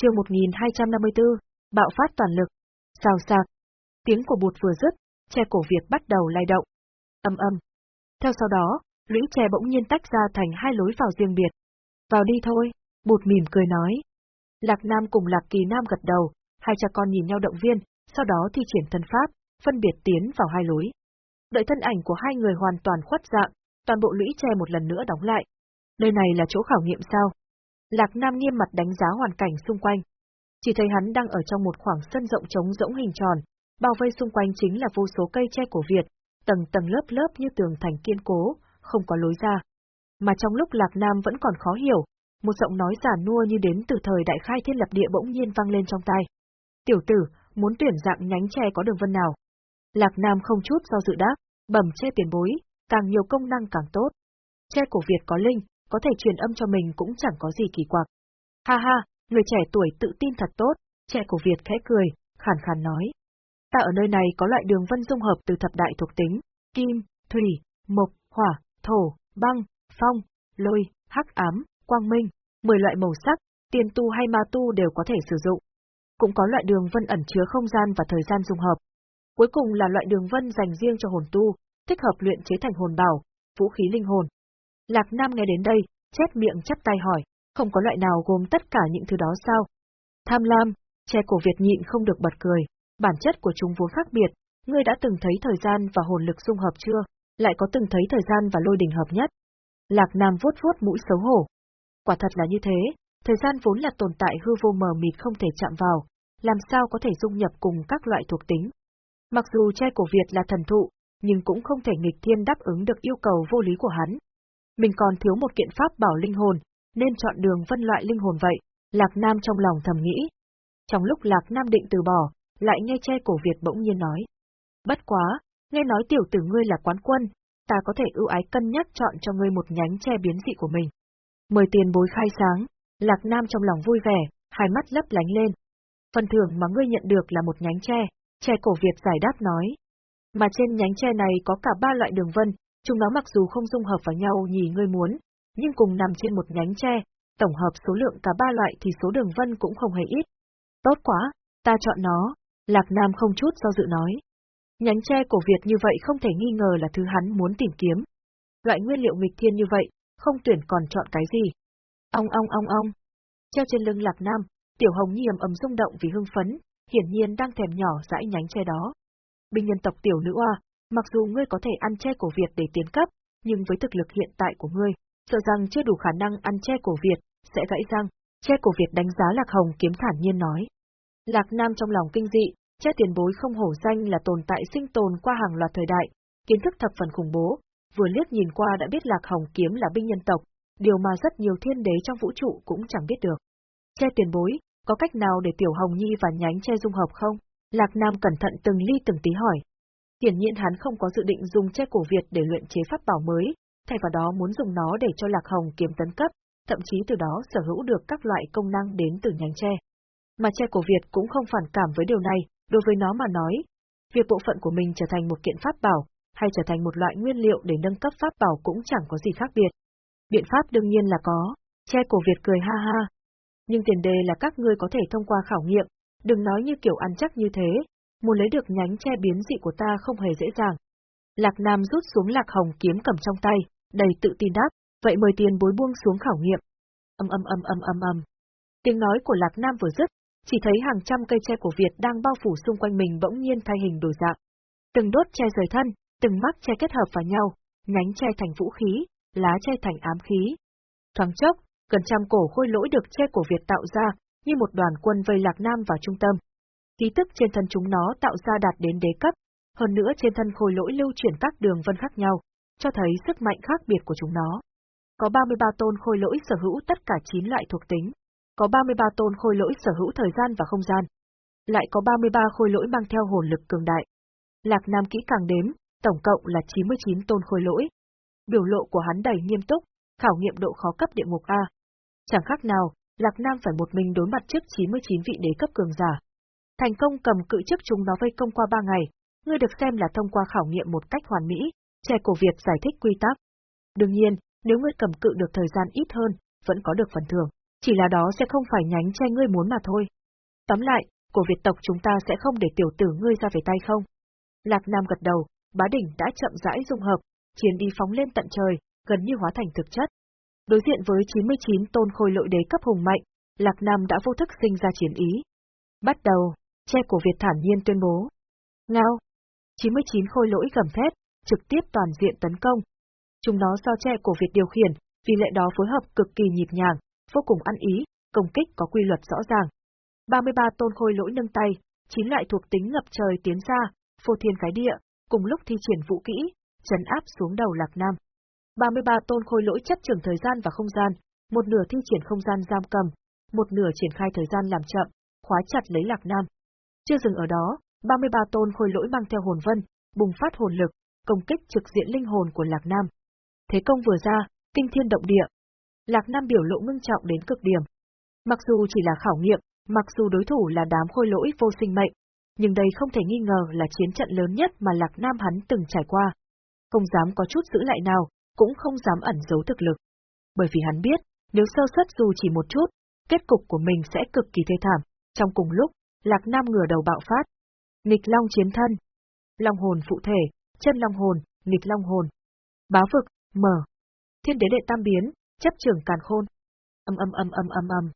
chương 1254, bạo phát toàn lực. Xào sạc. Tiếng của bụt vừa dứt, che cổ Việt bắt đầu lay động. Âm âm. Theo sau đó, lũy tre bỗng nhiên tách ra thành hai lối vào riêng biệt. Vào đi thôi, bụt mỉm cười nói. Lạc Nam cùng Lạc Kỳ Nam gật đầu, hai cha con nhìn nhau động viên, sau đó thi triển thân pháp, phân biệt tiến vào hai lối. Đợi thân ảnh của hai người hoàn toàn khuất dạng, toàn bộ lũy tre một lần nữa đóng lại. Nơi này là chỗ khảo nghiệm sao? Lạc Nam nghiêm mặt đánh giá hoàn cảnh xung quanh. Chỉ thấy hắn đang ở trong một khoảng sân rộng trống rỗng hình tròn, bao vây xung quanh chính là vô số cây tre cổ Việt, tầng tầng lớp lớp như tường thành kiên cố, không có lối ra. Mà trong lúc Lạc Nam vẫn còn khó hiểu, một giọng nói giả nua như đến từ thời đại khai thiên lập địa bỗng nhiên vang lên trong tai. Tiểu tử, muốn tuyển dạng nhánh tre có đường vân nào? Lạc Nam không chút do dự đáp, bẩm che tiền bối, càng nhiều công năng càng tốt. Tre cổ Việt có linh, có thể truyền âm cho mình cũng chẳng có gì kỳ quặc. Ha ha, người trẻ tuổi tự tin thật tốt, trẻ của Việt khẽ cười, khàn khàn nói. Ta ở nơi này có loại đường vân dung hợp từ thập đại thuộc tính, kim, thủy, mộc, hỏa, thổ, băng, phong, lôi, hắc ám, quang minh, 10 loại màu sắc, tiền tu hay ma tu đều có thể sử dụng. Cũng có loại đường vân ẩn chứa không gian và thời gian dung hợp. Cuối cùng là loại đường vân dành riêng cho hồn tu, thích hợp luyện chế thành hồn bảo, vũ khí linh hồn. Lạc Nam nghe đến đây, chép miệng chắp tay hỏi, không có loại nào gồm tất cả những thứ đó sao? Tham lam, che cổ Việt nhịn không được bật cười, bản chất của chúng vốn khác biệt, ngươi đã từng thấy thời gian và hồn lực dung hợp chưa, lại có từng thấy thời gian và lôi đình hợp nhất. Lạc Nam vuốt vuốt mũi xấu hổ. Quả thật là như thế, thời gian vốn là tồn tại hư vô mờ mịt không thể chạm vào, làm sao có thể dung nhập cùng các loại thuộc tính. Mặc dù che cổ Việt là thần thụ, nhưng cũng không thể nghịch thiên đáp ứng được yêu cầu vô lý của hắn. Mình còn thiếu một kiện pháp bảo linh hồn, nên chọn đường vân loại linh hồn vậy, Lạc Nam trong lòng thầm nghĩ. Trong lúc Lạc Nam định từ bỏ, lại nghe che cổ Việt bỗng nhiên nói. Bất quá, nghe nói tiểu tử ngươi là quán quân, ta có thể ưu ái cân nhắc chọn cho ngươi một nhánh che biến dị của mình. Mời tiền bối khai sáng, Lạc Nam trong lòng vui vẻ, hai mắt lấp lánh lên. Phần thưởng mà ngươi nhận được là một nhánh tre, che cổ Việt giải đáp nói. Mà trên nhánh tre này có cả ba loại đường vân, chúng nó mặc dù không dung hợp vào nhau nhì ngươi muốn, nhưng cùng nằm trên một nhánh tre, tổng hợp số lượng cả ba loại thì số đường vân cũng không hề ít. Tốt quá, ta chọn nó, Lạc Nam không chút do dự nói. Nhánh tre cổ Việt như vậy không thể nghi ngờ là thứ hắn muốn tìm kiếm. Loại nguyên liệu nghịch thiên như vậy, không tuyển còn chọn cái gì. Ong ong ong ong. Treo trên lưng Lạc Nam, Tiểu Hồng Nhi ầm ầm rung động vì hưng phấn, hiển nhiên đang thèm nhỏ dãi nhánh tre đó. Binh nhân tộc Tiểu Nữ Oa, mặc dù ngươi có thể ăn che cổ Việt để tiến cấp, nhưng với thực lực hiện tại của ngươi, sợ rằng chưa đủ khả năng ăn che cổ Việt, sẽ gãy răng. Che cổ Việt đánh giá Lạc Hồng kiếm thản nhiên nói. Lạc Nam trong lòng kinh dị, che tiền bối không hổ danh là tồn tại sinh tồn qua hàng loạt thời đại, kiến thức thập phần khủng bố, vừa liếc nhìn qua đã biết Lạc Hồng kiếm là binh nhân tộc, điều mà rất nhiều thiên đế trong vũ trụ cũng chẳng biết được. Che tiền bối, có cách nào để Tiểu Hồng Nhi và nhánh che dung hợp không? Lạc Nam cẩn thận từng ly từng tí hỏi. Hiển nhiên hắn không có dự định dùng che cổ Việt để luyện chế pháp bảo mới, thay vào đó muốn dùng nó để cho Lạc Hồng kiếm tấn cấp, thậm chí từ đó sở hữu được các loại công năng đến từ nhánh tre. Mà tre cổ Việt cũng không phản cảm với điều này, đối với nó mà nói, việc bộ phận của mình trở thành một kiện pháp bảo, hay trở thành một loại nguyên liệu để nâng cấp pháp bảo cũng chẳng có gì khác biệt. Biện pháp đương nhiên là có, che cổ Việt cười ha ha. Nhưng tiền đề là các ngươi có thể thông qua khảo nghiệm, đừng nói như kiểu ăn chắc như thế, muốn lấy được nhánh che biến dị của ta không hề dễ dàng. Lạc Nam rút xuống lạc hồng kiếm cầm trong tay, đầy tự tin đáp, vậy mời tiền bối buông xuống khảo nghiệm. Âm âm âm âm âm âm. Tiếng nói của Lạc Nam vừa dứt, chỉ thấy hàng trăm cây tre của Việt đang bao phủ xung quanh mình bỗng nhiên thay hình đổi dạng. Từng đốt tre rời thân, từng mắc tre kết hợp vào nhau, nhánh tre thành vũ khí, lá tre thành ám khí. Thoáng chốc, gần trăm cổ khôi lỗi được tre của Việt tạo ra, như một đoàn quân vây Lạc Nam vào trung tâm. Khí tức trên thân chúng nó tạo ra đạt đến đế cấp, hơn nữa trên thân khôi lỗi lưu chuyển các đường vân khác nhau, cho thấy sức mạnh khác biệt của chúng nó. Có 33 tôn khôi lỗi sở hữu tất cả 9 loại thuộc tính, có 33 tôn khôi lỗi sở hữu thời gian và không gian, lại có 33 khôi lỗi mang theo hồn lực cường đại. Lạc Nam kỹ càng đếm, tổng cộng là 99 tôn khôi lỗi. Biểu lộ của hắn đầy nghiêm túc, khảo nghiệm độ khó cấp địa ngục A. Chẳng khác nào, Lạc Nam phải một mình đối mặt trước 99 vị đế cấp cường giả. Thành công cầm cự trước chúng nó vây công qua ba ngày, ngươi được xem là thông qua khảo nghiệm một cách hoàn mỹ, trẻ cổ Việt giải thích quy tắc. Đương nhiên, nếu ngươi cầm cự được thời gian ít hơn, vẫn có được phần thưởng. Chỉ là đó sẽ không phải nhánh che ngươi muốn mà thôi. Tóm lại, cổ Việt tộc chúng ta sẽ không để tiểu tử ngươi ra về tay không. Lạc Nam gật đầu, bá đỉnh đã chậm rãi dung hợp, chiến đi phóng lên tận trời, gần như hóa thành thực chất. Đối diện với 99 tôn khôi lội đế cấp hùng mạnh, Lạc Nam đã vô thức sinh ra chiến ý. Bắt đầu, che của Việt thản nhiên tuyên bố. Ngao! 99 khôi lỗi gầm thét, trực tiếp toàn diện tấn công. Chúng nó do che của Việt điều khiển, vì lệ đó phối hợp cực kỳ nhịp nhàng, vô cùng ăn ý, công kích có quy luật rõ ràng. 33 tôn khôi lỗi nâng tay, chín loại thuộc tính ngập trời tiến ra, phô thiên cái địa, cùng lúc thi triển vũ kỹ, chấn áp xuống đầu Lạc Nam. 33 tôn khôi lỗi chấp trường thời gian và không gian, một nửa thi triển không gian giam cầm, một nửa triển khai thời gian làm chậm, khóa chặt lấy Lạc Nam. Chưa dừng ở đó, 33 tôn khôi lỗi mang theo hồn vân, bùng phát hồn lực, công kích trực diện linh hồn của Lạc Nam. Thế công vừa ra, kinh thiên động địa. Lạc Nam biểu lộ ngưng trọng đến cực điểm. Mặc dù chỉ là khảo nghiệm, mặc dù đối thủ là đám khôi lỗi vô sinh mệnh, nhưng đây không thể nghi ngờ là chiến trận lớn nhất mà Lạc Nam hắn từng trải qua. Không dám có chút giữ lại nào, cũng không dám ẩn giấu thực lực. Bởi vì hắn biết, nếu sơ suất dù chỉ một chút, kết cục của mình sẽ cực kỳ thê thảm. Trong cùng lúc, Lạc Nam ngửa đầu bạo phát. Nghịch Long chiến thân. Long hồn phụ thể, chân Long hồn, nghịch Long hồn. Bá vực, mở. Thiên đế đệ tam biến, chấp trưởng càn khôn. Âm âm âm âm âm âm.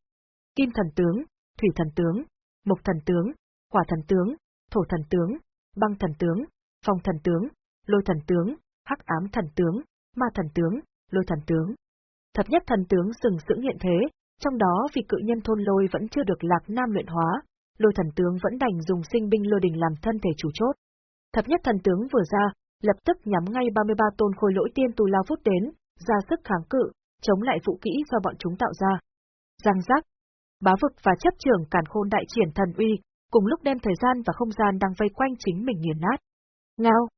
Kim thần tướng, thủy thần tướng, mộc thần tướng, hỏa thần tướng, thổ thần tướng, băng thần tướng, phong thần tướng, lôi thần tướng, hắc ám thần tướng, ma thần tướng, lôi thần tướng. Thập nhất thần tướng sừng sững hiện thế, trong đó vì cự nhân thôn lôi vẫn chưa được lạc nam luyện hóa, lôi thần tướng vẫn đành dùng sinh binh lôi đình làm thân thể chủ chốt. Thập nhất thần tướng vừa ra, lập tức nhắm ngay 33 tôn khôi lỗi tiên tù lao phút đến, ra sức kháng cự, chống lại vũ kỹ do bọn chúng tạo ra. Giang giác, bá vực và chấp trưởng càn khôn đại triển thần uy, cùng lúc đem thời gian và không gian đang vây quanh chính mình nghiền nát. Ngao!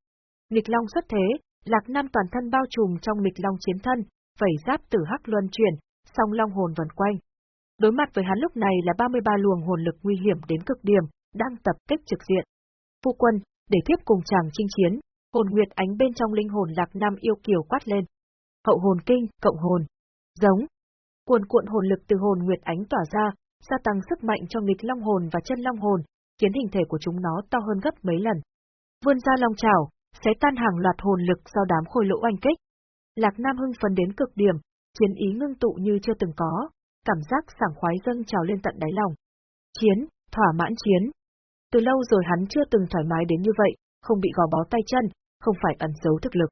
Nghịch Long xuất thế, Lạc Nam toàn thân bao trùm trong nghịch Long chiến thân, vẩy giáp tử hắc luân chuyển, song Long hồn vần quanh. Đối mặt với hắn lúc này là 33 luồng hồn lực nguy hiểm đến cực điểm, đang tập kích trực diện. Phu quân, để tiếp cùng chàng chinh chiến, hồn nguyệt ánh bên trong linh hồn Lạc Nam yêu kiều quát lên. Hậu hồn kinh, cộng hồn. Giống. Cuồn cuộn hồn lực từ hồn nguyệt ánh tỏa ra, gia tăng sức mạnh cho nghịch long hồn và chân long hồn, khiến hình thể của chúng nó to hơn gấp mấy lần. Vươn ra long chảo, sẽ tan hàng loạt hồn lực do đám khôi lỗ oanh kích. Lạc Nam hưng phấn đến cực điểm, chiến ý ngưng tụ như chưa từng có, cảm giác sảng khoái dâng trào lên tận đáy lòng. Chiến, thỏa mãn chiến. Từ lâu rồi hắn chưa từng thoải mái đến như vậy, không bị gò bó tay chân, không phải ẩn giấu thực lực.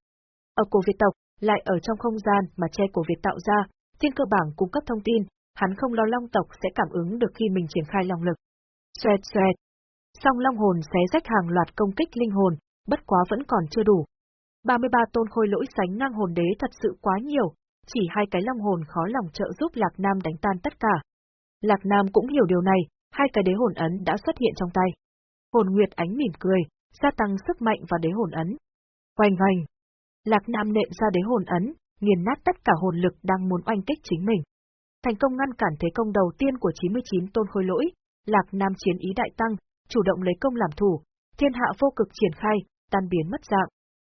Ở cổ Việt tộc, lại ở trong không gian mà che cổ Việt tạo ra, trên cơ bản cung cấp thông tin, hắn không lo long tộc sẽ cảm ứng được khi mình triển khai long lực. Xoẹt xoẹt. Song long hồn xé rách hàng loạt công kích linh hồn, bất quá vẫn còn chưa đủ. 33 tôn khôi lỗi sánh ngang hồn đế thật sự quá nhiều, chỉ hai cái long hồn khó lòng trợ giúp Lạc Nam đánh tan tất cả. Lạc Nam cũng hiểu điều này, hai cái đế hồn ấn đã xuất hiện trong tay. Hồn Nguyệt ánh mỉm cười, gia tăng sức mạnh và đế hồn ấn. Oanh hoành. Lạc Nam nện ra đế hồn ấn, nghiền nát tất cả hồn lực đang muốn oanh kích chính mình. Thành công ngăn cản thế công đầu tiên của 99 tôn khôi lỗi, Lạc Nam chiến ý đại tăng, chủ động lấy công làm thủ, thiên hạ vô cực triển khai, tan biến mất dạng.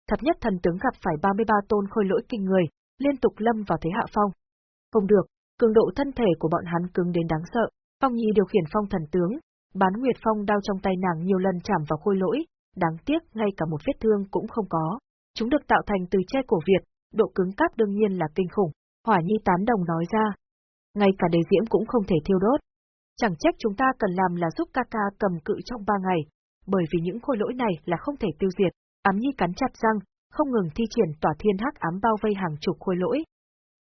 Thập nhất thần tướng gặp phải 33 tôn khôi lỗi kinh người, liên tục lâm vào thế hạ phong. Không được, cường độ thân thể của bọn hắn cứng đến đáng sợ, Phong Nhi điều khiển phong thần tướng, bán Nguyệt Phong đao trong tay nàng nhiều lần chạm vào khôi lỗi, đáng tiếc ngay cả một vết thương cũng không có. Chúng được tạo thành từ che cổ Việt, độ cứng cáp đương nhiên là kinh khủng. Hỏa Nhi tán đồng nói ra. Ngay cả đế diễm cũng không thể thiêu đốt. Chẳng trách chúng ta cần làm là giúp ca ca cầm cự trong ba ngày, bởi vì những khôi lỗi này là không thể tiêu diệt. Ám Nhi cắn chặt răng, không ngừng thi triển tỏa thiên hắc ám bao vây hàng chục khôi lỗi.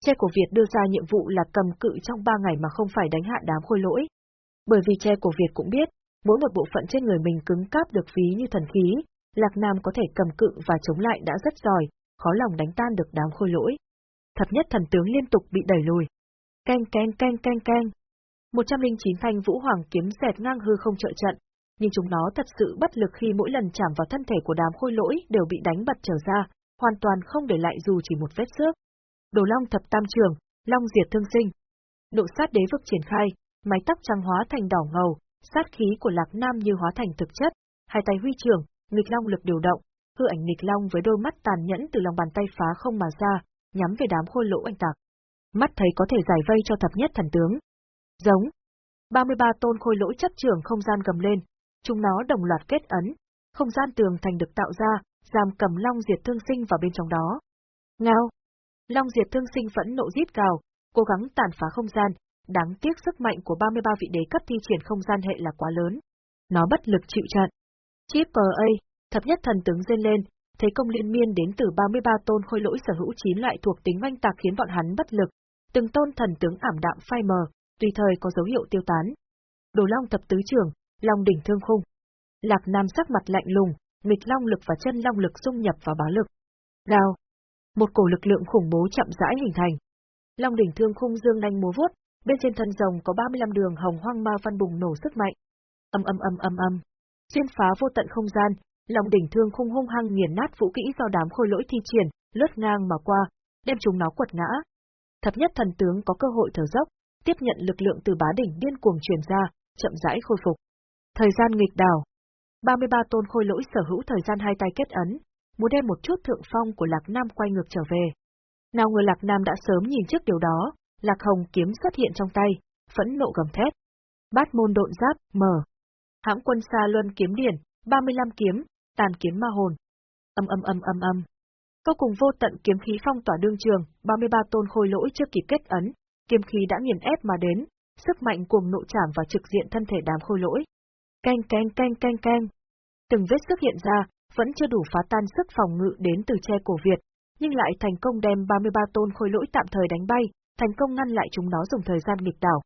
Che của Việt đưa ra nhiệm vụ là cầm cự trong ba ngày mà không phải đánh hạ đám khôi lỗi. Bởi vì che của Việt cũng biết, mỗi một bộ phận trên người mình cứng cáp được ví như thần khí, Lạc Nam có thể cầm cự và chống lại đã rất giỏi, khó lòng đánh tan được đám khôi lỗi. Thập nhất thần tướng liên tục bị đẩy lùi. Keng keng keng keng keng. 109 thanh vũ hoàng kiếm dẹt ngang hư không trợ trận, nhưng chúng nó thật sự bất lực khi mỗi lần chạm vào thân thể của đám khôi lỗi đều bị đánh bật trở ra, hoàn toàn không để lại dù chỉ một vết xước. Đồ Long thập tam trường, Long diệt thương sinh. Độ sát đế vực triển khai, mái tóc trắng hóa thành đỏ ngầu, sát khí của Lạc Nam như hóa thành thực chất, hai tay huy trường, nghịch long lực điều động, hư ảnh nghịch long với đôi mắt tàn nhẫn từ lòng bàn tay phá không mà ra, nhắm về đám khôi lỗ anh tạc. Mắt thấy có thể giải vây cho thập nhất thần tướng. Giống. 33 tôn khôi lỗi chấp trưởng không gian gầm lên, chúng nó đồng loạt kết ấn, không gian tường thành được tạo ra, giam cầm Long Diệt Thương Sinh vào bên trong đó. Ngao. Long Diệt Thương Sinh vẫn nộ giết gào, cố gắng tàn phá không gian, đáng tiếc sức mạnh của 33 vị đế cấp thi triển không gian hệ là quá lớn. Nó bất lực chịu trận. Chip A, thập nhất thần tướng dên lên, thế công liên miên đến từ 33 tôn khôi lỗi sở hữu 9 loại thuộc tính oanh tạc khiến bọn hắn bất lực. Từng tôn thần tướng ảm đạm phai mờ, tùy thời có dấu hiệu tiêu tán. Đồ Long thập tứ trưởng, Long đỉnh thương khung. Lạc Nam sắc mặt lạnh lùng, nghịch long lực và chân long lực dung nhập vào bá lực. Gào. Một cổ lực lượng khủng bố chậm rãi hình thành. Long đỉnh thương khung dương nanh múa vuốt, bên trên thân rồng có 35 đường hồng hoang ma văn bùng nổ sức mạnh. Âm âm âm âm âm. Xuyên phá vô tận không gian, Long đỉnh thương khung hung hăng nghiền nát vũ kỹ do đám khôi lỗi thi triển, lướt ngang mà qua, đem chúng nó quật ngã. Thập nhất thần tướng có cơ hội thở dốc, tiếp nhận lực lượng từ bá đỉnh điên cuồng truyền ra, chậm rãi khôi phục. Thời gian nghịch đảo. 33 tôn khôi lỗi sở hữu thời gian hai tay kết ấn, muốn đem một chút thượng phong của Lạc Nam quay ngược trở về. Nào người Lạc Nam đã sớm nhìn trước điều đó, Lạc Hồng kiếm xuất hiện trong tay, phẫn nộ gầm thét. Bát môn độn giáp, mở. Hãng quân xa luân kiếm điển, 35 kiếm, tàn kiếm ma hồn. Âm âm âm âm âm. Vô cùng vô tận kiếm khí phong tỏa đương trường, 33 tôn khôi lỗi chưa kịp kết ấn, kiếm khí đã nghiền ép mà đến, sức mạnh cuồng nộ chạm vào trực diện thân thể đám khôi lỗi. Canh canh canh canh canh. Từng vết sức hiện ra, vẫn chưa đủ phá tan sức phòng ngự đến từ che cổ Việt, nhưng lại thành công đem 33 tôn khôi lỗi tạm thời đánh bay, thành công ngăn lại chúng nó dùng thời gian nghịch đảo.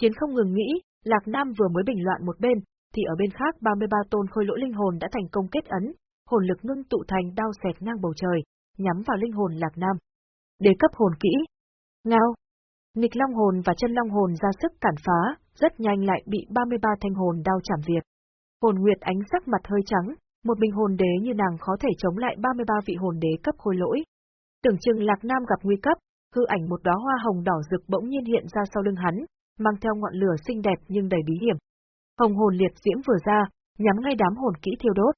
Chiến không ngừng nghĩ, Lạc Nam vừa mới bình loạn một bên, thì ở bên khác 33 tôn khôi lỗi linh hồn đã thành công kết ấn, hồn lực ngưng tụ thành đao xẹt ngang bầu trời, nhắm vào linh hồn Lạc Nam. Đề cấp hồn kỹ. Ngao. Nghịch long hồn và chân long hồn ra sức cản phá, rất nhanh lại bị 33 thanh hồn đao chảm việt. Hồn Nguyệt ánh sắc mặt hơi trắng, một mình hồn đế như nàng khó thể chống lại 33 vị hồn đế cấp khôi lỗi. Tưởng chừng Lạc Nam gặp nguy cấp, hư ảnh một đóa hoa hồng đỏ rực bỗng nhiên hiện ra sau lưng hắn, mang theo ngọn lửa xinh đẹp nhưng đầy bí hiểm. Hồng hồn liệt diễm vừa ra, nhắm ngay đám hồn kỹ thiêu đốt.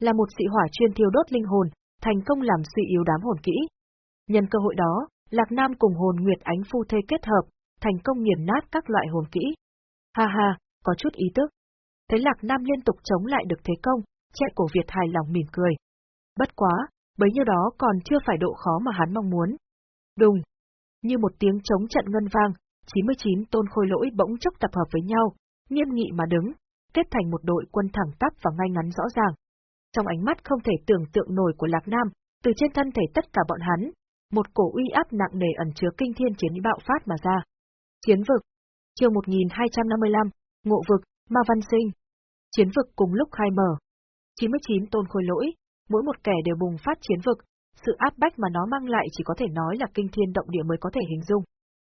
Là một sĩ hỏa chuyên thiêu đốt linh hồn, thành công làm suy yếu đám hồn kỹ. Nhân cơ hội đó, Lạc Nam cùng hồn Nguyệt Ánh phu thê kết hợp, thành công nghiền nát các loại hồn kỹ. Ha ha, có chút ý tức. Thấy Lạc Nam liên tục chống lại được thế công, che cổ Việt hài lòng mỉm cười. Bất quá, bấy nhiêu đó còn chưa phải độ khó mà hắn mong muốn. Đùng! Như một tiếng chống trận ngân vang, 99 tôn khôi lỗi bỗng chốc tập hợp với nhau, nghiêm nghị mà đứng, kết thành một đội quân thẳng tắp và ngay ngắn rõ ràng. Trong ánh mắt không thể tưởng tượng nổi của Lạc Nam, từ trên thân thể tất cả bọn hắn, một cổ uy áp nặng nề ẩn chứa kinh thiên chiến bạo phát mà ra. Chiến vực. Chương 1255, Ngộ vực, Ma Văn Sinh. Chiến vực cùng lúc khai mở. 99 tôn khôi lỗi, mỗi một kẻ đều bùng phát chiến vực, sự áp bách mà nó mang lại chỉ có thể nói là kinh thiên động địa mới có thể hình dung.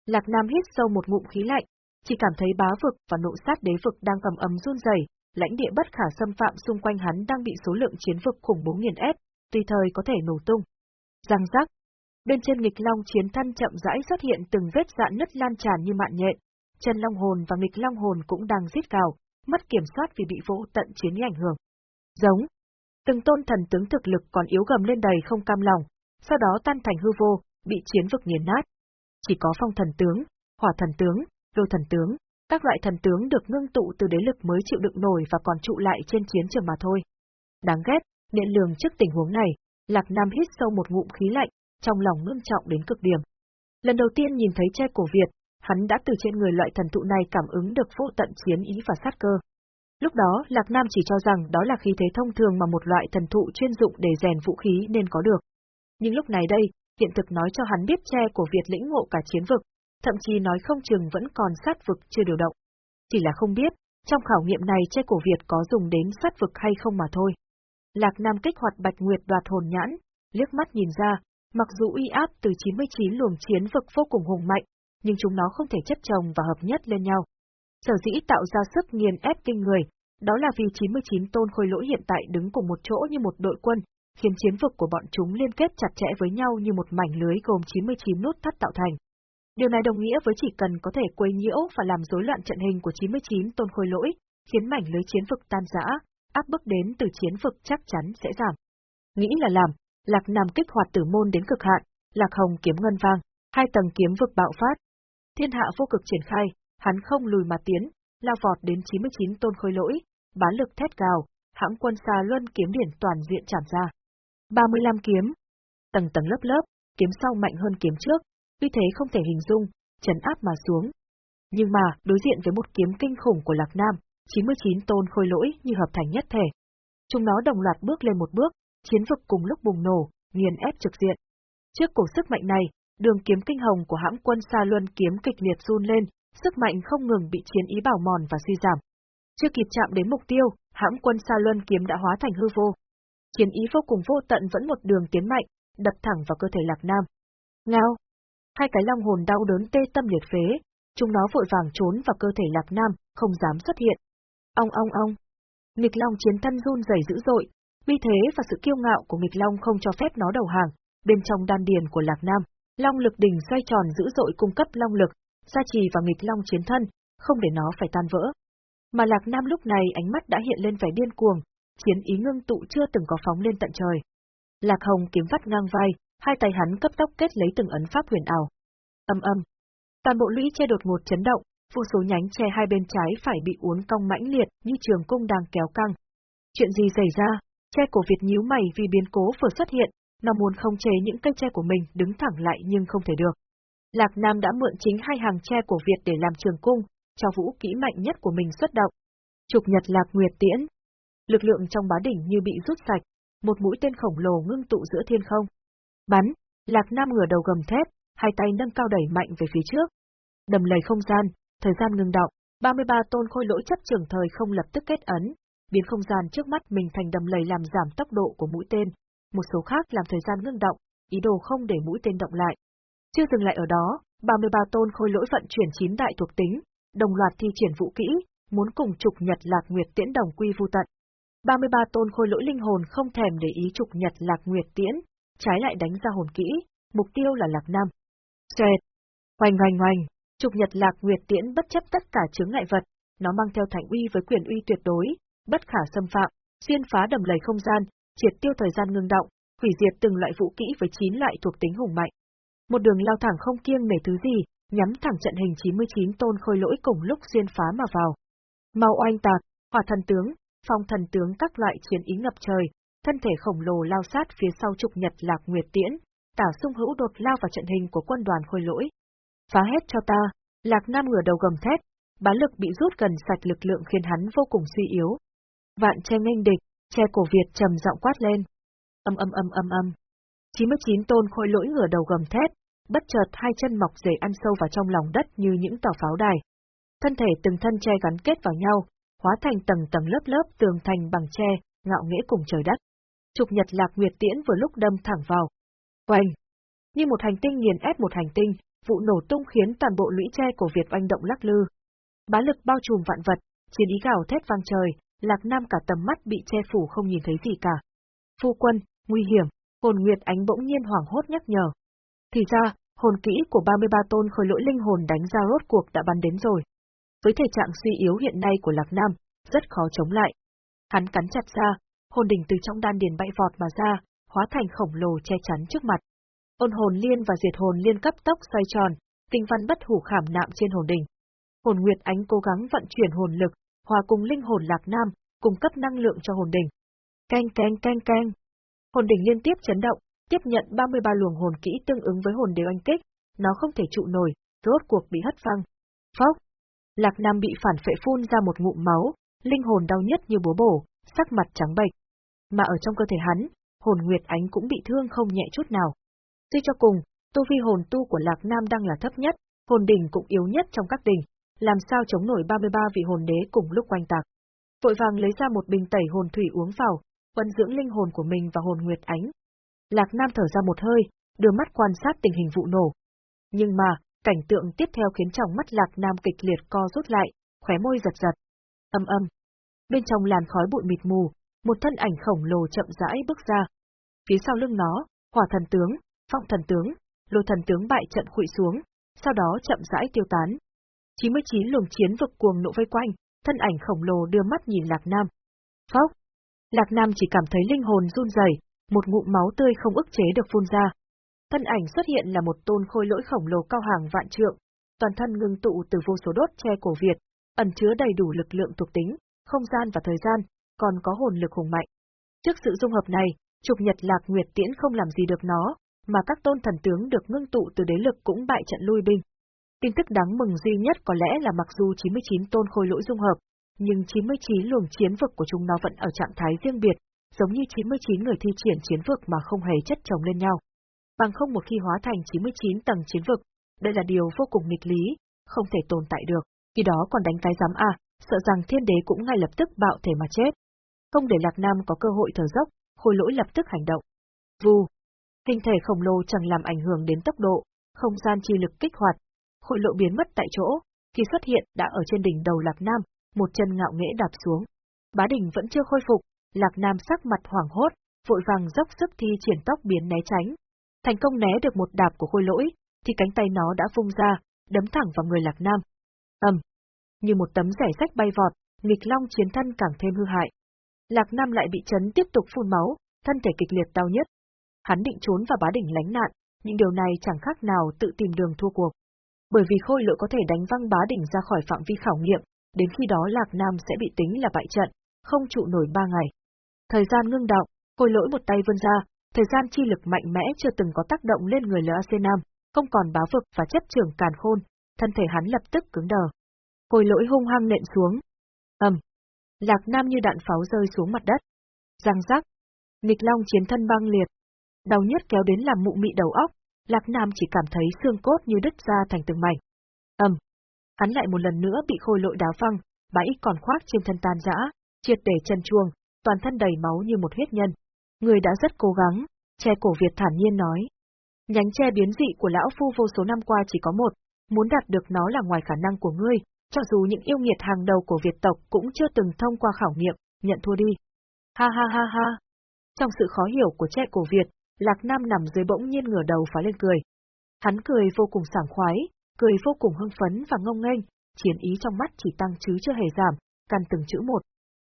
Lạc Nam hít sâu một ngụm khí lạnh, chỉ cảm thấy bá vực và nộ sát đế vực đang ầm ầm run rẩy, lãnh địa bất khả xâm phạm xung quanh hắn đang bị số lượng chiến vực khủng bố nghiền ép, tùy thời có thể nổ tung. Răng rắc. Bên trên nghịch long chiến thân chậm rãi xuất hiện từng vết dạn nứt lan tràn như mạn nhện, chân long hồn và nghịch long hồn cũng đang giết cào, mất kiểm soát vì bị vỗ tận chiến ảnh hưởng. Giống. Từng tôn thần tướng thực lực còn yếu gầm lên đầy không cam lòng, sau đó tan thành hư vô, bị chiến vực nghiền nát. Chỉ có phong thần tướng, hỏa thần tướng, đô thần tướng, các loại thần tướng được ngưng tụ từ đế lực mới chịu đựng nổi và còn trụ lại trên chiến trường mà thôi. Đáng ghét, niệm lường trước tình huống này, Lạc Nam hít sâu một ngụm khí lạnh, trong lòng ngưng trọng đến cực điểm. Lần đầu tiên nhìn thấy che cổ Việt, hắn đã từ trên người loại thần thụ này cảm ứng được vô tận chiến ý và sát cơ. Lúc đó, Lạc Nam chỉ cho rằng đó là khí thế thông thường mà một loại thần thụ chuyên dụng để rèn vũ khí nên có được. Nhưng lúc này đây, hiện thực nói cho hắn biết che của Việt lĩnh ngộ cả chiến vực, thậm chí nói không chừng vẫn còn sát vực chưa điều động. Chỉ là không biết, trong khảo nghiệm này che cổ Việt có dùng đến sát vực hay không mà thôi. Lạc Nam kích hoạt Bạch Nguyệt đoạt hồn nhãn, liếc mắt nhìn ra, mặc dù uy áp từ 99 luồng chiến vực vô cùng hùng mạnh, nhưng chúng nó không thể chất chồng và hợp nhất lên nhau. Sở dĩ tạo ra sức nghiền ép kinh người, đó là vì 99 tôn khôi lỗi hiện tại đứng cùng một chỗ như một đội quân, khiến chiến vực của bọn chúng liên kết chặt chẽ với nhau như một mảnh lưới gồm 99 nút thắt tạo thành. Điều này đồng nghĩa với chỉ cần có thể quấy nhiễu và làm rối loạn trận hình của 99 tôn khôi lỗi, khiến mảnh lưới chiến vực tan rã, áp bức đến từ chiến vực chắc chắn sẽ giảm. Nghĩ là làm, Lạc Nam kích hoạt tử môn đến cực hạn, Lạc Hồng kiếm ngân vang, hai tầng kiếm vực bạo phát. Thiên hạ vô cực triển khai, hắn không lùi mà tiến, lao vọt đến 99 tôn khôi lỗi, bá lực thét gào, hãng quân xa luân kiếm điển toàn diện chạm ra. 35 kiếm, tầng tầng lớp lớp, kiếm sau mạnh hơn kiếm trước, uy thế không thể hình dung, chấn áp mà xuống. Nhưng mà, đối diện với một kiếm kinh khủng của Lạc Nam, 99 tôn khôi lỗi như hợp thành nhất thể. Chúng nó đồng loạt bước lên một bước, chiến vực cùng lúc bùng nổ, nghiền ép trực diện. Trước cổ sức mạnh này, đường kiếm kinh hồng của hãng quân Sa Luân kiếm kịch liệt run lên, sức mạnh không ngừng bị chiến ý bảo mòn và suy giảm. Chưa kịp chạm đến mục tiêu, hãng quân Sa Luân kiếm đã hóa thành hư vô. Chiến ý vô cùng vô tận vẫn một đường tiến mạnh, đập thẳng vào cơ thể Lạc Nam. Ngao! Hai cái long hồn đau đớn tê tâm liệt phế, chúng nó vội vàng trốn vào cơ thể Lạc Nam, không dám xuất hiện. Ong ong ong! Nghịch long chiến thân run rẩy dữ dội, vì thế và sự kiêu ngạo của nghịch long không cho phép nó đầu hàng, bên trong đan điền của Lạc Nam, long lực đỉnh xoay tròn dữ dội cung cấp long lực, gia trì vào nghịch long chiến thân, không để nó phải tan vỡ. Mà Lạc Nam lúc này ánh mắt đã hiện lên vẻ điên cuồng, chiến ý ngưng tụ chưa từng có phóng lên tận trời. Lạc Hồng kiếm vắt ngang vai, hai tay hắn cấp tốc kết lấy từng ấn pháp huyền ảo. Âm âm. Toàn bộ lũy che đột ngột chấn động, vô số nhánh che hai bên trái phải bị uốn cong mãnh liệt như trường cung đang kéo căng. Chuyện gì xảy ra? Che cổ Việt nhíu mày vì biến cố vừa xuất hiện, nó muốn không chế những cây tre của mình đứng thẳng lại nhưng không thể được. Lạc Nam đã mượn chính hai hàng tre của Việt để làm trường cung, cho vũ kỹ mạnh nhất của mình xuất động. Trục nhật Lạc Nguyệt Tiễn. Lực lượng trong bá đỉnh như bị rút sạch, một mũi tên khổng lồ ngưng tụ giữa thiên không. Bắn, Lạc Nam ngửa đầu gầm thép, hai tay nâng cao đẩy mạnh về phía trước. Đầm lầy không gian, thời gian ngừng động, 33 tôn khôi lỗi chấp trường thời không lập tức kết ấn, biến không gian trước mắt mình thành đầm lầy làm giảm tốc độ của mũi tên, một số khác làm thời gian ngưng động, ý đồ không để mũi tên động lại. Chưa dừng lại ở đó, 33 tôn khôi lỗi vận chuyển chín đại thuộc tính, đồng loạt thi triển vũ kỹ, muốn cùng trục nhật lạc nguyệt tiễn đồng quy vu tận. 33 tôn khôi lỗi linh hồn không thèm để ý trục nhật lạc nguyệt tiễn, trái lại đánh ra hồn kỹ, mục tiêu là lạc nam. Xẹt! Hoành hoành hoành! Trục nhật lạc nguyệt tiễn bất chấp tất cả chướng ngại vật, nó mang theo thành uy với quyền uy tuyệt đối, bất khả xâm phạm, xuyên phá đầm lầy không gian, triệt tiêu thời gian ngưng động, hủy diệt từng loại vũ kỹ với 9 loại thuộc tính hùng mạnh. Một đường lao thẳng không kiêng nể thứ gì, nhắm thẳng trận hình 99 tôn khôi lỗi cùng lúc xuyên phá mà vào. Mau oanh tạc, hỏa thần tướng, phong thần tướng các loại chiến ý ngập trời, thân thể khổng lồ lao sát phía sau trục nhật lạc nguyệt tiễn, tả sung hữu đột lao vào trận hình của quân đoàn khôi lỗi. Phá hết cho ta, lạc nam ngửa đầu gầm thét, bá lực bị rút gần sạch lực lượng khiến hắn vô cùng suy yếu. Vạn che nghênh địch, che cổ Việt trầm giọng quát lên. Âm âm âm âm âm. 99 tôn khôi lỗi ngửa đầu gầm thét, bất chợt hai chân mọc rể ăn sâu vào trong lòng đất như những tàu pháo đài. Thân thể từng thân tre gắn kết vào nhau, hóa thành tầng tầng lớp lớp tường thành bằng tre, ngạo nghễ cùng trời đất. Trục nhật lạc nguyệt tiễn vừa lúc đâm thẳng vào. Oanh! Như một hành tinh nghiền ép một hành tinh, vụ nổ tung khiến toàn bộ lũy tre của Việt oanh động lắc lư. Bá lực bao trùm vạn vật, chiến ý gào thét vang trời, Lạc Nam cả tầm mắt bị che phủ không nhìn thấy gì cả. Phu quân, nguy hiểm, hồn nguyệt ánh bỗng nhiên hoảng hốt nhắc nhở. Thì ra, hồn kỹ của 33 tôn khối lỗi linh hồn đánh ra rốt cuộc đã bắn đến rồi. Với thể trạng suy yếu hiện nay của Lạc Nam, rất khó chống lại. Hắn cắn chặt ra, hồn đỉnh từ trong đan điền bay vọt mà ra, hóa thành khổng lồ che chắn trước mặt. Ôn hồn liên và diệt hồn liên cấp tốc xoay tròn, tinh văn bất hủ khảm nạm trên hồn đỉnh. Hồn Nguyệt Ánh cố gắng vận chuyển hồn lực, hòa cùng linh hồn Lạc Nam, cung cấp năng lượng cho hồn đỉnh. Canh canh canh canh. Hồn đỉnh liên tiếp chấn động, tiếp nhận 33 luồng hồn kỹ tương ứng với hồn đều anh kích, nó không thể trụ nổi, rốt cuộc bị hất văng. Phốc! Lạc Nam bị phản phệ phun ra một ngụm máu, linh hồn đau nhất như búa bổ, sắc mặt trắng bệch. Mà ở trong cơ thể hắn, hồn Nguyệt Ánh cũng bị thương không nhẹ chút nào. Tuy cho cùng, tu vi hồn tu của Lạc Nam đang là thấp nhất, hồn đỉnh cũng yếu nhất trong các đỉnh, làm sao chống nổi 33 vị hồn đế cùng lúc quanh tạc. Vội vàng lấy ra một bình tẩy hồn thủy uống vào, vận dưỡng linh hồn của mình và hồn Nguyệt Ánh. Lạc Nam thở ra một hơi, đưa mắt quan sát tình hình vụ nổ. Nhưng mà, cảnh tượng tiếp theo khiến trong mắt Lạc Nam kịch liệt co rút lại, khóe môi giật giật. Âm âm. Bên trong làn khói bụi mịt mù, một thân ảnh khổng lồ chậm rãi bước ra. Phía sau lưng nó, hỏa thần tướng, phong thần tướng, lôi thần tướng bại trận khụy xuống, sau đó chậm rãi tiêu tán. 99 luồng chiến vực cuồng nộ vây quanh, thân ảnh khổng lồ đưa mắt nhìn Lạc Nam. Phốc! Lạc Nam chỉ cảm thấy linh hồn run rẩy, một ngụm máu tươi không ức chế được phun ra. Thân ảnh xuất hiện là một tôn khôi lỗi khổng lồ cao hàng vạn trượng. toàn thân ngưng tụ từ vô số đốt che cổ Việt, ẩn chứa đầy đủ lực lượng thuộc tính, không gian và thời gian, còn có hồn lực hùng mạnh. Trước sự dung hợp này, trục nhật lạc nguyệt tiễn không làm gì được nó, mà các tôn thần tướng được ngưng tụ từ đế lực cũng bại trận lui binh. Tin tức đáng mừng duy nhất có lẽ là mặc dù 99 tôn khôi lỗi dung hợp, nhưng 99 luồng chiến vực của chúng nó vẫn ở trạng thái riêng biệt, giống như 99 người thi triển chiến vực mà không hề chất chồng lên nhau. Bằng không một khi hóa thành 99 tầng chiến vực, đây là điều vô cùng nghịch lý, không thể tồn tại được, khi đó còn đánh cái giám à, sợ rằng thiên đế cũng ngay lập tức bạo thể mà chết. Không để Lạc Nam có cơ hội thở dốc, khôi lỗi lập tức hành động. Vù, Hình thể khổng lồ chẳng làm ảnh hưởng đến tốc độ, không gian chi lực kích hoạt. Hội lộ biến mất tại chỗ, khi xuất hiện đã ở trên đỉnh đầu Lạc Nam, một chân ngạo nghễ đạp xuống. Bá đỉnh vẫn chưa khôi phục, Lạc Nam sắc mặt hoảng hốt, vội vàng dốc sức thi triển tốc biến né tránh. Thành công né được một đạp của khôi lỗi, thì cánh tay nó đã vung ra, đấm thẳng vào người Lạc Nam. ầm, như một tấm rẻ sách bay vọt, nghịch long chiến thân càng thêm hư hại. Lạc Nam lại bị chấn tiếp tục phun máu, thân thể kịch liệt đau nhất, hắn định trốn vào bá đỉnh lánh nạn, nhưng điều này chẳng khác nào tự tìm đường thua cuộc. Bởi vì khôi lỗi có thể đánh văng bá đỉnh ra khỏi phạm vi khảo nghiệm, đến khi đó Lạc Nam sẽ bị tính là bại trận, không trụ nổi ba ngày. Thời gian ngưng động, khôi lỗi một tay vươn ra, thời gian chi lực mạnh mẽ chưa từng có tác động lên người LAC Nam, không còn bá vực và chất trưởng càn khôn, thân thể hắn lập tức cứng đờ. Khôi lỗi hung hăng nện xuống. ầm, Lạc Nam như đạn pháo rơi xuống mặt đất. Răng rắc, nghịch long chiến thân băng liệt, đau nhất kéo đến làm mụ mị đầu óc, Lạc Nam chỉ cảm thấy xương cốt như đứt ra thành từng mảnh. ầm, hắn lại một lần nữa bị khôi lội đá văng, bãi còn khoác trên thân tan rã, triệt để chân chuông, toàn thân đầy máu như một huyết nhân. Người đã rất cố gắng, che cổ Việt thản nhiên nói. Nhánh che biến dị của lão phu vô số năm qua chỉ có một, muốn đạt được nó là ngoài khả năng của ngươi, cho dù những yêu nghiệt hàng đầu của Việt tộc cũng chưa từng thông qua khảo nghiệm, nhận thua đi. Ha ha ha ha. Trong sự khó hiểu của che cổ Việt, Lạc Nam nằm dưới bỗng nhiên ngửa đầu phá lên cười. Hắn cười vô cùng sảng khoái, cười vô cùng hưng phấn và ngông nghênh, chiến ý trong mắt chỉ tăng chứ chưa hề giảm, căn từng chữ một.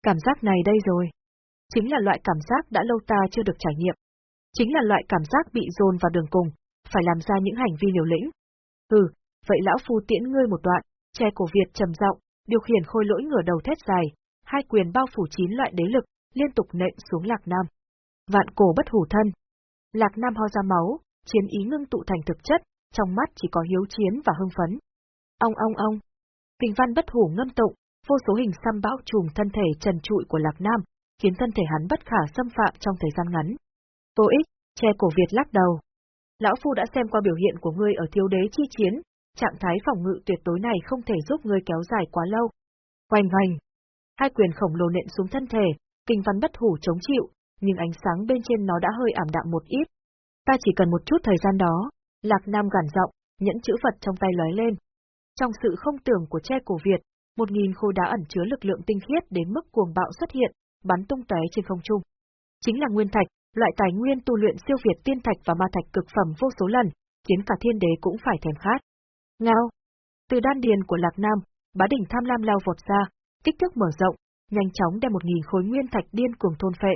Cảm giác này đây rồi. Chính là loại cảm giác đã lâu ta chưa được trải nghiệm. Chính là loại cảm giác bị dồn vào đường cùng, phải làm ra những hành vi liều lĩnh. Ừ, vậy lão phu tiễn ngươi một đoạn, che cổ Việt trầm giọng, điều khiển khôi lỗi ngửa đầu thét dài, hai quyền bao phủ chín loại đế lực, liên tục nện xuống Lạc Nam. Vạn cổ bất hủ thân, Lạc Nam ho ra máu, chiến ý ngưng tụ thành thực chất, trong mắt chỉ có hiếu chiến và hưng phấn. Ông ông ông. Kinh văn bất hủ ngâm tụng, vô số hình xăm bão trùm thân thể trần trụi của Lạc Nam, khiến thân thể hắn bất khả xâm phạm trong thời gian ngắn. Vô ích, che cổ Việt lắc đầu. Lão Phu đã xem qua biểu hiện của ngươi ở thiếu đế chi chiến, trạng thái phòng ngự tuyệt đối này không thể giúp ngươi kéo dài quá lâu. Hoành hoành. Hai quyền khổng lồ nện xuống thân thể, kinh văn bất hủ chống chịu, nhưng ánh sáng bên trên nó đã hơi ảm đạm một ít. Ta chỉ cần một chút thời gian đó, Lạc Nam gằn giọng, nhẫn chữ vật trong tay lóe lên. Trong sự không tưởng của che cổ Việt, một nghìn khối đá ẩn chứa lực lượng tinh khiết đến mức cuồng bạo xuất hiện, bắn tung tóe trên không trung. Chính là nguyên thạch, loại tài nguyên tu luyện siêu việt tiên thạch và ma thạch cực phẩm vô số lần, khiến cả thiên đế cũng phải thèm khát. Ngao! Từ đan điền của Lạc Nam, bá đỉnh tham lam lao vọt ra, kích thước mở rộng, nhanh chóng đem một nghìn khối nguyên thạch điên cuồng thôn phệ.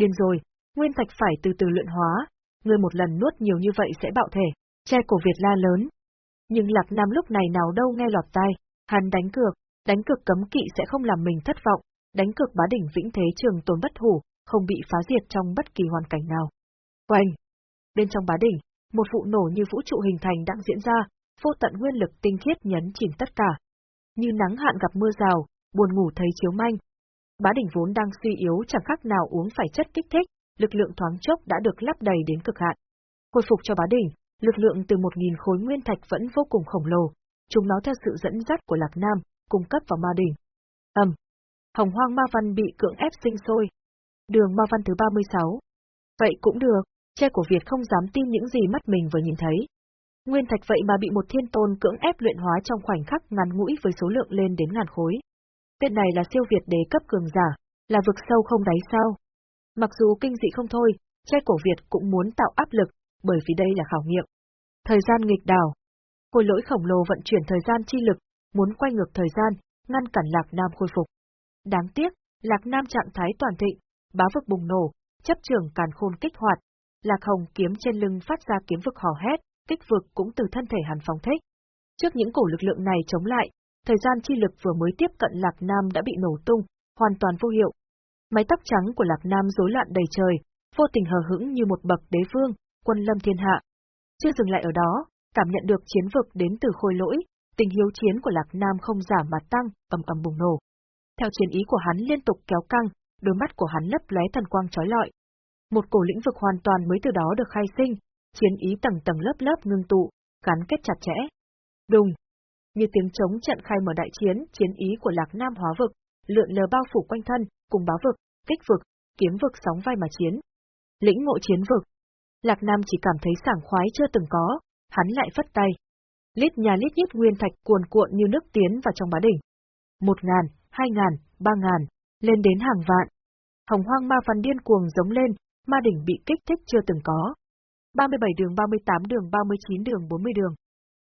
Điên rồi, nguyên thạch phải từ từ luyện hóa, ngươi một lần nuốt nhiều như vậy sẽ bạo thể, che cổ Việt la lớn. Nhưng Lạc Nam lúc này nào đâu nghe lọt tai, hắn đánh cược, đánh cược cấm kỵ sẽ không làm mình thất vọng, đánh cược bá đỉnh vĩnh thế trường tồn bất hủ, không bị phá diệt trong bất kỳ hoàn cảnh nào. Oanh! Bên trong bá đỉnh, một vụ nổ như vũ trụ hình thành đang diễn ra, vô tận nguyên lực tinh khiết nhấn chìm tất cả. Như nắng hạn gặp mưa rào, buồn ngủ thấy chiếu manh, Bá đỉnh vốn đang suy yếu chẳng khác nào uống phải chất kích thích, lực lượng thoáng chốc đã được lắp đầy đến cực hạn. Khôi phục cho bá đỉnh, lực lượng từ 1.000 khối nguyên thạch vẫn vô cùng khổng lồ, chúng nó theo sự dẫn dắt của Lạc Nam, cung cấp vào ma đỉnh. Ầm. Hồng Hoang Ma Văn bị cưỡng ép sinh sôi. Đường Ma Văn thứ 36. Vậy cũng được, che của Việt không dám tin những gì mắt mình vừa nhìn thấy. Nguyên thạch vậy mà bị một thiên tôn cưỡng ép luyện hóa trong khoảnh khắc ngắn ngũi với số lượng lên đến ngàn khối. Tên này là siêu Việt đế cấp cường giả, là vực sâu không đáy sao. Mặc dù kinh dị không thôi, trai cổ Việt cũng muốn tạo áp lực, bởi vì đây là khảo nghiệm. Thời gian nghịch đảo. Khối lỗi khổng lồ vận chuyển thời gian chi lực, muốn quay ngược thời gian, ngăn cản Lạc Nam khôi phục. Đáng tiếc, Lạc Nam trạng thái toàn thịnh, bá vực bùng nổ, chấp trường càn khôn kích hoạt, Lạc Hồng kiếm trên lưng phát ra kiếm vực hò hét, kích vực cũng từ thân thể hắn phóng thích. Trước những cổ lực lượng này chống lại, thời gian chi lực vừa mới tiếp cận Lạc Nam đã bị nổ tung, hoàn toàn vô hiệu. Mái tóc trắng của Lạc Nam rối loạn đầy trời, vô tình hờ hững như một bậc đế vương, quân lâm thiên hạ. Chưa dừng lại ở đó, cảm nhận được chiến vực đến từ khôi lỗi, tình hiếu chiến của Lạc Nam không giảm mà tăng, ầm ầm bùng nổ. Theo chiến ý của hắn liên tục kéo căng, đôi mắt của hắn lấp lóe thần quang chói lọi. Một cổ lĩnh vực hoàn toàn mới từ đó được khai sinh, chiến ý tầng tầng lớp lớp ngưng tụ, gắn kết chặt chẽ. Đùng! Như tiếng trống trận khai mở đại chiến, chiến ý của Lạc Nam hóa vực, lượn lờ bao phủ quanh thân, cùng báo vực, kích vực, kiếm vực sóng vai mà chiến. Lĩnh ngộ chiến vực. Lạc Nam chỉ cảm thấy sảng khoái chưa từng có, hắn lại phất tay. Lít nhà lít nhít nguyên thạch cuồn cuộn như nước tiến vào trong bá đỉnh. Một ngàn, hai ngàn, ba ngàn, lên đến hàng vạn. Hồng hoang ma văn điên cuồng giống lên, ma đỉnh bị kích thích chưa từng có. 37 đường 38 đường 39 đường 40 đường.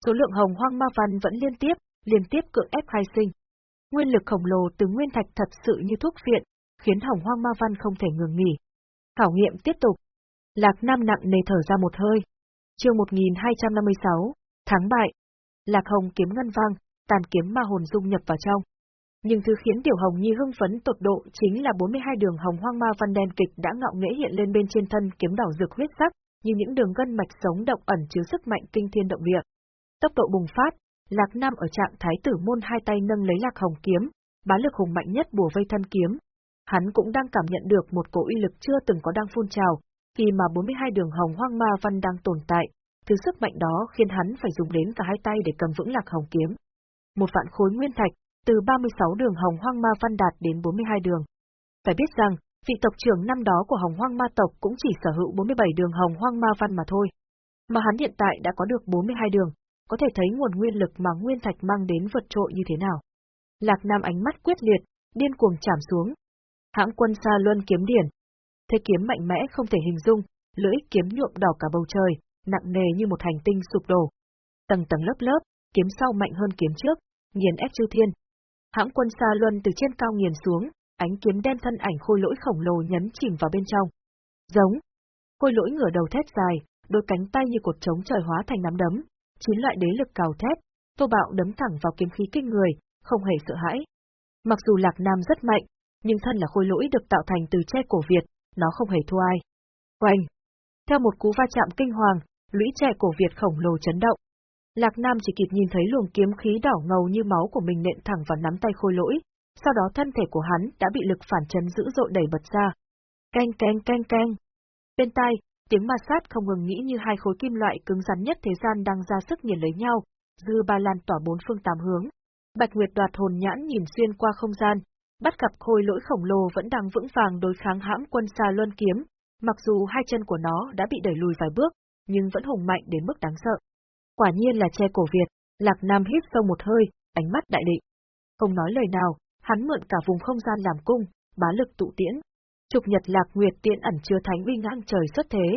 Số lượng hồng hoang ma văn vẫn liên tiếp, liên tiếp cưỡng ép khai sinh. Nguyên lực khổng lồ từ nguyên thạch thật sự như thuốc viện, khiến hồng hoang ma văn không thể ngừng nghỉ. Khảo nghiệm tiếp tục. Lạc Nam nặng nề thở ra một hơi. Chương 1256, tháng bại. Lạc Hồng kiếm ngân vang, tàn kiếm ma hồn dung nhập vào trong. Nhưng thứ khiến Tiểu Hồng Nhi hưng phấn tột độ chính là 42 đường hồng hoang ma văn đen kịch đã ngạo nghễ hiện lên bên trên thân kiếm đỏ rực huyết sắc, như những đường gân mạch sống động ẩn chứa sức mạnh kinh thiên động địa. Tốc độ bùng phát, Lạc Nam ở trạng thái tử môn hai tay nâng lấy Lạc Hồng kiếm, bá lực hùng mạnh nhất bùa vây thân kiếm. Hắn cũng đang cảm nhận được một cổ uy lực chưa từng có đang phun trào, khi mà 42 đường hồng hoang ma văn đang tồn tại, thứ sức mạnh đó khiến hắn phải dùng đến cả hai tay để cầm vững Lạc Hồng kiếm. Một vạn khối nguyên thạch, từ 36 đường hồng hoang ma văn đạt đến 42 đường. Phải biết rằng, vị tộc trưởng năm đó của hồng hoang ma tộc cũng chỉ sở hữu 47 đường hồng hoang ma văn mà thôi. Mà hắn hiện tại đã có được 42 đường, có thể thấy nguồn nguyên lực mà nguyên thạch mang đến vượt trội như thế nào. Lạc Nam ánh mắt quyết liệt, điên cuồng chạm xuống. Hãng quân xa luân kiếm điển. Thế kiếm mạnh mẽ không thể hình dung, lưỡi kiếm nhuộm đỏ cả bầu trời, nặng nề như một hành tinh sụp đổ. Tầng tầng lớp lớp, kiếm sau mạnh hơn kiếm trước, nghiền ép chư thiên, Hãng quân xa luân từ trên cao nghiền xuống, ánh kiếm đen thân ảnh khôi lỗi khổng lồ nhấn chìm vào bên trong. Giống. Khôi lỗi ngửa đầu thét dài, đôi cánh tay như cột trống trời hóa thành nắm đấm, chín loại đế lực cào thét, tô bạo đấm thẳng vào kiếm khí kinh người, không hề sợ hãi. Mặc dù Lạc Nam rất mạnh, nhưng thân là khôi lỗi được tạo thành từ tre cổ Việt, nó không hề thua ai. Oanh! Theo một cú va chạm kinh hoàng, lũy tre cổ Việt khổng lồ chấn động, Lạc Nam chỉ kịp nhìn thấy luồng kiếm khí đỏ ngầu như máu của mình nện thẳng vào nắm tay khôi lỗi, sau đó thân thể của hắn đã bị lực phản chấn dữ dội đẩy bật ra. Canh canh canh canh. Bên tai, tiếng ma sát không ngừng nghĩ như hai khối kim loại cứng rắn nhất thế gian đang ra sức nghiền lấy nhau, dư ba lan tỏa bốn phương tám hướng. Bạch Nguyệt đoạt hồn nhãn nhìn xuyên qua không gian, bắt gặp khôi lỗi khổng lồ vẫn đang vững vàng đối kháng hãm quân xa luân kiếm, mặc dù hai chân của nó đã bị đẩy lùi vài bước, nhưng vẫn hùng mạnh đến mức đáng sợ. Quả nhiên là che cổ Việt, Lạc Nam hít sâu một hơi, ánh mắt đại định. Không nói lời nào, hắn mượn cả vùng không gian làm cung, bá lực tụ tiễn. Trục nhật Lạc Nguyệt tiễn ẩn chứa thánh uy ngang trời xuất thế.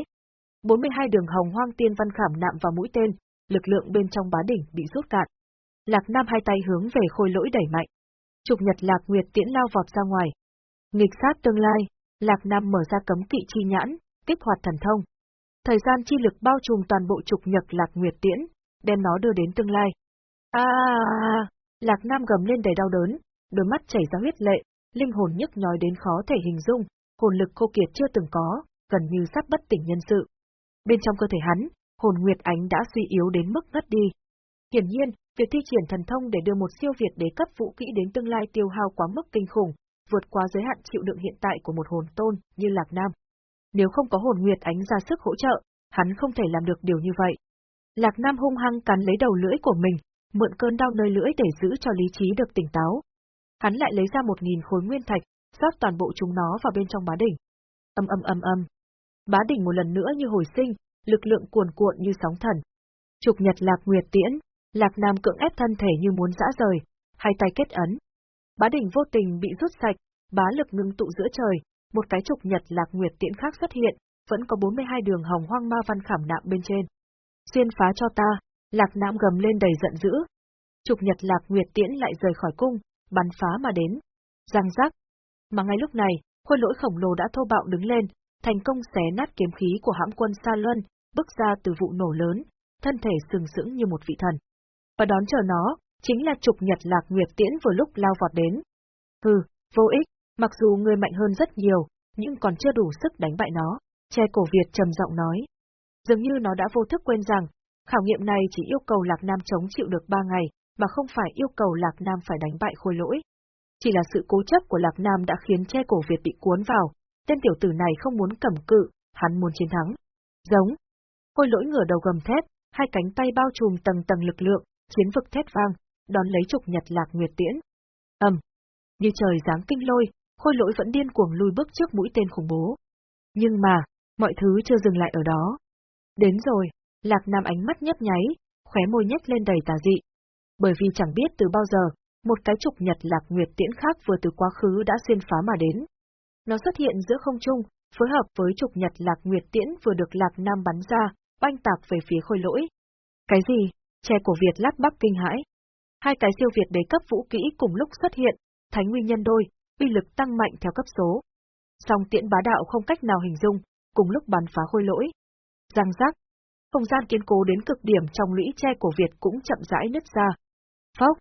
42 đường hồng hoang tiên văn khảm nạm vào mũi tên, lực lượng bên trong bá đỉnh bị rút cạn. Lạc Nam hai tay hướng về khôi lỗi đẩy mạnh. Trục nhật Lạc Nguyệt tiễn lao vọt ra ngoài. Nghịch sát tương lai, Lạc Nam mở ra cấm kỵ chi nhãn, kích hoạt thần thông, Thời gian chi lực bao trùm toàn bộ trục nhật lạc nguyệt tiễn, đem nó đưa đến tương lai. A à, Lạc Nam gầm lên đầy đau đớn, đôi mắt chảy ra huyết lệ, linh hồn nhức nhói đến khó thể hình dung, hồn lực khô kiệt chưa từng có, gần như sắp bất tỉnh nhân sự. Bên trong cơ thể hắn, hồn nguyệt ánh đã suy yếu đến mức ngất đi. Hiển nhiên, việc thi triển thần thông để đưa một siêu việt đế cấp vũ kỹ đến tương lai tiêu hao quá mức kinh khủng, vượt qua giới hạn chịu đựng hiện tại của một hồn tôn như Lạc Nam. Nếu không có hồn nguyệt ánh ra sức hỗ trợ, hắn không thể làm được điều như vậy. Lạc Nam hung hăng cắn lấy đầu lưỡi của mình, mượn cơn đau nơi lưỡi để giữ cho lý trí được tỉnh táo. Hắn lại lấy ra một nghìn khối nguyên thạch, xác toàn bộ chúng nó vào bên trong bá đỉnh. Âm âm âm âm. Bá đỉnh một lần nữa như hồi sinh, lực lượng cuồn cuộn như sóng thần. Trục nhật Lạc Nguyệt tiễn, Lạc Nam cưỡng ép thân thể như muốn dã rời, hai tay kết ấn. Bá đỉnh vô tình bị rút sạch, bá lực ngưng tụ giữa trời, một cái trục nhật lạc nguyệt tiễn khác xuất hiện, vẫn có 42 đường hồng hoang ma văn khảm nạm bên trên. Xuyên phá cho ta, lạc nam gầm lên đầy giận dữ. Trục nhật lạc nguyệt tiễn lại rời khỏi cung, bắn phá mà đến. Răng rắc. Mà ngay lúc này, khôi lỗi khổng lồ đã thô bạo đứng lên, thành công xé nát kiếm khí của hãm quân Sa Luân, bước ra từ vụ nổ lớn, thân thể sừng sững như một vị thần. và đón chờ nó, chính là trục nhật lạc nguyệt tiễn vừa lúc lao vọt đến. Hừ, vô ích, mặc dù người mạnh hơn rất nhiều, nhưng còn chưa đủ sức đánh bại nó, che cổ Việt trầm giọng nói. Dường như nó đã vô thức quên rằng, khảo nghiệm này chỉ yêu cầu Lạc Nam chống chịu được ba ngày, mà không phải yêu cầu Lạc Nam phải đánh bại khôi lỗi. Chỉ là sự cố chấp của Lạc Nam đã khiến che cổ Việt bị cuốn vào, tên tiểu tử này không muốn cầm cự, hắn muốn chiến thắng. Giống. Khôi lỗi ngửa đầu gầm thét, hai cánh tay bao trùm tầng tầng lực lượng, chiến vực thét vang, đón lấy trục nhật lạc nguyệt tiễn. ầm, như trời giáng kinh lôi, khôi lỗi vẫn điên cuồng lùi bước trước mũi tên khủng bố. Nhưng mà, mọi thứ chưa dừng lại ở đó. Đến rồi, Lạc Nam ánh mắt nhấp nháy, khóe môi nhếch lên đầy tà dị. Bởi vì chẳng biết từ bao giờ, một cái trục nhật lạc nguyệt tiễn khác vừa từ quá khứ đã xuyên phá mà đến. Nó xuất hiện giữa không trung, phối hợp với trục nhật lạc nguyệt tiễn vừa được Lạc Nam bắn ra, banh tạc về phía khôi lỗi. Cái gì? Che của Việt lát bắc kinh hãi. Hai cái siêu Việt đế cấp vũ kỹ cùng lúc xuất hiện, thánh nguyên nhân đôi, uy lực tăng mạnh theo cấp số. Song tiễn bá đạo không cách nào hình dung, cùng lúc bắn phá khôi lỗi. Giang giác. Không gian kiên cố đến cực điểm trong lũy tre của Việt cũng chậm rãi nứt ra. Phốc.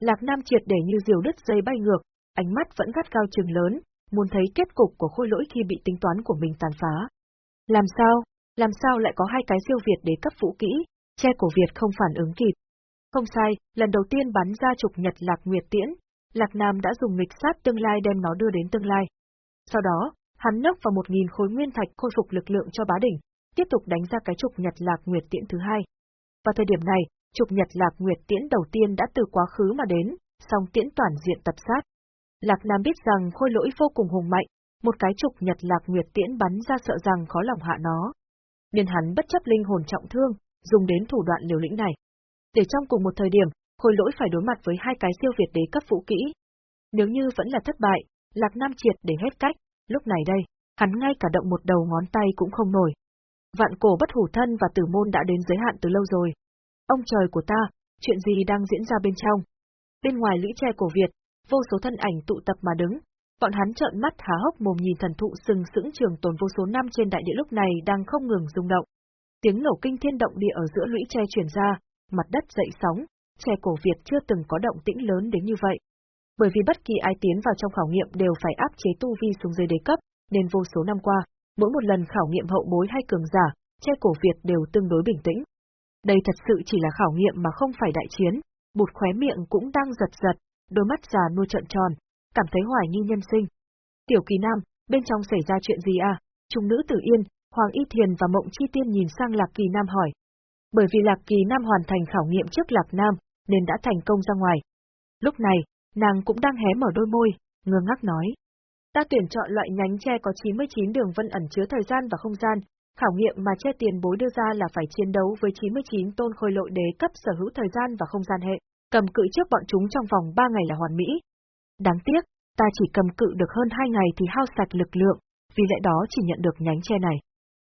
Lạc Nam triệt để như diều đứt dây bay ngược, ánh mắt vẫn gắt cao trừng lớn, muốn thấy kết cục của khôi lỗi khi bị tính toán của mình tàn phá. Làm sao, làm sao lại có hai cái siêu Việt đế cấp vũ kỹ, che cổ Việt không phản ứng kịp. Không sai, lần đầu tiên bắn ra trục nhật Lạc Nguyệt Tiễn, Lạc Nam đã dùng nghịch sát tương lai đem nó đưa đến tương lai. Sau đó, hắn nốc vào một nghìn khối nguyên thạch khôi phục lực lượng cho bá đỉnh, tiếp tục đánh ra cái trục nhật Lạc Nguyệt Tiễn thứ hai. Vào thời điểm này, trục nhật Lạc Nguyệt Tiễn đầu tiên đã từ quá khứ mà đến, song tiễn toàn diện tập sát. Lạc Nam biết rằng khôi lỗi vô cùng hùng mạnh, một cái trục nhật Lạc Nguyệt Tiễn bắn ra sợ rằng khó lòng hạ nó. Nên hắn bất chấp linh hồn trọng thương, dùng đến thủ đoạn liều lĩnh này. Để trong cùng một thời điểm, khôi lỗi phải đối mặt với hai cái siêu việt đế cấp vũ kỹ. Nếu như vẫn là thất bại, Lạc Nam triệt để hết cách, lúc này đây, hắn ngay cả động một đầu ngón tay cũng không nổi. Vạn cổ bất hủ thân và tử môn đã đến giới hạn từ lâu rồi. Ông trời của ta, chuyện gì đang diễn ra bên trong? Bên ngoài lũy tre cổ Việt, vô số thân ảnh tụ tập mà đứng, bọn hắn trợn mắt há hốc mồm nhìn thần thụ sừng sững trường tồn vô số năm trên đại địa lúc này đang không ngừng rung động. Tiếng nổ kinh thiên động địa ở giữa lũy tre truyền ra, mặt đất dậy sóng, tre cổ Việt chưa từng có động tĩnh lớn đến như vậy. Bởi vì bất kỳ ai tiến vào trong khảo nghiệm đều phải áp chế tu vi xuống dưới đế cấp, nên vô số năm qua, mỗi một lần khảo nghiệm hậu bối hay cường giả, tre cổ Việt đều tương đối bình tĩnh. Đây thật sự chỉ là khảo nghiệm mà không phải đại chiến, bụt khóe miệng cũng đang giật giật, đôi mắt già nua trợn tròn, cảm thấy hoài nghi nhân sinh. Tiểu kỳ nam, bên trong xảy ra chuyện gì à? Trung nữ tử yên, Hoàng Y Thiền và Mộng Chi Tiên nhìn sang Lạc Kỳ Nam hỏi. Bởi vì Lạc Kỳ Nam hoàn thành khảo nghiệm trước Lạc Nam, nên đã thành công ra ngoài. Lúc này, nàng cũng đang hé mở đôi môi, ngơ ngác nói. Ta tuyển chọn loại nhánh tre có 99 đường vân ẩn chứa thời gian và không gian, khảo nghiệm mà che tiền bối đưa ra là phải chiến đấu với 99 tôn khôi lội đế cấp sở hữu thời gian và không gian hệ, cầm cự trước bọn chúng trong vòng 3 ngày là hoàn mỹ. Đáng tiếc, ta chỉ cầm cự được hơn 2 ngày thì hao sạch lực lượng, vì lẽ đó chỉ nhận được nhánh che này.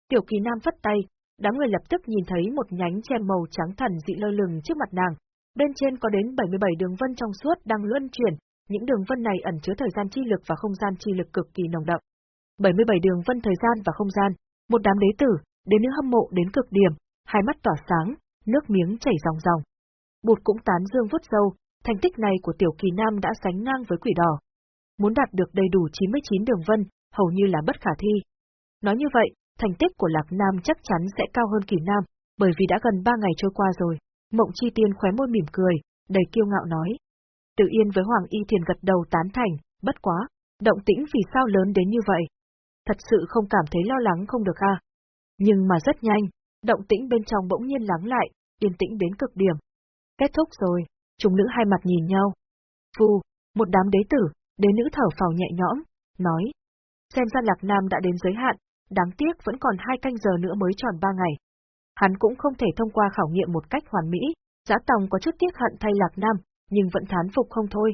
Tiểu kỳ nam phất tay, đám người lập tức nhìn thấy một nhánh che màu trắng thần dị lơ lửng trước mặt nàng. Bên trên có đến 77 đường vân trong suốt đang luân chuyển, những đường vân này ẩn chứa thời gian chi lực và không gian chi lực cực kỳ nồng đậm. 77 đường vân thời gian và không gian, một đám đế tử, đến nữ hâm mộ đến cực điểm, hai mắt tỏa sáng, nước miếng chảy ròng ròng. Bụt cũng tán dương vút dâu, thành tích này của tiểu kỳ nam đã sánh ngang với quỷ đỏ. Muốn đạt được đầy đủ 99 đường vân, hầu như là bất khả thi. Nói như vậy, thành tích của Lạc Nam chắc chắn sẽ cao hơn kỳ nam, bởi vì đã gần ba ngày trôi qua rồi. Mộng chi tiên khóe môi mỉm cười, đầy kiêu ngạo nói. Tự yên với Hoàng Y Thiền gật đầu tán thành, bất quá, động tĩnh vì sao lớn đến như vậy? Thật sự không cảm thấy lo lắng không được à? Nhưng mà rất nhanh, động tĩnh bên trong bỗng nhiên lắng lại, yên tĩnh đến cực điểm. Kết thúc rồi, chúng nữ hai mặt nhìn nhau. Phu, một đám đế tử, đế nữ thở phào nhẹ nhõm, nói. Xem ra Lạc Nam đã đến giới hạn, đáng tiếc vẫn còn hai canh giờ nữa mới tròn ba ngày. Hắn cũng không thể thông qua khảo nghiệm một cách hoàn mỹ, giã tòng có chút tiếc hận thay Lạc Nam, nhưng vẫn thán phục không thôi.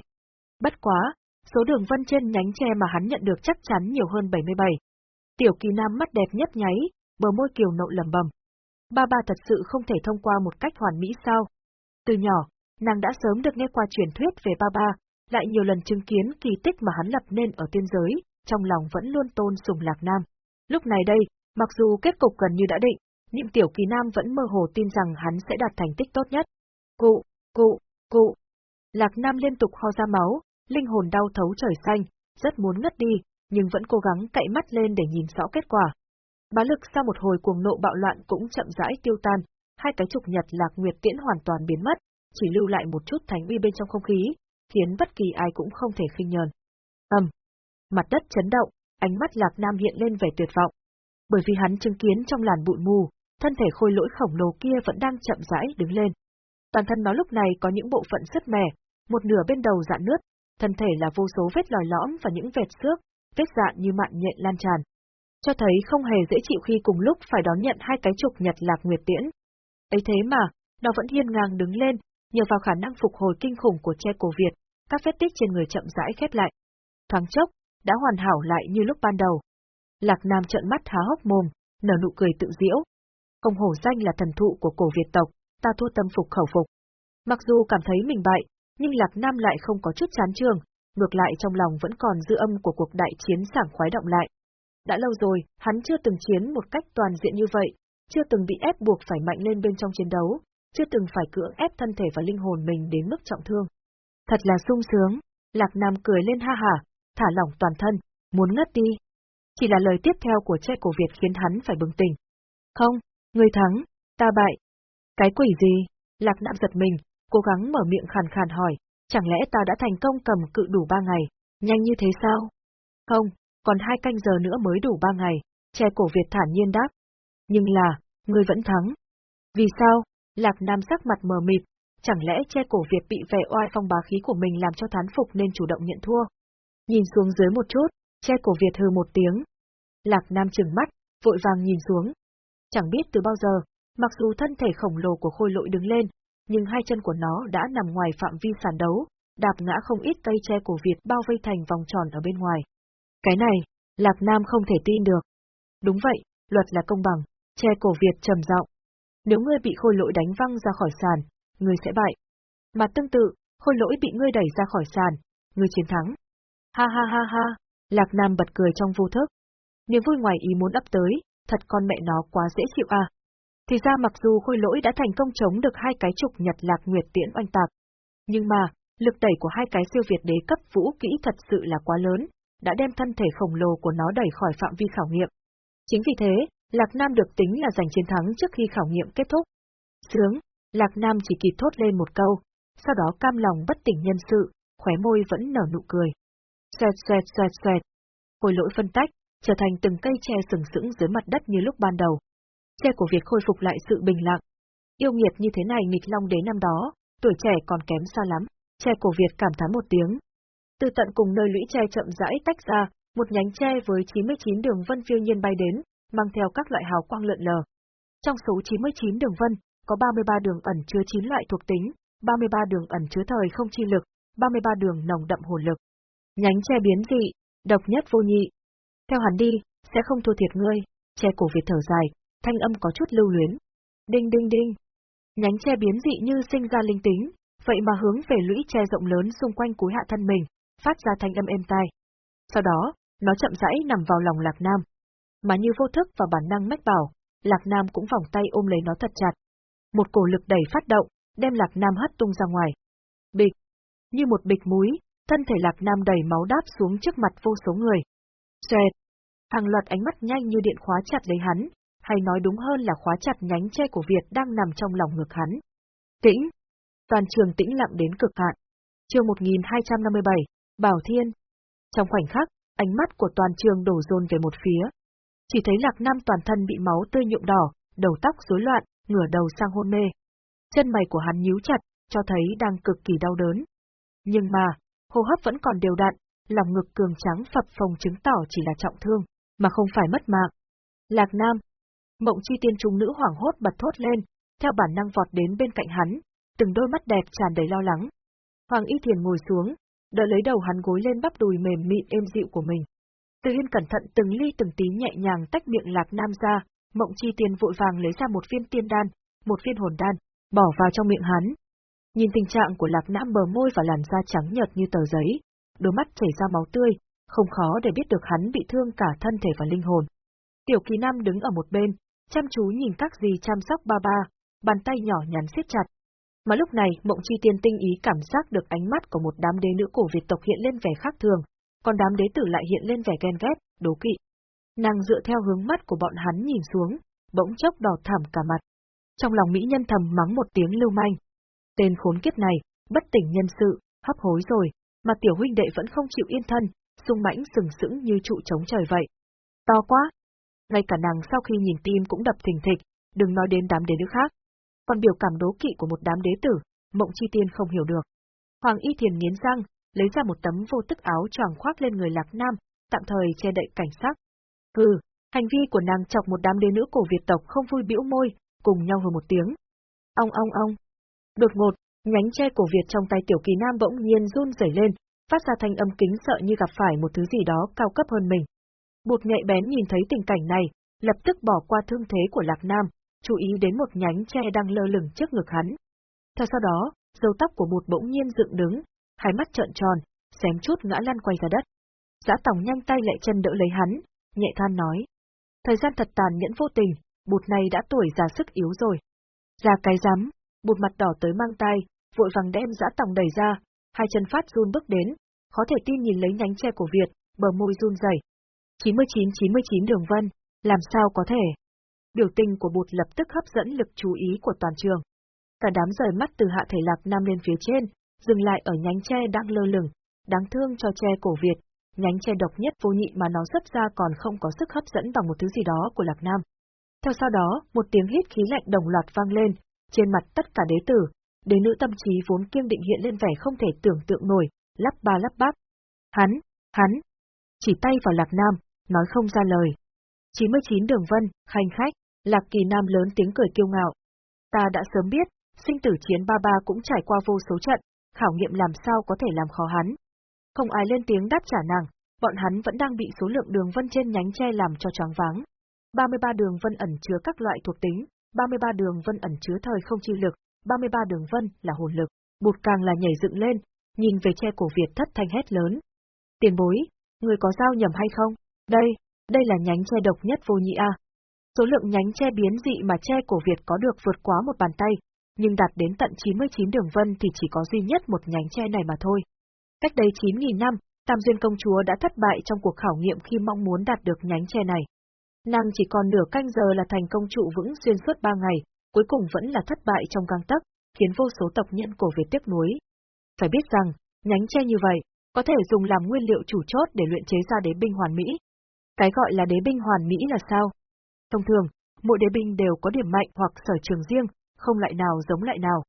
Bất quá, số đường vân trên nhánh tre mà hắn nhận được chắc chắn nhiều hơn 77. Tiểu kỳ nam mắt đẹp nhất nháy, bờ môi kiều nộ lầm bầm. Ba ba thật sự không thể thông qua một cách hoàn mỹ sao? Từ nhỏ, nàng đã sớm được nghe qua truyền thuyết về ba ba, lại nhiều lần chứng kiến kỳ tích mà hắn lập nên ở tiên giới, trong lòng vẫn luôn tôn sùng lạc nam. Lúc này đây, mặc dù kết cục gần như đã định, nhưng tiểu kỳ nam vẫn mơ hồ tin rằng hắn sẽ đạt thành tích tốt nhất. Cụ, Cụ, cụ. Lạc Nam liên tục ho ra máu, linh hồn đau thấu trời xanh, rất muốn ngất đi, nhưng vẫn cố gắng cậy mắt lên để nhìn rõ kết quả. Bá lực sau một hồi cuồng nộ bạo loạn cũng chậm rãi tiêu tan, hai cái trục nhật lạc nguyệt tiễn hoàn toàn biến mất, chỉ lưu lại một chút thánh uy bên trong không khí, khiến bất kỳ ai cũng không thể khinh nhờn. Ầm, mặt đất chấn động, ánh mắt Lạc Nam hiện lên vẻ tuyệt vọng. Bởi vì hắn chứng kiến trong làn bụi mù, thân thể khôi lỗi khổng lồ kia vẫn đang chậm rãi đứng lên. Toàn thân nó lúc này có những bộ phận sứt mẻ, một nửa bên đầu dạn nứt, thân thể là vô số vết lòi lõm và những vệt xước, vết dạn như mạn nhện lan tràn. Cho thấy không hề dễ chịu khi cùng lúc phải đón nhận hai cái trục nhật lạc nguyệt tiễn. ấy thế mà, nó vẫn hiên ngang đứng lên, nhờ vào khả năng phục hồi kinh khủng của che cổ Việt, các vết tích trên người chậm rãi khép lại. Thoáng chốc, đã hoàn hảo lại như lúc ban đầu. Lạc Nam trợn mắt há hốc mồm, nở nụ cười tự diễu. Không hổ danh là thần thụ của cổ Việt tộc, ta thua tâm phục khẩu phục. Mặc dù cảm thấy mình bại, nhưng Lạc Nam lại không có chút chán trường, ngược lại trong lòng vẫn còn dư âm của cuộc đại chiến sảng khoái động lại. Đã lâu rồi, hắn chưa từng chiến một cách toàn diện như vậy, chưa từng bị ép buộc phải mạnh lên bên trong chiến đấu, chưa từng phải cưỡng ép thân thể và linh hồn mình đến mức trọng thương. Thật là sung sướng, Lạc Nam cười lên ha hả, thả lỏng toàn thân, muốn ngất đi. Chỉ là lời tiếp theo của che cổ Việt khiến hắn phải bừng tỉnh. Không, người thắng, ta bại. Cái quỷ gì? Lạc Nam giật mình, cố gắng mở miệng khàn khàn hỏi, chẳng lẽ ta đã thành công cầm cự đủ ba ngày, nhanh như thế sao? Không, còn hai canh giờ nữa mới đủ ba ngày, che cổ Việt thản nhiên đáp. Nhưng là, ngươi vẫn thắng. Vì sao? Lạc Nam sắc mặt mờ mịt, chẳng lẽ che cổ Việt bị vẻ oai phong bá khí của mình làm cho thán phục nên chủ động nhận thua? Nhìn xuống dưới một chút, che cổ Việt hừ một tiếng. Lạc Nam trừng mắt, vội vàng nhìn xuống. Chẳng biết từ bao giờ, mặc dù thân thể khổng lồ của khôi lỗi đứng lên, nhưng hai chân của nó đã nằm ngoài phạm vi sàn đấu, đạp ngã không ít cây tre của Việt bao vây thành vòng tròn ở bên ngoài. Cái này, Lạc Nam không thể tin được. Đúng vậy, luật là công bằng, che cổ Việt trầm giọng. Nếu ngươi bị khôi lỗi đánh văng ra khỏi sàn, ngươi sẽ bại. Mà tương tự, khôi lỗi bị ngươi đẩy ra khỏi sàn, ngươi chiến thắng. Ha ha ha ha, Lạc Nam bật cười trong vô thức. Niềm vui ngoài ý muốn ấp tới, thật con mẹ nó quá dễ chịu à. Thì ra mặc dù khôi lỗi đã thành công chống được hai cái trục nhật lạc nguyệt tiễn oanh tạc. Nhưng mà, lực đẩy của hai cái siêu việt đế cấp vũ kỹ thật sự là quá lớn, đã đem thân thể khổng lồ của nó đẩy khỏi phạm vi khảo nghiệm. Chính vì thế, Lạc Nam được tính là giành chiến thắng trước khi khảo nghiệm kết thúc. Sướng, Lạc Nam chỉ kịp thốt lên một câu, sau đó cam lòng bất tỉnh nhân sự, khóe môi vẫn nở nụ cười. Xoẹt xoẹt xoẹt xoẹt. Khôi lỗi phân tách, trở thành từng cây tre sừng sững dưới mặt đất như lúc ban đầu. Che của Việt khôi phục lại sự bình lặng. Yêu nghiệt như thế này nghịch long đế năm đó, tuổi trẻ còn kém xa lắm, Che cổ Việt cảm thán một tiếng. Từ tận cùng nơi lũy tre chậm rãi tách ra, một nhánh tre với 99 đường vân phiêu nhiên bay đến, mang theo các loại hào quang lượn lờ. Trong số 99 đường vân, có 33 đường ẩn chứa 9 loại thuộc tính, 33 đường ẩn chứa thời không chi lực, 33 đường nồng đậm hồn lực. Nhánh tre biến dị, độc nhất vô nhị. Theo hắn đi, sẽ không thua thiệt ngươi, tre cổ Việt thở dài, thanh âm có chút lưu luyến. Đinh đinh đinh. Nhánh tre biến dị như sinh ra linh tính, vậy mà hướng về lũy tre rộng lớn xung quanh cúi hạ thân mình, phát ra thanh âm êm tai. Sau đó, nó chậm rãi nằm vào lòng Lạc Nam. Mà như vô thức và bản năng mách bảo, Lạc Nam cũng vòng tay ôm lấy nó thật chặt. Một cổ lực đẩy phát động, đem Lạc Nam hất tung ra ngoài. Bịch! Như một bịch muối, thân thể Lạc Nam đầy máu đáp xuống trước mặt vô số người. Xoẹt! Hàng loạt ánh mắt nhanh như điện khóa chặt lấy hắn, hay nói đúng hơn là khóa chặt nhánh tre của Việt đang nằm trong lòng ngực hắn. Tĩnh! Toàn trường tĩnh lặng đến cực hạn. Chương 1257, Bảo Thiên. Trong khoảnh khắc, ánh mắt của toàn trường đổ dồn về một phía. Chỉ thấy Lạc Nam toàn thân bị máu tươi nhuộm đỏ, đầu tóc rối loạn, ngửa đầu sang hôn mê. Chân mày của hắn nhíu chặt, cho thấy đang cực kỳ đau đớn. Nhưng mà, hô hấp vẫn còn đều đặn, lòng ngực cường trắng phập phồng chứng tỏ chỉ là trọng thương, mà không phải mất mạng. Lạc Nam, Mộng chi tiên trung nữ hoảng hốt bật thốt lên, theo bản năng vọt đến bên cạnh hắn, từng đôi mắt đẹp tràn đầy lo lắng. Hoàng Y Thiền ngồi xuống, đỡ lấy đầu hắn gối lên bắp đùi mềm mịn êm dịu của mình. Từ Yên cẩn thận từng ly từng tí nhẹ nhàng tách miệng Lạc Nam ra, Mộng Chi Tiên vội vàng lấy ra một viên tiên đan, một viên hồn đan, bỏ vào trong miệng hắn. Nhìn tình trạng của Lạc Nam bờ môi và làn da trắng nhợt như tờ giấy, đôi mắt chảy ra máu tươi, không khó để biết được hắn bị thương cả thân thể và linh hồn. Tiểu Kỳ Nam đứng ở một bên, chăm chú nhìn các gì chăm sóc ba ba, bàn tay nhỏ nhắn siết chặt. Mà lúc này, Mộng Chi Tiên tinh ý cảm giác được ánh mắt của một đám đế nữ cổ Việt tộc hiện lên vẻ khác thường, còn đám đế tử lại hiện lên vẻ ghen ghét, đố kỵ. Nàng dựa theo hướng mắt của bọn hắn nhìn xuống, bỗng chốc đỏ thảm cả mặt. Trong lòng mỹ nhân thầm mắng một tiếng lưu manh. Tên khốn kiếp này, bất tỉnh nhân sự, hấp hối rồi, mà tiểu huynh đệ vẫn không chịu yên thân, sung mãnh sừng sững như trụ trống trời vậy. To quá! Ngay cả nàng sau khi nhìn tim cũng đập thình thịch, đừng nói đến đám đế nữ khác. Còn biểu cảm đố kỵ của một đám đế tử, mộng chi tiên không hiểu được. Hoàng Y Thiền nghiến răng, lấy ra một tấm vô tức áo choàng khoác lên người Lạc Nam, tạm thời che đậy cảnh sắc. Hừ, hành vi của nàng chọc một đám đế nữ cổ Việt tộc không vui bĩu môi, cùng nhau hừ một tiếng. Ong ong ong. Đột ngột, nhánh che cổ Việt trong tay tiểu kỳ nam bỗng nhiên run rẩy lên, phát ra thanh âm kính sợ như gặp phải một thứ gì đó cao cấp hơn mình. Bụt nhạy bén nhìn thấy tình cảnh này, lập tức bỏ qua thương thế của Lạc Nam, chú ý đến một nhánh tre đang lơ lửng trước ngực hắn. Theo sau đó, dâu tóc của bụt bỗng nhiên dựng đứng, hai mắt trợn tròn, xém chút ngã lăn quay ra đất. Giã tòng nhanh tay lại chân đỡ lấy hắn, nhẹ than nói. Thời gian thật tàn nhẫn vô tình, bụt này đã tuổi già sức yếu rồi. Ra cái rắm, bụt mặt đỏ tới mang tay, vội vàng đem giã tòng đẩy ra, hai chân phát run bước đến, khó thể tin nhìn lấy nhánh tre của Việt, bờ môi run rẩy. 99-99 đường vân, làm sao có thể? Biểu tình của bụt lập tức hấp dẫn lực chú ý của toàn trường. Cả đám rời mắt từ hạ thể lạc nam lên phía trên, dừng lại ở nhánh tre đang lơ lửng, đáng thương cho tre cổ Việt, nhánh tre độc nhất vô nhị mà nó xuất ra còn không có sức hấp dẫn bằng một thứ gì đó của lạc nam. Theo sau đó, một tiếng hít khí lạnh đồng loạt vang lên, trên mặt tất cả đế tử, đế nữ tâm trí vốn kiêng định hiện lên vẻ không thể tưởng tượng nổi, lắp ba lắp bắp. Hắn, hắn, chỉ tay vào Lạc Nam, nói không ra lời. 99 đường vân, khanh khách, Lạc Kỳ Nam lớn tiếng cười kiêu ngạo. Ta đã sớm biết, sinh tử chiến ba ba cũng trải qua vô số trận, khảo nghiệm làm sao có thể làm khó hắn. Không ai lên tiếng đáp trả nàng, bọn hắn vẫn đang bị số lượng đường vân trên nhánh tre làm cho choáng váng. 33 đường vân ẩn chứa các loại thuộc tính, 33 đường vân ẩn chứa thời không chi lực, 33 đường vân là hồn lực, bụt càng là nhảy dựng lên, nhìn về che cổ Việt thất thanh hét lớn. Tiền bối, người có giao nhầm hay không? Đây, đây là nhánh tre độc nhất vô nhị a. Số lượng nhánh tre biến dị mà tre cổ Việt có được vượt quá một bàn tay, nhưng đạt đến tận 99 đường vân thì chỉ có duy nhất một nhánh tre này mà thôi. Cách đây 9.000 năm, Tam Duyên công chúa đã thất bại trong cuộc khảo nghiệm khi mong muốn đạt được nhánh tre này. Nàng chỉ còn nửa canh giờ là thành công trụ vững xuyên suốt ba ngày, cuối cùng vẫn là thất bại trong gang tấc, khiến vô số tộc nhân cổ Việt tiếc nuối. Phải biết rằng, nhánh tre như vậy, có thể dùng làm nguyên liệu chủ chốt để luyện chế ra đế binh hoàn mỹ. Cái gọi là đế binh hoàn mỹ là sao? Thông thường, mỗi đế binh đều có điểm mạnh hoặc sở trường riêng, không lại nào giống lại nào.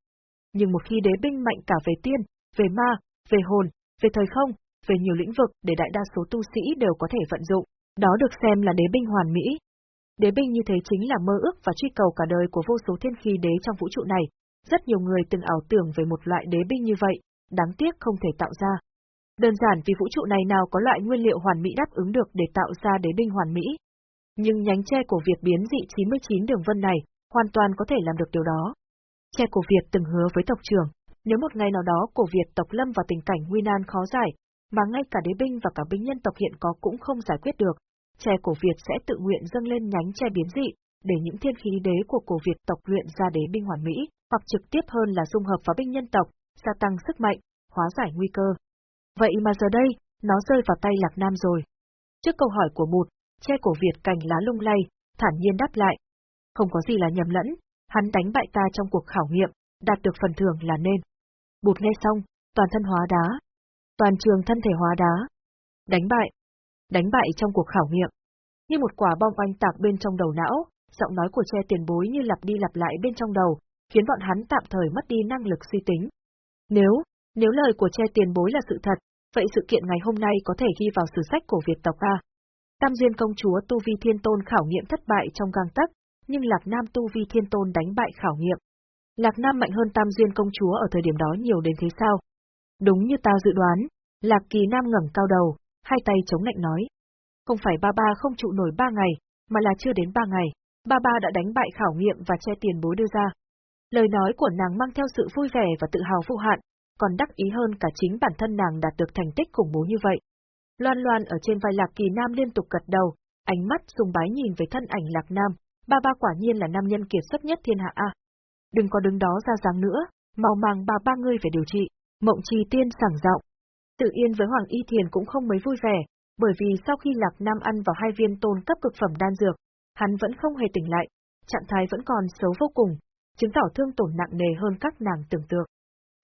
Nhưng một khi đế binh mạnh cả về tiên, về ma, về hồn, về thời không, về nhiều lĩnh vực để đại đa số tu sĩ đều có thể vận dụng, đó được xem là đế binh hoàn mỹ. Đế binh như thế chính là mơ ước và truy cầu cả đời của vô số thiên khí đế trong vũ trụ này. Rất nhiều người từng ảo tưởng về một loại đế binh như vậy, đáng tiếc không thể tạo ra. Đơn giản vì vũ trụ này nào có loại nguyên liệu hoàn mỹ đáp ứng được để tạo ra đế binh hoàn mỹ. Nhưng nhánh tre của Việt biến dị 99 đường vân này, hoàn toàn có thể làm được điều đó. Tre của Việt từng hứa với tộc trưởng, nếu một ngày nào đó cổ Việt tộc lâm vào tình cảnh nguy nan khó giải, mà ngay cả đế binh và cả binh nhân tộc hiện có cũng không giải quyết được, tre cổ Việt sẽ tự nguyện dâng lên nhánh tre biến dị, để những thiên khí đế của cổ Việt tộc luyện ra đế binh hoàn mỹ, hoặc trực tiếp hơn là dung hợp vào binh nhân tộc, gia tăng sức mạnh, hóa giải nguy cơ. Vậy mà giờ đây, nó rơi vào tay Lạc Nam rồi. Trước câu hỏi của Bụt, che cổ Việt cành lá lung lay, thản nhiên đáp lại. Không có gì là nhầm lẫn, hắn đánh bại ta trong cuộc khảo nghiệm, đạt được phần thưởng là nên. Bụt nghe xong, toàn thân hóa đá. Toàn trường thân thể hóa đá. Đánh bại. Đánh bại trong cuộc khảo nghiệm. Như một quả bom oanh tạc bên trong đầu não, giọng nói của che tiền bối như lặp đi lặp lại bên trong đầu, khiến bọn hắn tạm thời mất đi năng lực suy tính. Nếu, nếu lời của che tiền bối là sự thật, vậy sự kiện ngày hôm nay có thể ghi vào sử sách của Việt tộc A. Tam Duyên công chúa Tu Vi Thiên Tôn khảo nghiệm thất bại trong gang tấc, nhưng Lạc Nam Tu Vi Thiên Tôn đánh bại khảo nghiệm. Lạc Nam mạnh hơn Tam Duyên công chúa ở thời điểm đó nhiều đến thế sao? Đúng như tao dự đoán, Lạc Kỳ Nam ngẩng cao đầu, hai tay chống lạnh nói. Không phải ba ba không trụ nổi ba ngày, mà là chưa đến ba ngày, ba ba đã đánh bại khảo nghiệm và che tiền bối đưa ra. Lời nói của nàng mang theo sự vui vẻ và tự hào vô hạn, còn đắc ý hơn cả chính bản thân nàng đạt được thành tích khủng bố như vậy. Loan loan ở trên vai Lạc Kỳ Nam liên tục gật đầu, ánh mắt dùng bái nhìn về thân ảnh Lạc Nam, ba ba quả nhiên là nam nhân kiệt xuất nhất thiên hạ a. Đừng có đứng đó ra dáng nữa, mau mang ba ba ngươi về điều trị, mộng trì tiên sảng giọng. Tự yên với Hoàng Y Thiền cũng không mấy vui vẻ, bởi vì sau khi Lạc Nam ăn vào hai viên tôn cấp cực phẩm đan dược, hắn vẫn không hề tỉnh lại, trạng thái vẫn còn xấu vô cùng, chứng tỏ thương tổn nặng nề hơn các nàng tưởng tượng.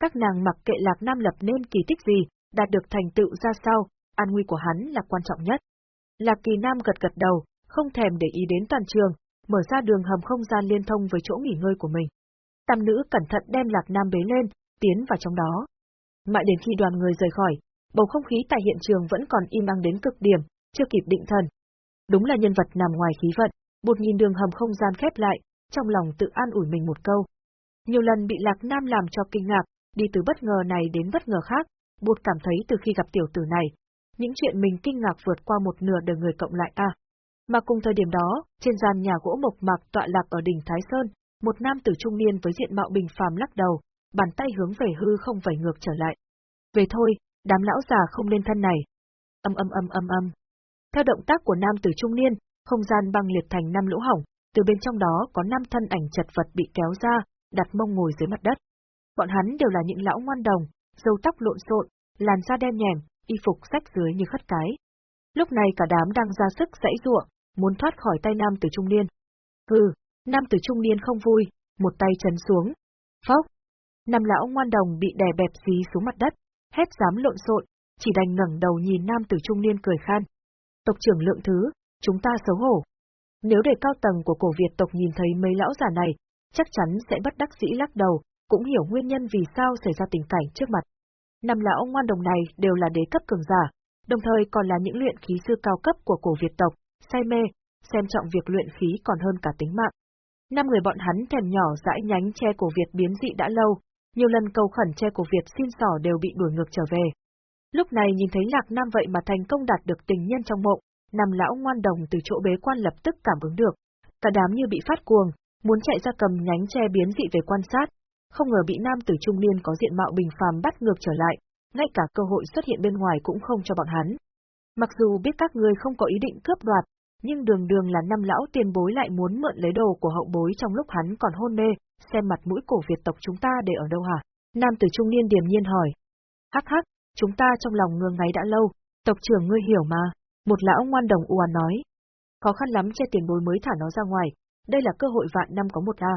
Các nàng mặc kệ Lạc Nam lập nên kỳ tích gì, đạt được thành tựu ra sao, an nguy của hắn là quan trọng nhất. Lạc Kỳ Nam gật gật đầu, không thèm để ý đến toàn trường, mở ra đường hầm không gian liên thông với chỗ nghỉ ngơi của mình. Tam nữ cẩn thận đem Lạc Nam bế lên, tiến vào trong đó. Mãi đến khi đoàn người rời khỏi, bầu không khí tại hiện trường vẫn còn im ắng đến cực điểm, chưa kịp định thần. Đúng là nhân vật nằm ngoài khí vận, bột nhìn đường hầm không gian khép lại, trong lòng tự an ủi mình một câu. Nhiều lần bị Lạc Nam làm cho kinh ngạc, đi từ bất ngờ này đến bất ngờ khác, buộc cảm thấy từ khi gặp tiểu tử này, những chuyện mình kinh ngạc vượt qua một nửa đời người cộng lại a. Mà cùng thời điểm đó, trên gian nhà gỗ mộc mạc tọa lạc ở đỉnh Thái Sơn, một nam tử trung niên với diện mạo bình phàm lắc đầu, bàn tay hướng về hư không vẩy ngược trở lại. Về thôi, đám lão già không lên thân này. Âm âm âm âm âm. Theo động tác của nam tử trung niên, không gian băng liệt thành năm lỗ hỏng, từ bên trong đó có năm thân ảnh chật vật bị kéo ra, đặt mông ngồi dưới mặt đất. Bọn hắn đều là những lão ngoan đồng, râu tóc lộn xộn, làn da đen nhèm, y phục rách dưới như khất cái. Lúc này cả đám đang ra sức dãy ruộng, muốn thoát khỏi tay nam tử trung niên. Hừ, nam tử trung niên không vui, một tay chấn xuống. Phốc! Năm lão ngoan đồng bị đè bẹp dí xuống mặt đất, hét dám lộn xộn, chỉ đành ngẩng đầu nhìn nam tử trung niên cười khan. Tộc trưởng lượng thứ, chúng ta xấu hổ. Nếu để cao tầng của cổ Việt tộc nhìn thấy mấy lão già này, chắc chắn sẽ bất đắc dĩ lắc đầu, cũng hiểu nguyên nhân vì sao xảy ra tình cảnh trước mặt. Năm lão ngoan đồng này đều là đế cấp cường giả, đồng thời còn là những luyện khí sư cao cấp của cổ Việt tộc, say mê, xem trọng việc luyện khí còn hơn cả tính mạng. Năm người bọn hắn thèm nhỏ dãi nhánh che cổ Việt biến dị đã lâu, nhiều lần cầu khẩn che cổ Việt xin sỏ đều bị đuổi ngược trở về. Lúc này nhìn thấy Lạc Nam vậy mà thành công đạt được tình nhân trong mộng, năm lão ngoan đồng từ chỗ bế quan lập tức cảm ứng được. Cả đám như bị phát cuồng, muốn chạy ra cầm nhánh che biến dị về quan sát, không ngờ bị nam tử trung niên có diện mạo bình phàm bắt ngược trở lại, ngay cả cơ hội xuất hiện bên ngoài cũng không cho bọn hắn. Mặc dù biết các ngươi không có ý định cướp đoạt, nhưng đường đường là năm lão tiền bối lại muốn mượn lấy đồ của hậu bối trong lúc hắn còn hôn mê, xem mặt mũi cổ Việt tộc chúng ta để ở đâu hả? Nam tử trung niên điềm nhiên hỏi. Hắc hắc, chúng ta trong lòng ngương ngáy đã lâu, tộc trưởng ngươi hiểu mà, một lão ngoan đồng u nói. Khó khăn lắm che tiền bối mới thả nó ra ngoài, đây là cơ hội vạn năm có một a.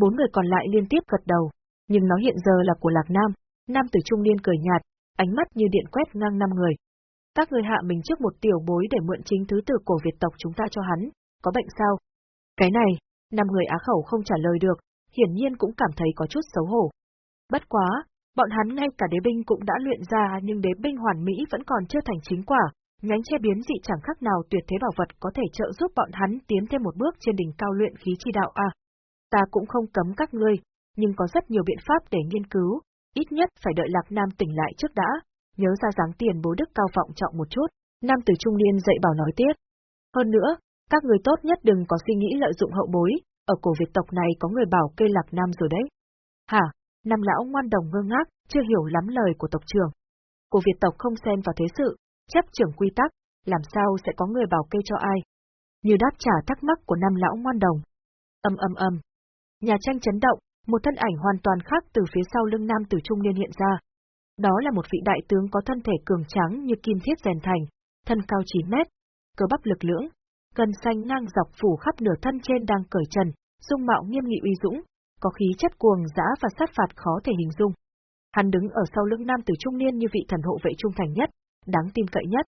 Bốn người còn lại liên tiếp gật đầu, nhưng nó hiện giờ là của Lạc Nam, nam tử trung niên cười nhạt, ánh mắt như điện quét ngang năm người. Các người hạ mình trước một tiểu bối để mượn chính thứ tử của Việt tộc chúng ta cho hắn, có bệnh sao? Cái này, năm người á khẩu không trả lời được, hiển nhiên cũng cảm thấy có chút xấu hổ. Bất quá, bọn hắn ngay cả đế binh cũng đã luyện ra nhưng đế binh hoàn mỹ vẫn còn chưa thành chính quả, nhánh che biến dị chẳng khác nào tuyệt thế bảo vật có thể trợ giúp bọn hắn tiến thêm một bước trên đỉnh cao luyện khí chi đạo à. Ta cũng không cấm các ngươi, nhưng có rất nhiều biện pháp để nghiên cứu, ít nhất phải đợi Lạc Nam tỉnh lại trước đã, nhớ ra dáng tiền bố đức cao vọng trọng một chút, Nam tử trung niên dạy bảo nói tiếp. Hơn nữa, các người tốt nhất đừng có suy nghĩ lợi dụng hậu bối, ở cổ Việt tộc này có người bảo kê Lạc Nam rồi đấy. Hả, nam lão ngoan đồng ngơ ngác, chưa hiểu lắm lời của tộc trưởng. Cổ Việt tộc không xen vào thế sự, chấp trưởng quy tắc, làm sao sẽ có người bảo kê cho ai? Như đáp trả thắc mắc của nam lão ngoan đồng. Âm âm âm. Nhà tranh chấn động, một thân ảnh hoàn toàn khác từ phía sau lưng nam tử trung niên hiện ra. Đó là một vị đại tướng có thân thể cường tráng như kim thiết rèn thành, thân cao 9 mét, cơ bắp lực lưỡng, cân xanh ngang dọc phủ khắp nửa thân trên đang cởi trần, dung mạo nghiêm nghị uy dũng, có khí chất cuồng dã và sát phạt khó thể hình dung. Hắn đứng ở sau lưng nam tử trung niên như vị thần hộ vệ trung thành nhất, đáng tin cậy nhất.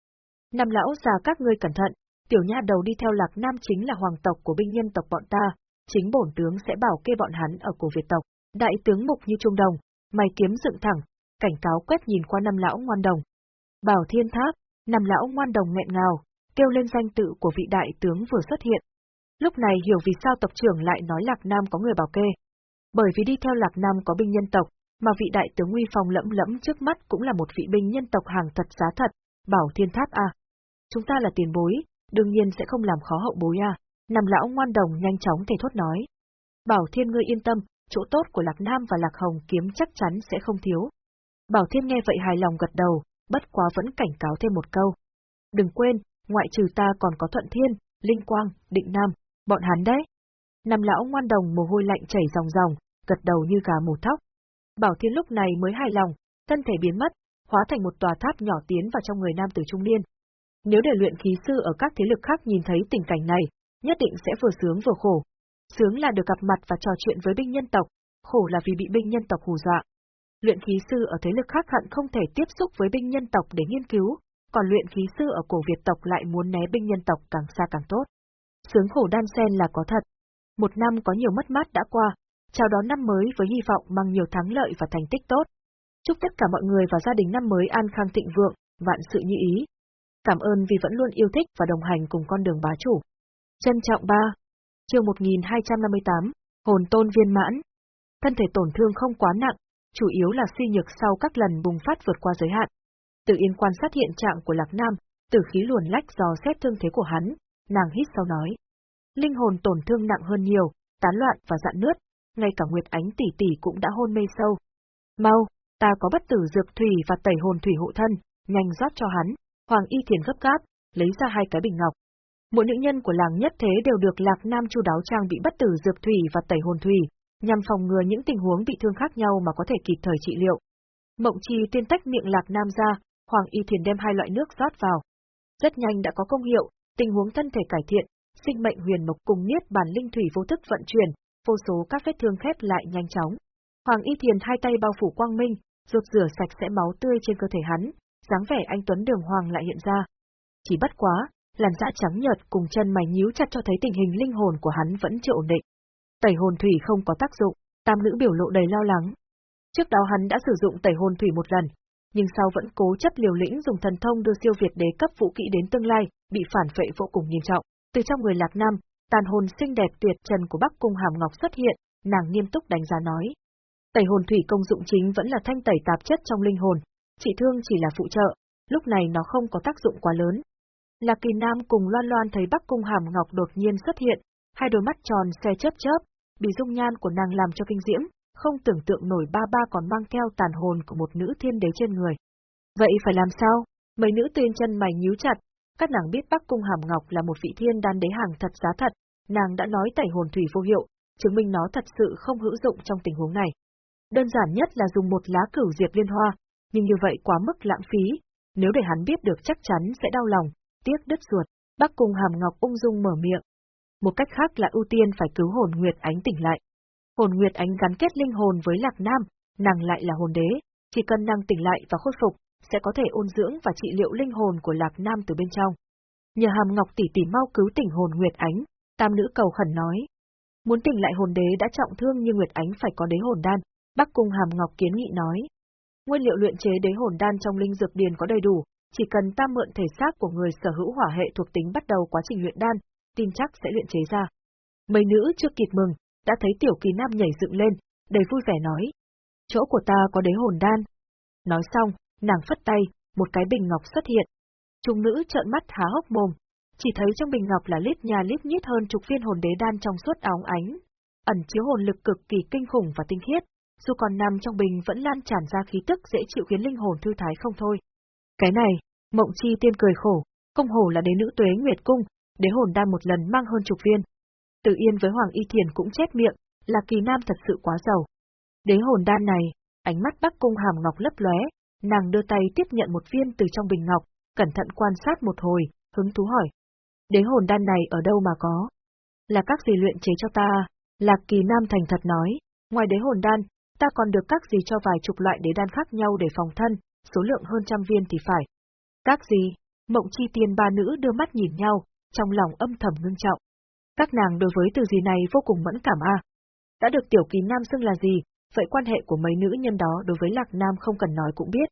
Năm lão già các ngươi cẩn thận, tiểu nha đầu đi theo lạc nam chính là hoàng tộc của binh nhân tộc bọn ta, chính bổn tướng sẽ bảo kê bọn hắn ở cổ Việt tộc. Đại tướng mục như trung đồng, mày kiếm dựng thẳng, cảnh cáo quét nhìn qua năm lão ngoan đồng. Bảo thiên tháp, năm lão ngoan đồng nghẹn ngào, kêu lên danh tự của vị đại tướng vừa xuất hiện. Lúc này hiểu vì sao tộc trưởng lại nói Lạc Nam có người bảo kê. Bởi vì đi theo Lạc Nam có binh nhân tộc, mà vị đại tướng uy phong lẫm lẫm trước mắt cũng là một vị binh nhân tộc hàng thật giá thật, bảo thiên tháp à, Chúng ta là tiền bối, đương nhiên sẽ không làm khó hậu bối à. Nằm lão ngoan đồng nhanh chóng thể thốt nói. Bảo thiên ngươi yên tâm, chỗ tốt của Lạc Nam và Lạc Hồng kiếm chắc chắn sẽ không thiếu. Bảo thiên nghe vậy hài lòng gật đầu, bất quá vẫn cảnh cáo thêm một câu. Đừng quên, ngoại trừ ta còn có Thuận Thiên, Linh Quang, Định Nam, bọn hắn đấy. Nằm lão ngoan đồng mồ hôi lạnh chảy ròng ròng, gật đầu như gà mổ thóc. Bảo Thiên lúc này mới hài lòng, thân thể biến mất, hóa thành một tòa tháp nhỏ tiến vào trong người nam tử trung niên. Nếu để luyện khí sư ở các thế lực khác nhìn thấy tình cảnh này, nhất định sẽ vừa sướng vừa khổ. Sướng là được gặp mặt và trò chuyện với binh nhân tộc, khổ là vì bị binh nhân tộc hù dọa. Luyện khí sư ở thế lực khác hẳn không thể tiếp xúc với binh nhân tộc để nghiên cứu, còn luyện khí sư ở cổ Việt tộc lại muốn né binh nhân tộc càng xa càng tốt. Sướng khổ đan sen là có thật. Một năm có nhiều mất mát đã qua, chào đón năm mới với hy vọng mang nhiều thắng lợi và thành tích tốt. Chúc tất cả mọi người và gia đình năm mới an khang thịnh vượng, vạn sự như ý. Cảm ơn vì vẫn luôn yêu thích và đồng hành cùng con đường bá chủ. Trân trọng 3. Chương 1258, Hồn tôn viên mãn. Thân thể tổn thương không quá nặng, chủ yếu là suy nhược sau các lần bùng phát vượt qua giới hạn. từ Yên quan sát hiện trạng của Lạc Nam, tử khí luồn lách dò xét thương thế của hắn, nàng hít sau nói. Linh hồn tổn thương nặng hơn nhiều, tán loạn và dạn nứt, ngay cả Nguyệt Ánh tỷ tỷ cũng đã hôn mê sâu. Mau, ta có bất tử dược thủy và tẩy hồn thủy hộ thân, nhanh rót cho hắn. Hoàng Y Thiền gấp gáp, lấy ra hai cái bình ngọc. Mỗi nữ nhân của làng nhất thế đều được Lạc Nam chu đáo trang bị bất tử dược thủy và tẩy hồn thủy, nhằm phòng ngừa những tình huống bị thương khác nhau mà có thể kịp thời trị liệu. Mộng Chi tiên tách miệng Lạc Nam ra, Hoàng Y Thiền đem hai loại nước rót vào. Rất nhanh đã có công hiệu, tình huống thân thể cải thiện, sinh mệnh huyền mộc cùng niết bản linh thủy vô thức vận chuyển, vô số các vết thương khép lại nhanh chóng. Hoàng Y Thiền hai tay bao phủ quang minh, rụt rửa sạch sẽ máu tươi trên cơ thể hắn, dáng vẻ anh Tuấn Đường Hoàng lại hiện ra. Chỉ bất quá, làn da trắng nhợt cùng chân mày nhíu chặt cho thấy tình hình linh hồn của hắn vẫn chưa ổn định. Tẩy hồn thủy không có tác dụng, tam nữ biểu lộ đầy lo lắng. Trước đó hắn đã sử dụng tẩy hồn thủy một lần, nhưng sau vẫn cố chấp liều lĩnh dùng thần thông đưa siêu việt đế cấp vũ kỹ đến tương lai, bị phản phệ vô cùng nghiêm trọng. Từ trong người Lạc Nam, tàn hồn xinh đẹp tuyệt trần của Bắc Cung Hàm Ngọc xuất hiện, nàng nghiêm túc đánh giá nói. Tẩy hồn thủy công dụng chính vẫn là thanh tẩy tạp chất trong linh hồn, trị thương chỉ là phụ trợ, lúc này nó không có tác dụng quá lớn. Lạc Kỳ Nam cùng Loan Loan thấy Bắc Cung Hàm Ngọc đột nhiên xuất hiện, hai đôi mắt tròn xe chớp chớp, bị dung nhan của nàng làm cho kinh diễm, không tưởng tượng nổi ba ba còn mang theo tàn hồn của một nữ thiên đế trên người. Vậy phải làm sao? Mấy nữ tuyên chân mày nhíu chặt, các nàng biết Bắc Cung Hàm Ngọc là một vị thiên đan đế hàng thật giá thật, nàng đã nói tẩy hồn thủy vô hiệu, chứng minh nó thật sự không hữu dụng trong tình huống này. Đơn giản nhất là dùng một lá cửu diệp liên hoa, nhưng như vậy quá mức lãng phí, nếu để hắn biết được chắc chắn sẽ đau lòng, tiếc đứt ruột. Bắc Cung Hàm Ngọc ung dung mở miệng. Một cách khác là ưu tiên phải cứu hồn Nguyệt Ánh tỉnh lại. Hồn Nguyệt Ánh gắn kết linh hồn với Lạc Nam, nàng lại là hồn đế, chỉ cần nàng tỉnh lại và khôi phục, sẽ có thể ôn dưỡng và trị liệu linh hồn của Lạc Nam từ bên trong. Nhờ Hàm Ngọc tỷ tỷ mau cứu tỉnh hồn Nguyệt Ánh, tam nữ cầu khẩn nói. Muốn tỉnh lại hồn đế đã trọng thương như Nguyệt Ánh phải có đế hồn đan, Bắc Cung Hàm Ngọc kiến nghị nói. Nguyên liệu luyện chế đế hồn đan trong linh dược điền có đầy đủ, chỉ cần ta mượn thể xác của người sở hữu hỏa hệ thuộc tính bắt đầu quá trình luyện đan, tin chắc sẽ luyện chế ra. Mấy nữ chưa kịp mừng, đã thấy tiểu kỳ nam nhảy dựng lên, đầy vui vẻ nói. Chỗ của ta có đế hồn đan. Nói xong, nàng phất tay, một cái bình ngọc xuất hiện. Trung nữ trợn mắt há hốc mồm, chỉ thấy trong bình ngọc là lít nhà lít nhít hơn chục viên hồn đế đan trong suốt óng ánh, ẩn chứa hồn lực cực kỳ kinh khủng và tinh khiết, dù còn nằm trong bình vẫn lan tràn ra khí tức dễ chịu khiến linh hồn thư thái không thôi. Cái này, Mộng Chi tiên cười khổ, công hồ là đế nữ tuế Nguyệt Cung, đế hồn đan một lần mang hơn chục viên. Tự yên với Hoàng Y Thiền cũng chết miệng, là kỳ nam thật sự quá giàu. Đế hồn đan này, ánh mắt Bắc Cung hàm ngọc lấp lóe, nàng đưa tay tiếp nhận một viên từ trong bình ngọc, cẩn thận quan sát một hồi, hứng thú hỏi. Đế hồn đan này ở đâu mà có? Là các gì luyện chế cho ta? Lạc kỳ nam thành thật nói, ngoài đế hồn đan, ta còn được các gì cho vài chục loại đế đan khác nhau để phòng thân, số lượng hơn trăm viên thì phải. Các gì? Mộng chi tiên ba nữ đưa mắt nhìn nhau, trong lòng âm thầm ngưng trọng. Các nàng đối với từ gì này vô cùng mẫn cảm a. Đã được tiểu kỳ nam xưng là gì, vậy quan hệ của mấy nữ nhân đó đối với lạc nam không cần nói cũng biết.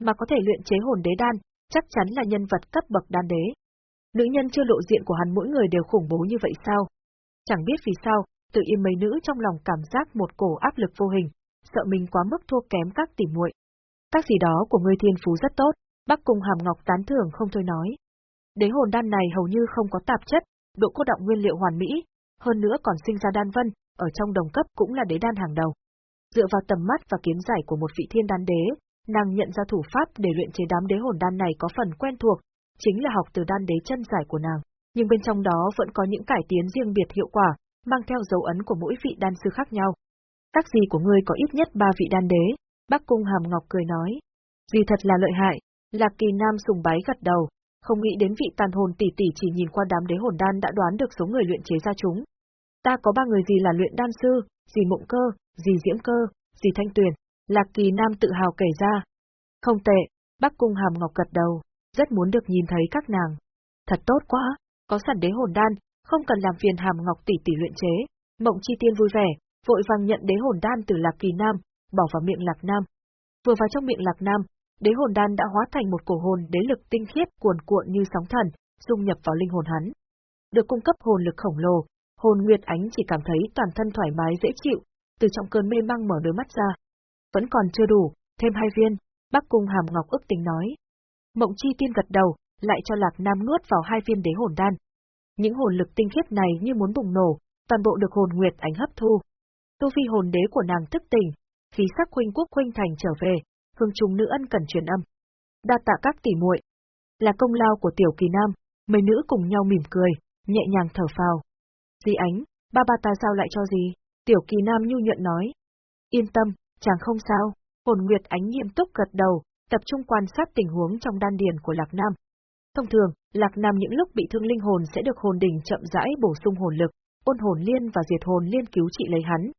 Mà có thể luyện chế hồn đế đan, chắc chắn là nhân vật cấp bậc đan đế. Nữ nhân chưa lộ diện của hắn mỗi người đều khủng bố như vậy sao? Chẳng biết vì sao, tự yên mấy nữ trong lòng cảm giác một cổ áp lực vô hình, sợ mình quá mức thua kém các tỉ muội. Các gì đó của ngươi thiên phú rất tốt, Bắc Cung Hàm Ngọc tán thưởng không thôi nói. Đế hồn đan này hầu như không có tạp chất, độ cô động nguyên liệu hoàn mỹ, hơn nữa còn sinh ra đan vân, ở trong đồng cấp cũng là đế đan hàng đầu. Dựa vào tầm mắt và kiếm giải của một vị thiên đan đế, nàng nhận ra thủ pháp để luyện chế đám đế hồn đan này có phần quen thuộc, chính là học từ đan đế chân giải của nàng, nhưng bên trong đó vẫn có những cải tiến riêng biệt hiệu quả, mang theo dấu ấn của mỗi vị đan sư khác nhau. Các gì của ngươi có ít nhất ba vị đan đế, Bắc Cung Hàm Ngọc cười nói. Gì thật là lợi hại, Lạc Kỳ Nam sùng bái gật đầu, không nghĩ đến vị tàn hồn tỷ tỷ chỉ nhìn qua đám đế hồn đan đã đoán được số người luyện chế ra chúng. Ta có ba người gì là luyện đan sư, gì mộng cơ, gì diễm cơ, gì thanh tuyền, Lạc Kỳ Nam tự hào kể ra. Không tệ, Bắc Cung Hàm Ngọc gật đầu, rất muốn được nhìn thấy các nàng. Thật tốt quá, có sẵn đế hồn đan, không cần làm phiền Hàm Ngọc tỷ tỷ luyện chế. Mộng Chi Tiên vui vẻ, vội vàng nhận đế hồn đan từ Lạc Kỳ Nam, bỏ vào miệng Lạc Nam. Vừa vào trong miệng Lạc Nam, đế hồn đan đã hóa thành một cổ hồn đế lực tinh khiết cuồn cuộn như sóng thần, dung nhập vào linh hồn hắn. Được cung cấp hồn lực khổng lồ, hồn Nguyệt Ánh chỉ cảm thấy toàn thân thoải mái dễ chịu, từ trong cơn mê mang mở đôi mắt ra. Vẫn còn chưa đủ, thêm hai viên, Bắc Cung Hàm Ngọc ức tính nói. Mộng Chi Tiên gật đầu, lại cho Lạc Nam nuốt vào hai viên đế hồn đan. Những hồn lực tinh khiết này như muốn bùng nổ, toàn bộ được hồn Nguyệt Ánh hấp thu. Tu vi hồn đế của nàng thức tỉnh, khí sắc huynh quốc huynh thành trở về, hương trùng nữ ân cần truyền âm. Đa tạ các tỷ muội, là công lao của tiểu kỳ nam, mấy nữ cùng nhau mỉm cười, nhẹ nhàng thở phào. Di ánh, ba ba ta sao lại cho gì? Tiểu kỳ nam nhu nhuận nói. Yên tâm, chàng không sao, hồn nguyệt ánh nghiêm túc gật đầu, tập trung quan sát tình huống trong đan điền của Lạc Nam. Thông thường, Lạc Nam những lúc bị thương linh hồn sẽ được hồn đỉnh chậm rãi bổ sung hồn lực, ôn hồn liên và diệt hồn liên cứu trị lấy hắn.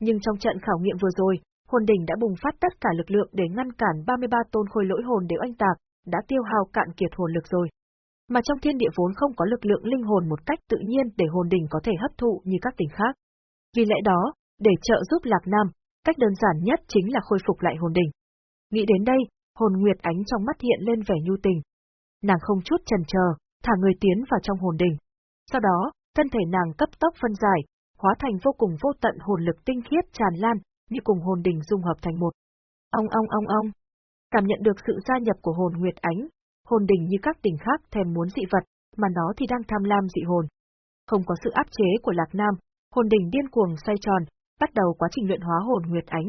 Nhưng trong trận khảo nghiệm vừa rồi, hồn đỉnh đã bùng phát tất cả lực lượng để ngăn cản 33 tôn khôi lỗi hồn đều anh tạc, đã tiêu hao cạn kiệt hồn lực rồi. Mà trong thiên địa vốn không có lực lượng linh hồn một cách tự nhiên để hồn đỉnh có thể hấp thụ như các tỉnh khác. Vì lẽ đó, để trợ giúp Lạc Nam, cách đơn giản nhất chính là khôi phục lại hồn đỉnh. Nghĩ đến đây, hồn Nguyệt Ánh trong mắt hiện lên vẻ nhu tình. Nàng không chút chần chờ, thả người tiến vào trong hồn đỉnh. Sau đó, thân thể nàng cấp tốc phân giải, hóa thành vô cùng vô tận hồn lực tinh khiết tràn lan, như cùng hồn đỉnh dung hợp thành một. Ông ông ông ông. Cảm nhận được sự gia nhập của hồn Nguyệt Ánh, hồn đỉnh như các đỉnh khác thèm muốn dị vật, mà nó thì đang tham lam dị hồn. Không có sự áp chế của Lạc Nam, hồn đỉnh điên cuồng xoay tròn, bắt đầu quá trình luyện hóa hồn Nguyệt Ánh.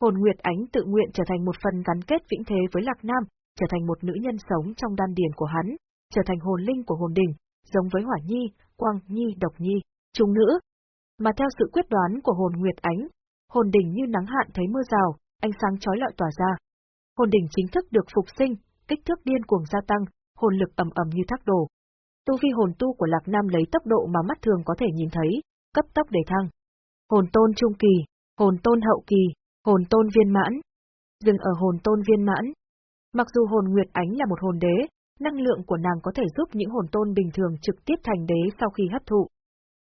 Hồn Nguyệt Ánh tự nguyện trở thành một phần gắn kết vĩnh thế với Lạc Nam, trở thành một nữ nhân sống trong đan điền của hắn, trở thành hồn linh của hồn đỉnh, giống với Hỏa Nhi, Quang Nhi, Độc Nhi, trung nữ. Mà theo sự quyết đoán của hồn Nguyệt Ánh, hồn đỉnh như nắng hạn thấy mưa rào, ánh sáng chói lọi tỏa ra. Hồn đỉnh chính thức được phục sinh, kích thước điên cuồng gia tăng, hồn lực ầm ầm như thác đổ. Tu vi hồn tu của Lạc Nam lấy tốc độ mà mắt thường có thể nhìn thấy, cấp tốc để thăng. Hồn tôn trung kỳ, hồn tôn hậu kỳ, hồn tôn viên mãn. Dừng ở hồn tôn viên mãn. Mặc dù hồn Nguyệt Ánh là một hồn đế, năng lượng của nàng có thể giúp những hồn tôn bình thường trực tiếp thành đế sau khi hấp thụ.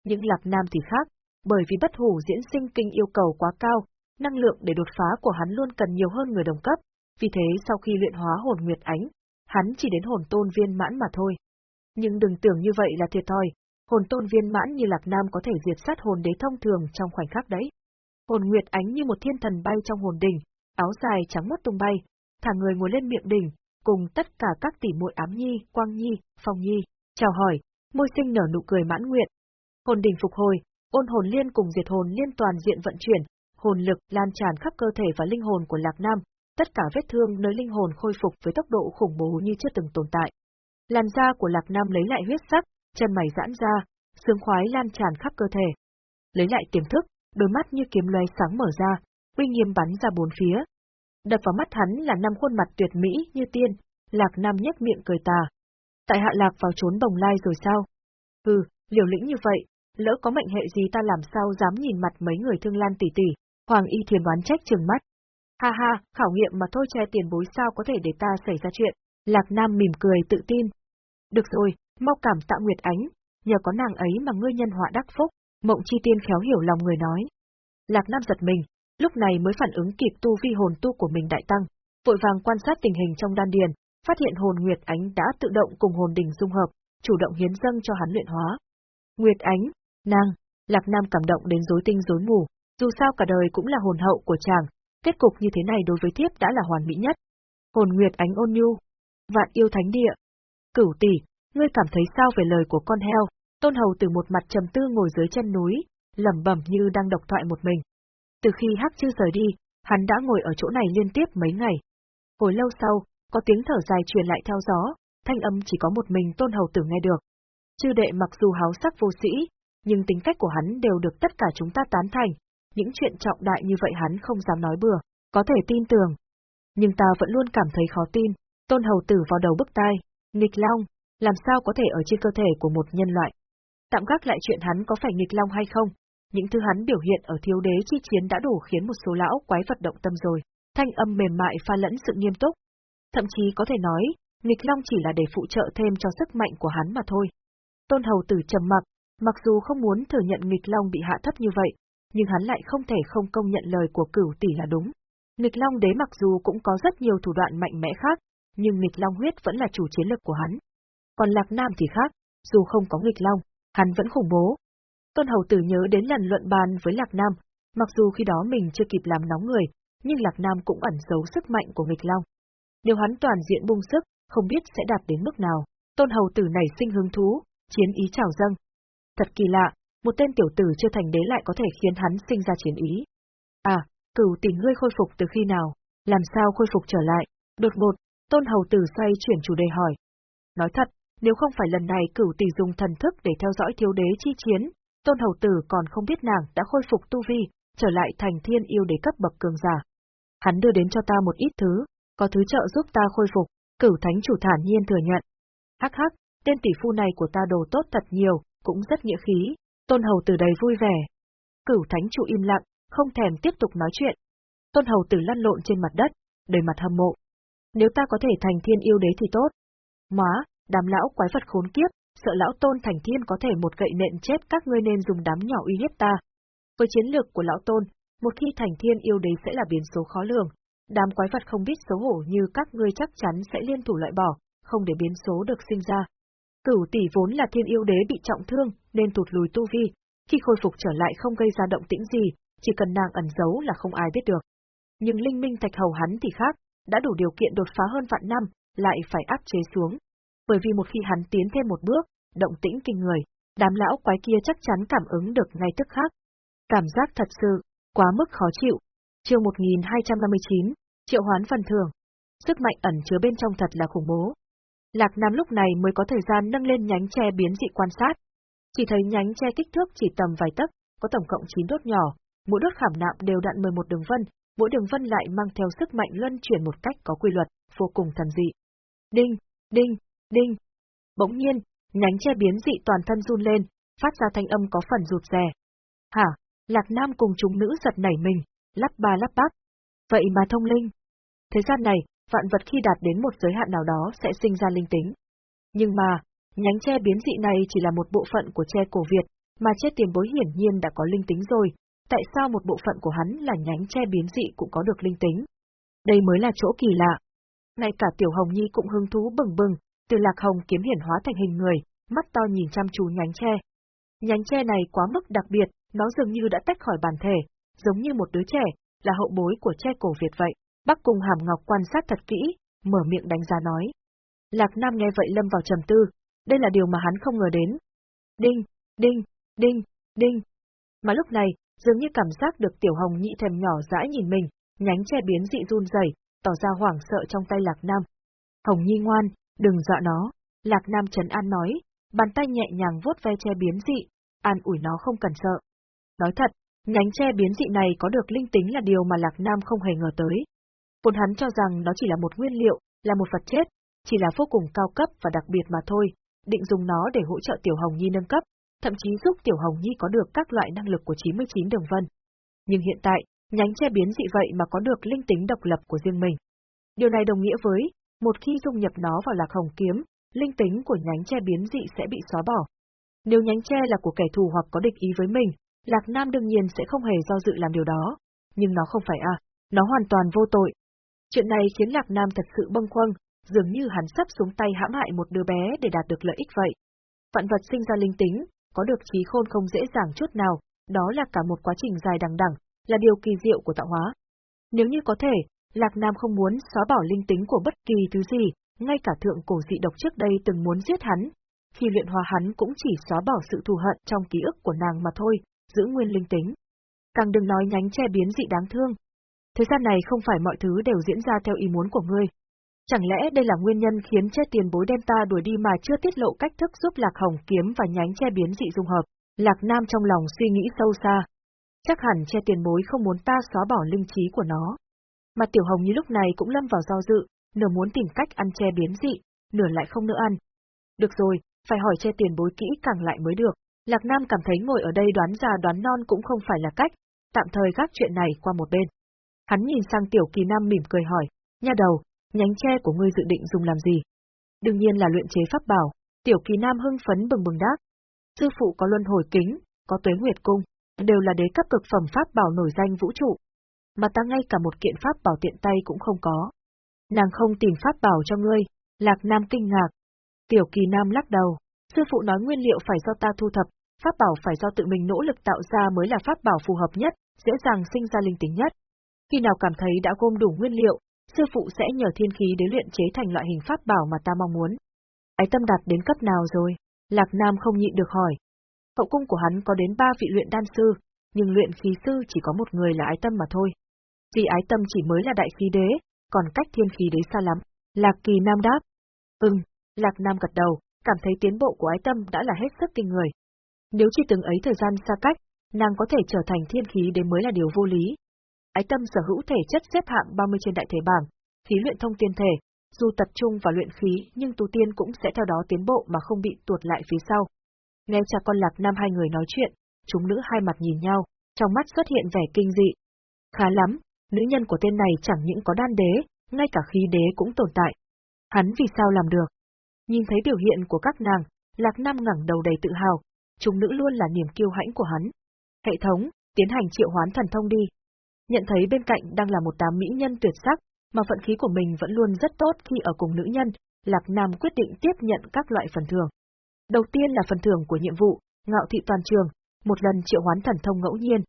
Những Lạc Nam thì khác, bởi vì bất hủ diễn sinh kinh yêu cầu quá cao, năng lượng để đột phá của hắn luôn cần nhiều hơn người đồng cấp, vì thế sau khi luyện hóa hồn Nguyệt Ánh, hắn chỉ đến hồn tôn viên mãn mà thôi. Nhưng đừng tưởng như vậy là thiệt thòi, hồn tôn viên mãn như Lạc Nam có thể diệt sát hồn đế thông thường trong khoảnh khắc đấy. Hồn Nguyệt Ánh như một thiên thần bay trong hồn đỉnh, áo dài trắng mất tung bay, thả người ngồi lên miệng đỉnh, cùng tất cả các tỷ muội ám nhi, quang nhi, phong nhi, chào hỏi, môi sinh nở nụ cười mãn nguyện. Hồn đỉnh phục hồi, ôn hồn liên cùng diệt hồn liên toàn diện vận chuyển, hồn lực lan tràn khắp cơ thể và linh hồn của Lạc Nam, tất cả vết thương nơi linh hồn khôi phục với tốc độ khủng bố như chưa từng tồn tại. Làn da của Lạc Nam lấy lại huyết sắc, chân mày giãn ra, sương khoái lan tràn khắp cơ thể. Lấy lại tiềm thức, đôi mắt như kiếm loe sáng mở ra, uy nghiêm bắn ra bốn phía. Đập vào mắt hắn là năm khuôn mặt tuyệt mỹ như tiên, Lạc Nam nhếch miệng cười tà. Tại hạ Lạc vào trốn bồng lai rồi sao? Ừ, liều lĩnh như vậy, lỡ có mệnh hệ gì ta làm sao dám nhìn mặt mấy người thương lan tỷ tỷ, Hoàng Y Thiền đoán trách trừng mắt. Ha ha, khảo nghiệm mà thôi che tiền bối sao có thể để ta xảy ra chuyện, Lạc Nam mỉm cười tự tin. Được rồi, mau cảm tạ Nguyệt Ánh, nhờ có nàng ấy mà ngươi nhân họa đắc phúc, mộng chi tiên khéo hiểu lòng người nói. Lạc Nam giật mình, lúc này mới phản ứng kịp tu vi hồn tu của mình đại tăng, vội vàng quan sát tình hình trong đan điền, phát hiện hồn Nguyệt Ánh đã tự động cùng hồn đỉnh dung hợp, chủ động hiến dâng cho hắn luyện hóa. Nguyệt Ánh, nàng, Lạc Nam cảm động đến rối tinh rối mù, dù sao cả đời cũng là hồn hậu của chàng, kết cục như thế này đối với thiếp đã là hoàn mỹ nhất. Hồn Nguyệt Ánh ôn nhu, vạn yêu thánh địa. Cửu tỷ, ngươi cảm thấy sao về lời của con heo? Tôn Hầu từ một mặt trầm tư ngồi dưới chân núi, lẩm bẩm như đang độc thoại một mình. Từ khi Hắc Chư rời đi, hắn đã ngồi ở chỗ này liên tiếp mấy ngày. Hồi lâu sau, có tiếng thở dài truyền lại theo gió, thanh âm chỉ có một mình Tôn Hầu tử nghe được. Chư đệ mặc dù háo sắc vô sĩ, nhưng tính cách của hắn đều được tất cả chúng ta tán thành, những chuyện trọng đại như vậy hắn không dám nói bừa, có thể tin tưởng. Nhưng ta vẫn luôn cảm thấy khó tin, tôn hầu tử vào đầu bức tai, nghịch long, làm sao có thể ở trên cơ thể của một nhân loại. Tạm gác lại chuyện hắn có phải nghịch long hay không, những thứ hắn biểu hiện ở thiếu đế chi chiến đã đủ khiến một số lão quái vật động tâm rồi, thanh âm mềm mại pha lẫn sự nghiêm túc. Thậm chí có thể nói, nghịch long chỉ là để phụ trợ thêm cho sức mạnh của hắn mà thôi. Tôn hầu tử trầm mặc, mặc dù không muốn thừa nhận nghịch long bị hạ thấp như vậy, nhưng hắn lại không thể không công nhận lời của cửu tỷ là đúng. Nghịch long đế mặc dù cũng có rất nhiều thủ đoạn mạnh mẽ khác, nhưng nghịch long huyết vẫn là chủ chiến lực của hắn. Còn Lạc Nam thì khác, dù không có nghịch long, hắn vẫn khủng bố. Tôn hầu tử nhớ đến lần luận bàn với Lạc Nam, mặc dù khi đó mình chưa kịp làm nóng người, nhưng Lạc Nam cũng ẩn giấu sức mạnh của nghịch long. Nếu hắn toàn diện bung sức, không biết sẽ đạt đến mức nào. Tôn hầu tử nảy sinh hứng thú, chiến ý trào dâng. Thật kỳ lạ, một tên tiểu tử chưa thành đế lại có thể khiến hắn sinh ra chiến ý. À, cửu tỷ ngươi khôi phục từ khi nào, làm sao khôi phục trở lại? Đột ngột, tôn hầu tử xoay chuyển chủ đề hỏi. Nói thật, nếu không phải lần này cửu tỷ dùng thần thức để theo dõi thiếu đế chi chiến, tôn hầu tử còn không biết nàng đã khôi phục tu vi, trở lại thành thiên yêu đế cấp bậc cường giả. Hắn đưa đến cho ta một ít thứ, có thứ trợ giúp ta khôi phục, cửu thánh chủ thản nhiên thừa nhận. Hắc hắc, tên tỷ phu này của ta đồ tốt thật nhiều, cũng rất nghĩa khí, tôn hầu tử đầy vui vẻ. Cửu thánh chủ im lặng, không thèm tiếp tục nói chuyện. Tôn hầu tử lăn lộn trên mặt đất, đầy mặt hâm mộ. Nếu ta có thể thành thiên yêu đế thì tốt. Má, đám lão quái vật khốn kiếp, sợ lão tôn thành thiên có thể một gậy nện chết các ngươi nên dùng đám nhỏ uy hiếp ta. Với chiến lược của lão tôn, một khi thành thiên yêu đế sẽ là biến số khó lường. Đám quái vật không biết xấu hổ như các ngươi chắc chắn sẽ liên thủ loại bỏ, không để biến số được sinh ra. Cửu tỷ vốn là thiên yêu đế bị trọng thương, nên tụt lùi tu vi, khi khôi phục trở lại không gây ra động tĩnh gì, chỉ cần nàng ẩn giấu là không ai biết được. Nhưng linh minh thạch hầu hắn thì khác, đã đủ điều kiện đột phá hơn vạn năm, lại phải áp chế xuống. Bởi vì một khi hắn tiến thêm một bước, động tĩnh kinh người, đám lão quái kia chắc chắn cảm ứng được ngay tức khác. Cảm giác thật sự, quá mức khó chịu. Chiều 1259, triệu hoán phần thưởng. Sức mạnh ẩn chứa bên trong thật là khủng bố. Lạc Nam lúc này mới có thời gian nâng lên nhánh tre biến dị quan sát. Chỉ thấy nhánh tre kích thước chỉ tầm vài tấc, có tổng cộng 9 đốt nhỏ, mỗi đốt khảm nạm đều đặn 11 đường vân, mỗi đường vân lại mang theo sức mạnh luân chuyển một cách có quy luật, vô cùng thần dị. Đinh, đinh, đinh. Bỗng nhiên, nhánh tre biến dị toàn thân run lên, phát ra thanh âm có phần rụt rè. Hả, Lạc Nam cùng chúng nữ giật nảy mình, lắp ba lắp bắp. Vậy mà thông linh. Thế gian này, vạn vật khi đạt đến một giới hạn nào đó sẽ sinh ra linh tính. Nhưng mà, nhánh tre biến dị này chỉ là một bộ phận của tre cổ Việt, mà tre tiền bối hiển nhiên đã có linh tính rồi, tại sao một bộ phận của hắn là nhánh tre biến dị cũng có được linh tính? Đây mới là chỗ kỳ lạ. Ngay cả Tiểu Hồng Nhi cũng hứng thú bừng bừng, từ lạc hồng kiếm hiển hóa thành hình người, mắt to nhìn chăm chú nhánh tre. Nhánh tre này quá mức đặc biệt, nó dường như đã tách khỏi bản thể, giống như một đứa trẻ, là hậu bối của tre cổ Việt vậy. Bắc cùng hàm ngọc quan sát thật kỹ, mở miệng đánh giá nói. Lạc Nam nghe vậy lâm vào trầm tư, đây là điều mà hắn không ngờ đến. Đinh, đinh, đinh, đinh. Mà lúc này, dường như cảm giác được tiểu hồng nhị thèm nhỏ dãi nhìn mình, nhánh che biến dị run rẩy, tỏ ra hoảng sợ trong tay Lạc Nam. Hồng Nhi ngoan, đừng dọa nó, Lạc Nam trấn an nói, bàn tay nhẹ nhàng vuốt ve che biến dị, an ủi nó không cần sợ. Nói thật, nhánh che biến dị này có được linh tính là điều mà Lạc Nam không hề ngờ tới. Vốn hắn cho rằng nó chỉ là một nguyên liệu, là một vật chết, chỉ là vô cùng cao cấp và đặc biệt mà thôi, định dùng nó để hỗ trợ Tiểu Hồng Nhi nâng cấp, thậm chí giúp Tiểu Hồng Nhi có được các loại năng lực của 99 đường vân. Nhưng hiện tại, nhánh che biến dị vậy mà có được linh tính độc lập của riêng mình. Điều này đồng nghĩa với, một khi dung nhập nó vào lạc hồng kiếm, linh tính của nhánh che biến dị sẽ bị xóa bỏ. Nếu nhánh che là của kẻ thù hoặc có địch ý với mình, Lạc Nam đương nhiên sẽ không hề do dự làm điều đó. Nhưng nó không phải à, nó hoàn toàn vô tội. Chuyện này khiến Lạc Nam thật sự bâng khuâng, dường như hắn sắp xuống tay hãm hại một đứa bé để đạt được lợi ích vậy. Vạn vật sinh ra linh tính, có được trí khôn không dễ dàng chút nào, đó là cả một quá trình dài đằng đẳng, là điều kỳ diệu của tạo hóa. Nếu như có thể, Lạc Nam không muốn xóa bỏ linh tính của bất kỳ thứ gì, ngay cả thượng cổ dị độc trước đây từng muốn giết hắn. Khi luyện hòa hắn cũng chỉ xóa bỏ sự thù hận trong ký ức của nàng mà thôi, giữ nguyên linh tính. Càng đừng nói nhánh che biến dị đáng thương. Thế gian này không phải mọi thứ đều diễn ra theo ý muốn của ngươi. Chẳng lẽ đây là nguyên nhân khiến che tiền bối đem ta đuổi đi mà chưa tiết lộ cách thức giúp Lạc Hồng kiếm và nhánh che biến dị dung hợp? Lạc Nam trong lòng suy nghĩ sâu xa. chắc hẳn che tiền bối không muốn ta xóa bỏ linh trí của nó. Mà Tiểu Hồng như lúc này cũng lâm vào do dự, nửa muốn tìm cách ăn che biến dị, nửa lại không nữa ăn. Được rồi, phải hỏi che tiền bối kỹ càng lại mới được. Lạc Nam cảm thấy ngồi ở đây đoán già đoán non cũng không phải là cách, tạm thời gác chuyện này qua một bên. Hắn nhìn sang Tiểu Kỳ Nam mỉm cười hỏi, nha đầu, nhánh tre của ngươi dự định dùng làm gì? Đương nhiên là luyện chế pháp bảo, Tiểu Kỳ Nam hưng phấn bừng bừng đáp. Sư phụ có luân hồi kính, có tuế nguyệt cung, đều là đế cấp cực phẩm pháp bảo nổi danh vũ trụ. Mà ta ngay cả một kiện pháp bảo tiện tay cũng không có. Nàng không tìm pháp bảo cho ngươi, Lạc Nam kinh ngạc. Tiểu Kỳ Nam lắc đầu, sư phụ nói nguyên liệu phải do ta thu thập, pháp bảo phải do tự mình nỗ lực tạo ra mới là pháp bảo phù hợp nhất, dễ dàng sinh ra linh tính nhất. Khi nào cảm thấy đã gom đủ nguyên liệu, sư phụ sẽ nhờ thiên khí đế luyện chế thành loại hình pháp bảo mà ta mong muốn. Ái tâm đạt đến cấp nào rồi? Lạc Nam không nhịn được hỏi. Hậu cung của hắn có đến ba vị luyện đan sư, nhưng luyện khí sư chỉ có một người là ái tâm mà thôi. Vì ái tâm chỉ mới là đại khí đế, còn cách thiên khí đế xa lắm. Lạc kỳ nam đáp. Ừm, Lạc Nam gật đầu, cảm thấy tiến bộ của ái tâm đã là hết sức kinh người. Nếu chỉ từng ấy thời gian xa cách, nàng có thể trở thành thiên khí đế mới là điều vô lý. Ái tâm sở hữu thể chất xếp hạng 30 trên đại thể bảng, khí luyện thông tiên thể, dù tập trung vào luyện khí nhưng tu tiên cũng sẽ theo đó tiến bộ mà không bị tuột lại phía sau. Nghe cha con lạc nam hai người nói chuyện, chúng nữ hai mặt nhìn nhau, trong mắt xuất hiện vẻ kinh dị. Khá lắm, nữ nhân của tên này chẳng những có đan đế, ngay cả khí đế cũng tồn tại. Hắn vì sao làm được? Nhìn thấy biểu hiện của các nàng, Lạc Nam ngẩng đầu đầy tự hào, chúng nữ luôn là niềm kiêu hãnh của hắn. Hệ thống, tiến hành triệu hoán thần thông đi. Nhận thấy bên cạnh đang là một đám mỹ nhân tuyệt sắc, mà vận khí của mình vẫn luôn rất tốt khi ở cùng nữ nhân, Lạc Nam quyết định tiếp nhận các loại phần thưởng. Đầu tiên là phần thưởng của nhiệm vụ, ngạo thị toàn trường, một lần triệu hoán thần thông ngẫu nhiên.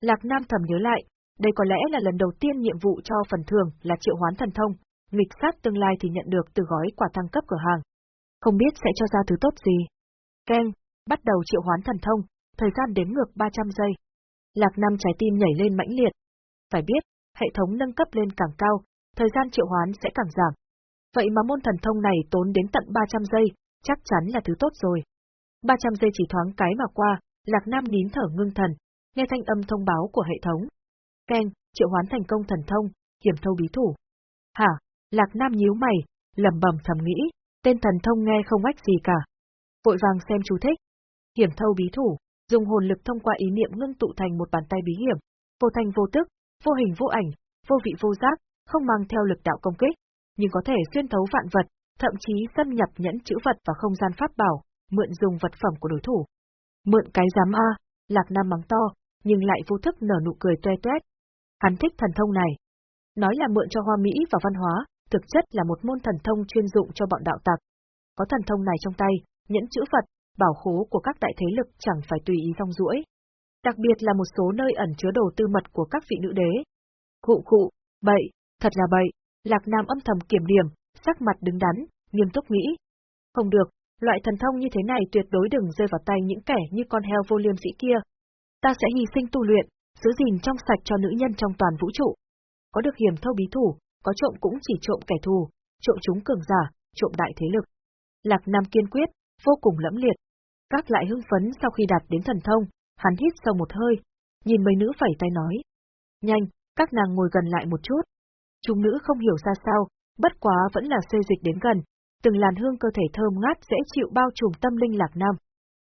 Lạc Nam thầm nhớ lại, đây có lẽ là lần đầu tiên nhiệm vụ cho phần thưởng là triệu hoán thần thông, nghịch sát tương lai thì nhận được từ gói quà thăng cấp cửa hàng. Không biết sẽ cho ra thứ tốt gì. Ken, bắt đầu triệu hoán thần thông, thời gian đếm ngược 300 giây. Lạc Nam trái tim nhảy lên mãnh liệt. Phải biết, hệ thống nâng cấp lên càng cao, thời gian triệu hoán sẽ càng giảm. Vậy mà môn thần thông này tốn đến tận 300 giây, chắc chắn là thứ tốt rồi. 300 giây chỉ thoáng cái mà qua, Lạc Nam nín thở ngưng thần, nghe thanh âm thông báo của hệ thống. Ken, triệu hoán thành công thần thông, hiểm thâu bí thủ. Hả? Lạc Nam nhíu mày, lầm bầm thầm nghĩ, tên thần thông nghe không ách gì cả. Vội vàng xem chú thích. Hiểm thâu bí thủ, dùng hồn lực thông qua ý niệm ngưng tụ thành một bàn tay bí hiểm, vô thành vô tức, vô hình vô ảnh, vô vị vô giác, không mang theo lực đạo công kích, nhưng có thể xuyên thấu vạn vật, thậm chí xâm nhập nhẫn chữ vật và không gian pháp bảo, mượn dùng vật phẩm của đối thủ. Mượn cái giám A, Lạc Nam mắng to, nhưng lại vô thức nở nụ cười toe toét. Hắn thích thần thông này. Nói là mượn cho hoa mỹ và văn hóa, thực chất là một môn thần thông chuyên dụng cho bọn đạo tặc. Có thần thông này trong tay, nhẫn chữ vật, bảo khố của các đại thế lực chẳng phải tùy ý rong ruỗi. Đặc biệt là một số nơi ẩn chứa đồ tư mật của các vị nữ đế. Khụ khụ, bậy, thật là bậy, Lạc Nam âm thầm kiểm điểm, sắc mặt đứng đắn, nghiêm túc nghĩ. Không được, loại thần thông như thế này tuyệt đối đừng rơi vào tay những kẻ như con heo vô liêm sĩ kia. Ta sẽ hy sinh tu luyện, giữ gìn trong sạch cho nữ nhân trong toàn vũ trụ. Có được hiểm thâu bí thủ, có trộm cũng chỉ trộm kẻ thù, trộm chúng cường giả, trộm đại thế lực. Lạc Nam kiên quyết, vô cùng lẫm liệt. Các lại hưng phấn sau khi đạt đến thần thông, hắn hít sâu một hơi, nhìn mấy nữ phẩy tay nói. Nhanh, các nàng ngồi gần lại một chút. Chúng nữ không hiểu ra sao, bất quá vẫn là xê dịch đến gần, từng làn hương cơ thể thơm ngát dễ chịu bao trùm tâm linh Lạc Nam.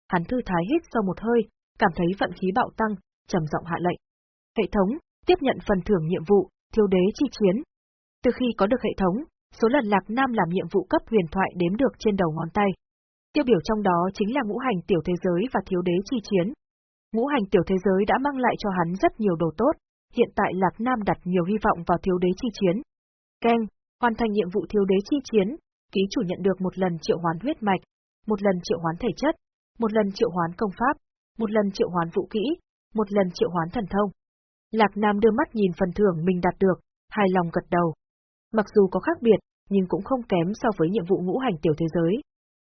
Hắn thư thái hít sâu một hơi, cảm thấy vận khí bạo tăng, trầm giọng hạ lệnh. Hệ thống, tiếp nhận phần thưởng nhiệm vụ, thiếu đế chi chiến. Từ khi có được hệ thống, số lần Lạc Nam làm nhiệm vụ cấp huyền thoại đếm được trên đầu ngón tay. Tiêu biểu trong đó chính là ngũ hành tiểu thế giới và thiếu đế chi chiến. Ngũ hành tiểu thế giới đã mang lại cho hắn rất nhiều đồ tốt, hiện tại Lạc Nam đặt nhiều hy vọng vào thiếu đế chi chiến. Keng, hoàn thành nhiệm vụ thiếu đế chi chiến, ký chủ nhận được một lần triệu hoán huyết mạch, một lần triệu hoán thể chất, một lần triệu hoán công pháp, một lần triệu hoán vũ kỹ, một lần triệu hoán thần thông. Lạc Nam đưa mắt nhìn phần thưởng mình đạt được, hài lòng gật đầu. Mặc dù có khác biệt, nhưng cũng không kém so với nhiệm vụ ngũ hành tiểu thế giới.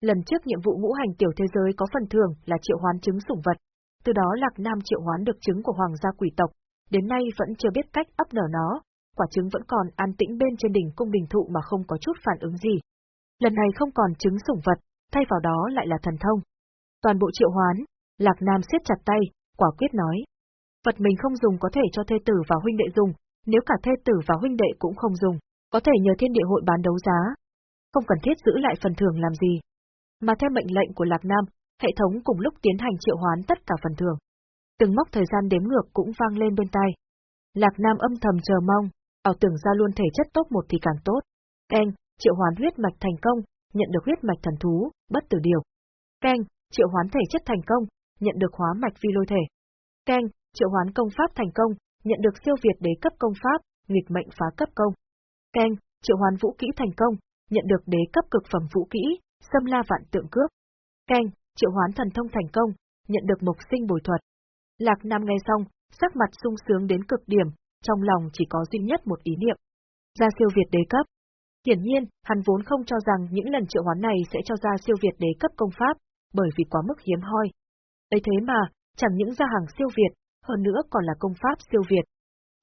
Lần trước nhiệm vụ ngũ hành tiểu thế giới có phần thưởng là triệu hoán trứng sủng vật, từ đó Lạc Nam triệu hoán được trứng của hoàng gia quỷ tộc, đến nay vẫn chưa biết cách ấp nở nó, quả trứng vẫn còn an tĩnh bên trên đỉnh cung đình thụ mà không có chút phản ứng gì. Lần này không còn trứng sủng vật, thay vào đó lại là thần thông. Toàn bộ triệu hoán, Lạc Nam siết chặt tay, quả quyết nói. Vật mình không dùng có thể cho thê tử và huynh đệ dùng, nếu cả thê tử và huynh đệ cũng không dùng, có thể nhờ thiên địa hội bán đấu giá. Không cần thiết giữ lại phần thưởng làm gì. Mà theo mệnh lệnh của Lạc Nam, hệ thống cùng lúc tiến hành triệu hoán tất cả phần thưởng. Từng mốc thời gian đếm ngược cũng vang lên bên tai. Lạc Nam âm thầm chờ mong, ảo tưởng ra luôn thể chất tốt một thì càng tốt. Keng, triệu hoán huyết mạch thành công, nhận được huyết mạch thần thú, bất tử điều. Keng, triệu hoán thể chất thành công, nhận được hóa mạch phi lôi thể. Keng, triệu hoán công pháp thành công, nhận được siêu việt đế cấp công pháp, nghịch mệnh phá cấp công. Keng, triệu hoán vũ kỹ thành công, nhận được đế cấp cực phẩm vũ kỹ, xâm la vạn tượng cướp. Keng, triệu hoán thần thông thành công, nhận được mộc sinh bồi thuật. Lạc Nam nghe xong, sắc mặt sung sướng đến cực điểm, trong lòng chỉ có duy nhất một ý niệm. Ra siêu việt đế cấp. Hiển nhiên, hắn vốn không cho rằng những lần triệu hoán này sẽ cho ra siêu việt đế cấp công pháp, bởi vì quá mức hiếm hoi. ấy thế mà, chẳng những ra hàng siêu việt, hơn nữa còn là công pháp siêu việt.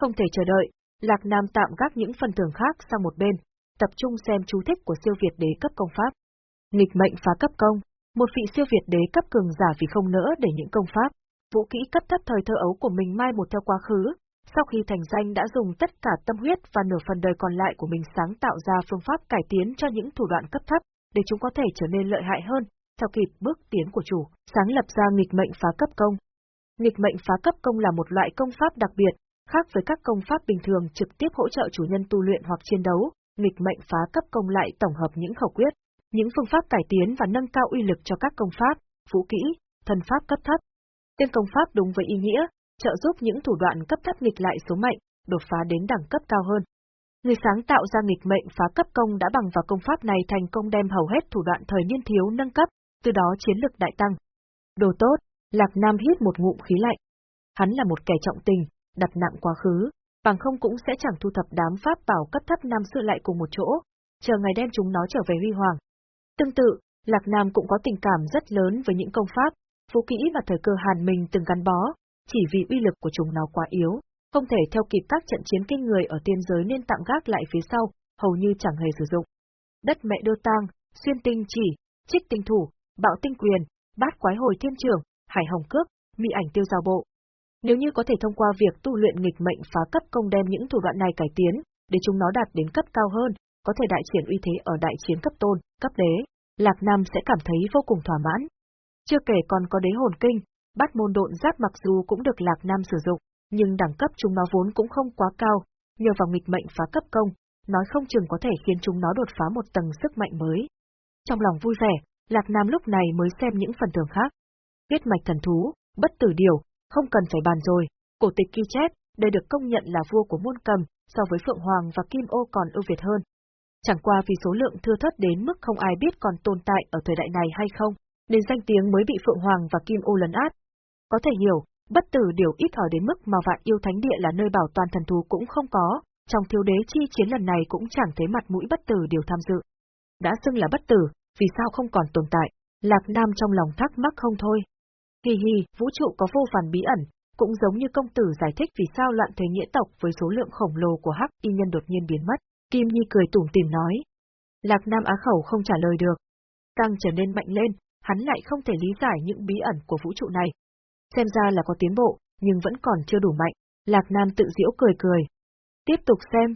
Không thể chờ đợi, Lạc Nam tạm gác những phần thưởng khác sang một bên, tập trung xem chú thích của siêu việt đế cấp công pháp. Nghịch mệnh phá cấp công, một vị siêu việt đế cấp cường giả vì không nỡ để những công pháp, vũ kỹ cấp thấp thời thơ ấu của mình mai một theo quá khứ, sau khi thành danh đã dùng tất cả tâm huyết và nửa phần đời còn lại của mình sáng tạo ra phương pháp cải tiến cho những thủ đoạn cấp thấp, để chúng có thể trở nên lợi hại hơn, theo kịp bước tiến của chủ, sáng lập ra nghịch mệnh phá cấp công. Nghịch mệnh phá cấp công là một loại công pháp đặc biệt, khác với các công pháp bình thường trực tiếp hỗ trợ chủ nhân tu luyện hoặc chiến đấu, nghịch mệnh phá cấp công lại tổng hợp những khẩu quyết, những phương pháp cải tiến và nâng cao uy lực cho các công pháp, vũ kỹ, thần pháp cấp thấp. Tên công pháp đúng với ý nghĩa, trợ giúp những thủ đoạn cấp thấp nghịch lại số mệnh, đột phá đến đẳng cấp cao hơn. Người sáng tạo ra nghịch mệnh phá cấp công đã bằng vào công pháp này thành công đem hầu hết thủ đoạn thời niên thiếu nâng cấp, từ đó chiến lực đại tăng. Đồ tốt, Lạc Nam hít một ngụm khí lạnh. Hắn là một kẻ trọng tình, đặt nặng quá khứ, bằng không cũng sẽ chẳng thu thập đám pháp bảo cấp thấp năm xưa lại cùng một chỗ, chờ ngày đem chúng nó trở về huy hoàng. Tương tự, Lạc Nam cũng có tình cảm rất lớn với những công pháp, vũ kỹ và thời cơ hàn mình từng gắn bó, chỉ vì uy lực của chúng nó quá yếu, không thể theo kịp các trận chiến kinh người ở tiên giới nên tạm gác lại phía sau, hầu như chẳng hề sử dụng. Đất mẹ đô tang, xuyên tinh chỉ, trích tinh thủ, bạo tinh quyền, bát quái hồi thiên trưởng, hải hồng cước, mỹ ảnh tiêu giao bộ. Nếu như có thể thông qua việc tu luyện nghịch mệnh phá cấp công đem những thủ đoạn này cải tiến, để chúng nó đạt đến cấp cao hơn, có thể đại triển uy thế ở đại chiến cấp tôn, cấp đế, Lạc Nam sẽ cảm thấy vô cùng thỏa mãn. Chưa kể còn có đế hồn kinh, bát môn độn giáp mặc dù cũng được Lạc Nam sử dụng, nhưng đẳng cấp chúng nó vốn cũng không quá cao, nhờ vào nghịch mệnh phá cấp công, nói không chừng có thể khiến chúng nó đột phá một tầng sức mạnh mới. Trong lòng vui vẻ, Lạc Nam lúc này mới xem những phần thưởng khác. Viết mạch thần thú, bất tử điều, không cần phải bàn rồi, cổ tịch ghi chép, đây được công nhận là vua của môn cầm, so với Phượng Hoàng và Kim Ô còn ưu việt hơn. Chẳng qua vì số lượng thưa thớt đến mức không ai biết còn tồn tại ở thời đại này hay không, nên danh tiếng mới bị Phượng Hoàng và Kim Ô lấn át. Có thể hiểu, bất tử điều ít hỏi đến mức mà vạn yêu thánh địa là nơi bảo toàn thần thú cũng không có, trong thiếu đế chi chiến lần này cũng chẳng thấy mặt mũi bất tử điều tham dự. Đã xưng là bất tử, vì sao không còn tồn tại? Lạc Nam trong lòng thắc mắc không thôi. Hi hi, vũ trụ có vô vàn bí ẩn, cũng giống như công tử giải thích vì sao loạn thế nghĩa tộc với số lượng khổng lồ của hắc y nhân đột nhiên biến mất. Kim Nhi cười tủm tỉm nói. Lạc Nam á khẩu không trả lời được. Tăng trở nên mạnh lên, hắn lại không thể lý giải những bí ẩn của vũ trụ này. Xem ra là có tiến bộ, nhưng vẫn còn chưa đủ mạnh. Lạc Nam tự diễu cười cười. Tiếp tục xem.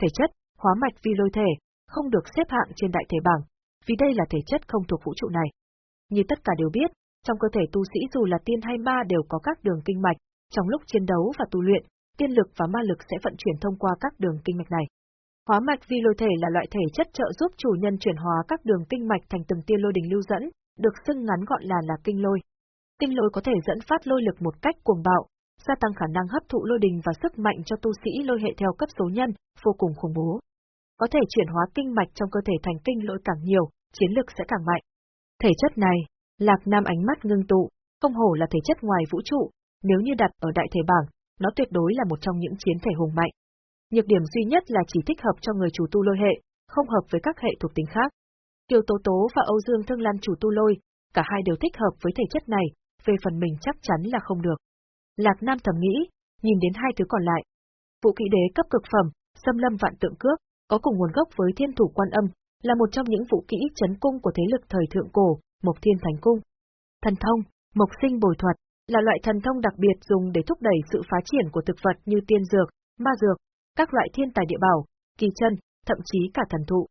Thể chất, hóa mạch vi lôi thể, không được xếp hạng trên đại thể bảng, vì đây là thể chất không thuộc vũ trụ này. Như tất cả đều biết, trong cơ thể tu sĩ dù là tiên hay ma đều có các đường kinh mạch, trong lúc chiến đấu và tu luyện, tiên lực và ma lực sẽ vận chuyển thông qua các đường kinh mạch này. Hóa mạch vi lôi thể là loại thể chất trợ giúp chủ nhân chuyển hóa các đường kinh mạch thành từng tia lôi đình lưu dẫn, được xưng ngắn gọn là là kinh lôi. Kinh lôi có thể dẫn phát lôi lực một cách cuồng bạo, gia tăng khả năng hấp thụ lôi đình và sức mạnh cho tu sĩ lôi hệ theo cấp số nhân, vô cùng khủng bố. Có thể chuyển hóa kinh mạch trong cơ thể thành kinh lôi càng nhiều, chiến lực sẽ càng mạnh. Thể chất này, Lạc Nam ánh mắt ngưng tụ, không hổ là thể chất ngoài vũ trụ, nếu như đặt ở đại thể bảng, nó tuyệt đối là một trong những chiến thể hùng mạnh. Nhược điểm duy nhất là chỉ thích hợp cho người chủ tu lôi hệ, không hợp với các hệ thuộc tính khác. Kiều Tố Tố và Âu Dương Thương Lan chủ tu lôi, cả hai đều thích hợp với thể chất này, về phần mình chắc chắn là không được. Lạc Nam thầm nghĩ, nhìn đến hai thứ còn lại. Vũ kỹ đế cấp cực phẩm, xâm lâm vạn tượng cước, có cùng nguồn gốc với thiên thủ quan âm, là một trong những vũ kỹ chấn cung của thế lực thời thượng cổ, Mộc Thiên Thánh Cung. Thần thông, Mộc Sinh Bồi Thuật, là loại thần thông đặc biệt dùng để thúc đẩy sự phát triển của thực vật như tiên dược, ma dược, các loại thiên tài địa bảo, kỳ chân, thậm chí cả thần thụ.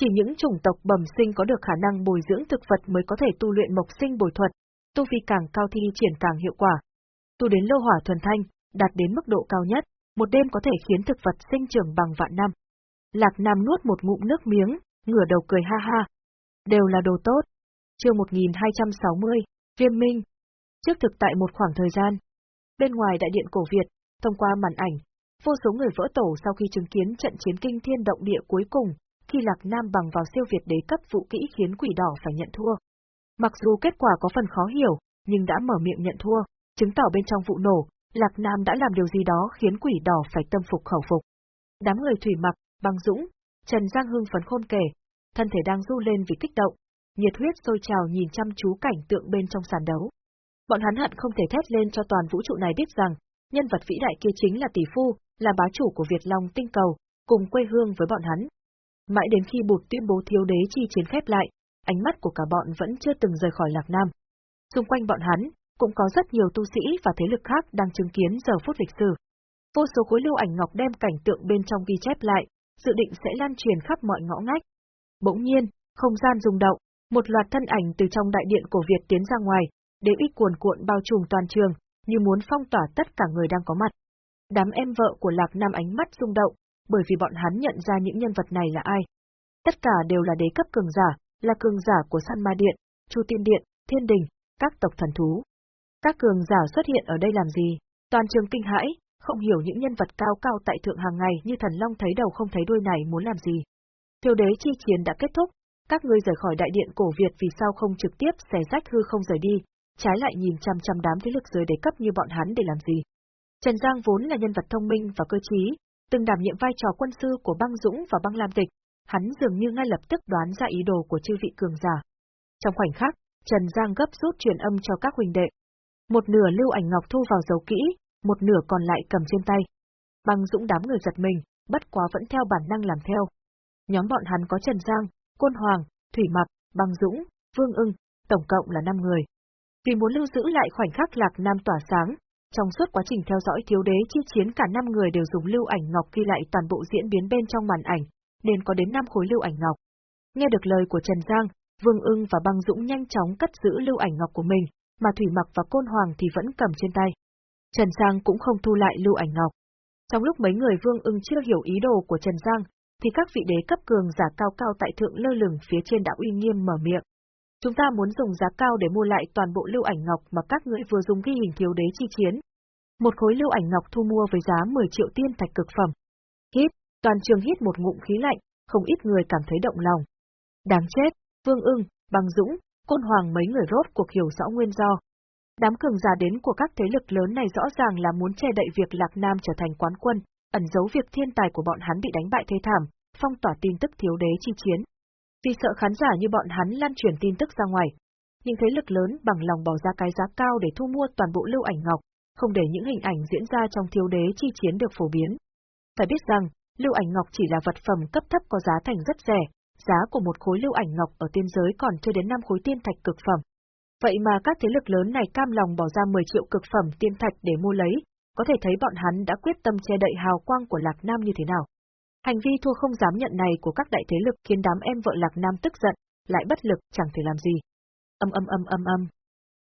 Chỉ những chủng tộc bẩm sinh có được khả năng bồi dưỡng thực vật mới có thể tu luyện mộc sinh bồi thuật, tu vi càng cao thi triển càng hiệu quả. Tu đến lô hỏa thuần thanh, đạt đến mức độ cao nhất, một đêm có thể khiến thực vật sinh trưởng bằng vạn năm. Lạc Nam nuốt một ngụm nước miếng, ngửa đầu cười ha ha. Đều là đồ tốt. Chương 1260, Viêm Minh. Trước thực tại một khoảng thời gian, bên ngoài đại điện cổ Việt, thông qua màn ảnh, vô số người vỡ tổ sau khi chứng kiến trận chiến kinh thiên động địa cuối cùng, khi Lạc Nam bằng vào siêu việt đế cấp vũ kỹ khiến quỷ đỏ phải nhận thua. Mặc dù kết quả có phần khó hiểu, nhưng đã mở miệng nhận thua, chứng tỏ bên trong vụ nổ, Lạc Nam đã làm điều gì đó khiến quỷ đỏ phải tâm phục khẩu phục. Đám người thủy mặc, băng dũng, Trần Giang hưng phấn khôn kể, thân thể đang du lên vì kích động, nhiệt huyết sôi trào nhìn chăm chú cảnh tượng bên trong sàn đấu. Bọn hắn hận không thể thét lên cho toàn vũ trụ này biết rằng, nhân vật vĩ đại kia chính là tỷ phu, là bá chủ của Việt Long tinh cầu, cùng quê hương với bọn hắn. Mãi đến khi bụt tuyên bố thiếu đế chi chiến khép lại, ánh mắt của cả bọn vẫn chưa từng rời khỏi Lạc Nam. Xung quanh bọn hắn, cũng có rất nhiều tu sĩ và thế lực khác đang chứng kiến giờ phút lịch sử. Vô số khối lưu ảnh ngọc đem cảnh tượng bên trong ghi chép lại, dự định sẽ lan truyền khắp mọi ngõ ngách. Bỗng nhiên, không gian rung động, một loạt thân ảnh từ trong đại điện cổ Việt tiến ra ngoài, đế uy cuồn cuộn bao trùm toàn trường, như muốn phong tỏa tất cả người đang có mặt. Đám em vợ của Lạc Nam ánh mắt rung động, bởi vì bọn hắn nhận ra những nhân vật này là ai. Tất cả đều là đế cấp cường giả, là cường giả của San Ma Điện, Chu Tiên Điện, Thiên Đình, các tộc thần thú. Các cường giả xuất hiện ở đây làm gì? Toàn trường kinh hãi, không hiểu những nhân vật cao cao tại thượng hàng ngày như thần long thấy đầu không thấy đuôi này muốn làm gì. Thiêu đế chi chiến đã kết thúc, các ngươi rời khỏi đại điện cổ Việt vì sao không trực tiếp xé rách hư không rời đi, trái lại nhìn chăm chăm đám thế lực dưới đế cấp như bọn hắn để làm gì. Trần Giang vốn là nhân vật thông minh và cơ trí, từng đảm nhiệm vai trò quân sư của băng dũng và băng lam tịch, hắn dường như ngay lập tức đoán ra ý đồ của chư vị cường giả. Trong khoảnh khắc, Trần Giang gấp rút truyền âm cho các huynh đệ. Một nửa lưu ảnh ngọc thu vào dấu kỹ, một nửa còn lại cầm trên tay. Băng dũng đám người giật mình, bất quá vẫn theo bản năng làm theo. Nhóm bọn hắn có Trần Giang, Côn Hoàng, Thủy Mặc, Băng Dũng, Vương ưng, tổng cộng là 5 người. Vì muốn lưu giữ lại khoảnh khắc Lạc Nam tỏa sáng, trong suốt quá trình theo dõi thiếu đế chi chiến cả 5 người đều dùng lưu ảnh ngọc ghi lại toàn bộ diễn biến bên trong màn ảnh, nên có đến 5 khối lưu ảnh ngọc. Nghe được lời của Trần Giang, Vương ưng và Băng Dũng nhanh chóng cất giữ lưu ảnh ngọc của mình, mà Thủy Mặc và Côn Hoàng thì vẫn cầm trên tay. Trần Giang cũng không thu lại lưu ảnh ngọc. Trong lúc mấy người Vương ưng chưa hiểu ý đồ của Trần Giang, thì các vị đế cấp cường giả cao cao tại thượng lơ lửng phía trên đã uy nghiêm mở miệng. Chúng ta muốn dùng giá cao để mua lại toàn bộ lưu ảnh ngọc mà các ngươi vừa dùng ghi hình thiếu đế chi chiến. Một khối lưu ảnh ngọc thu mua với giá 10 triệu tiên thạch cực phẩm. Hít, toàn trường hít một ngụm khí lạnh, không ít người cảm thấy động lòng. Đáng chết, Vương ưng, Bằng Dũng, Côn Hoàng mấy người rốt cuộc hiểu rõ nguyên do. Đám cường giả đến của các thế lực lớn này rõ ràng là muốn che đậy việc Lạc Nam trở thành quán quân, ẩn giấu việc thiên tài của bọn hắn bị đánh bại thê thảm, phong tỏa tin tức thiếu đế chi chiến. Vì sợ khán giả như bọn hắn lan truyền tin tức ra ngoài, những thế lực lớn bằng lòng bỏ ra cái giá cao để thu mua toàn bộ lưu ảnh ngọc, không để những hình ảnh diễn ra trong thiếu đế chi chiến được phổ biến. Phải biết rằng, lưu ảnh ngọc chỉ là vật phẩm cấp thấp có giá thành rất rẻ, giá của một khối lưu ảnh ngọc ở tiên giới còn chưa đến 5 khối tiên thạch cực phẩm. Vậy mà các thế lực lớn này cam lòng bỏ ra 10 triệu cực phẩm tiên thạch để mua lấy, có thể thấy bọn hắn đã quyết tâm che đậy hào quang của Lạc Nam như thế nào. Hành vi thua không dám nhận này của các đại thế lực khiến đám em vợ Lạc Nam tức giận, lại bất lực chẳng thể làm gì. Âm âm âm âm âm.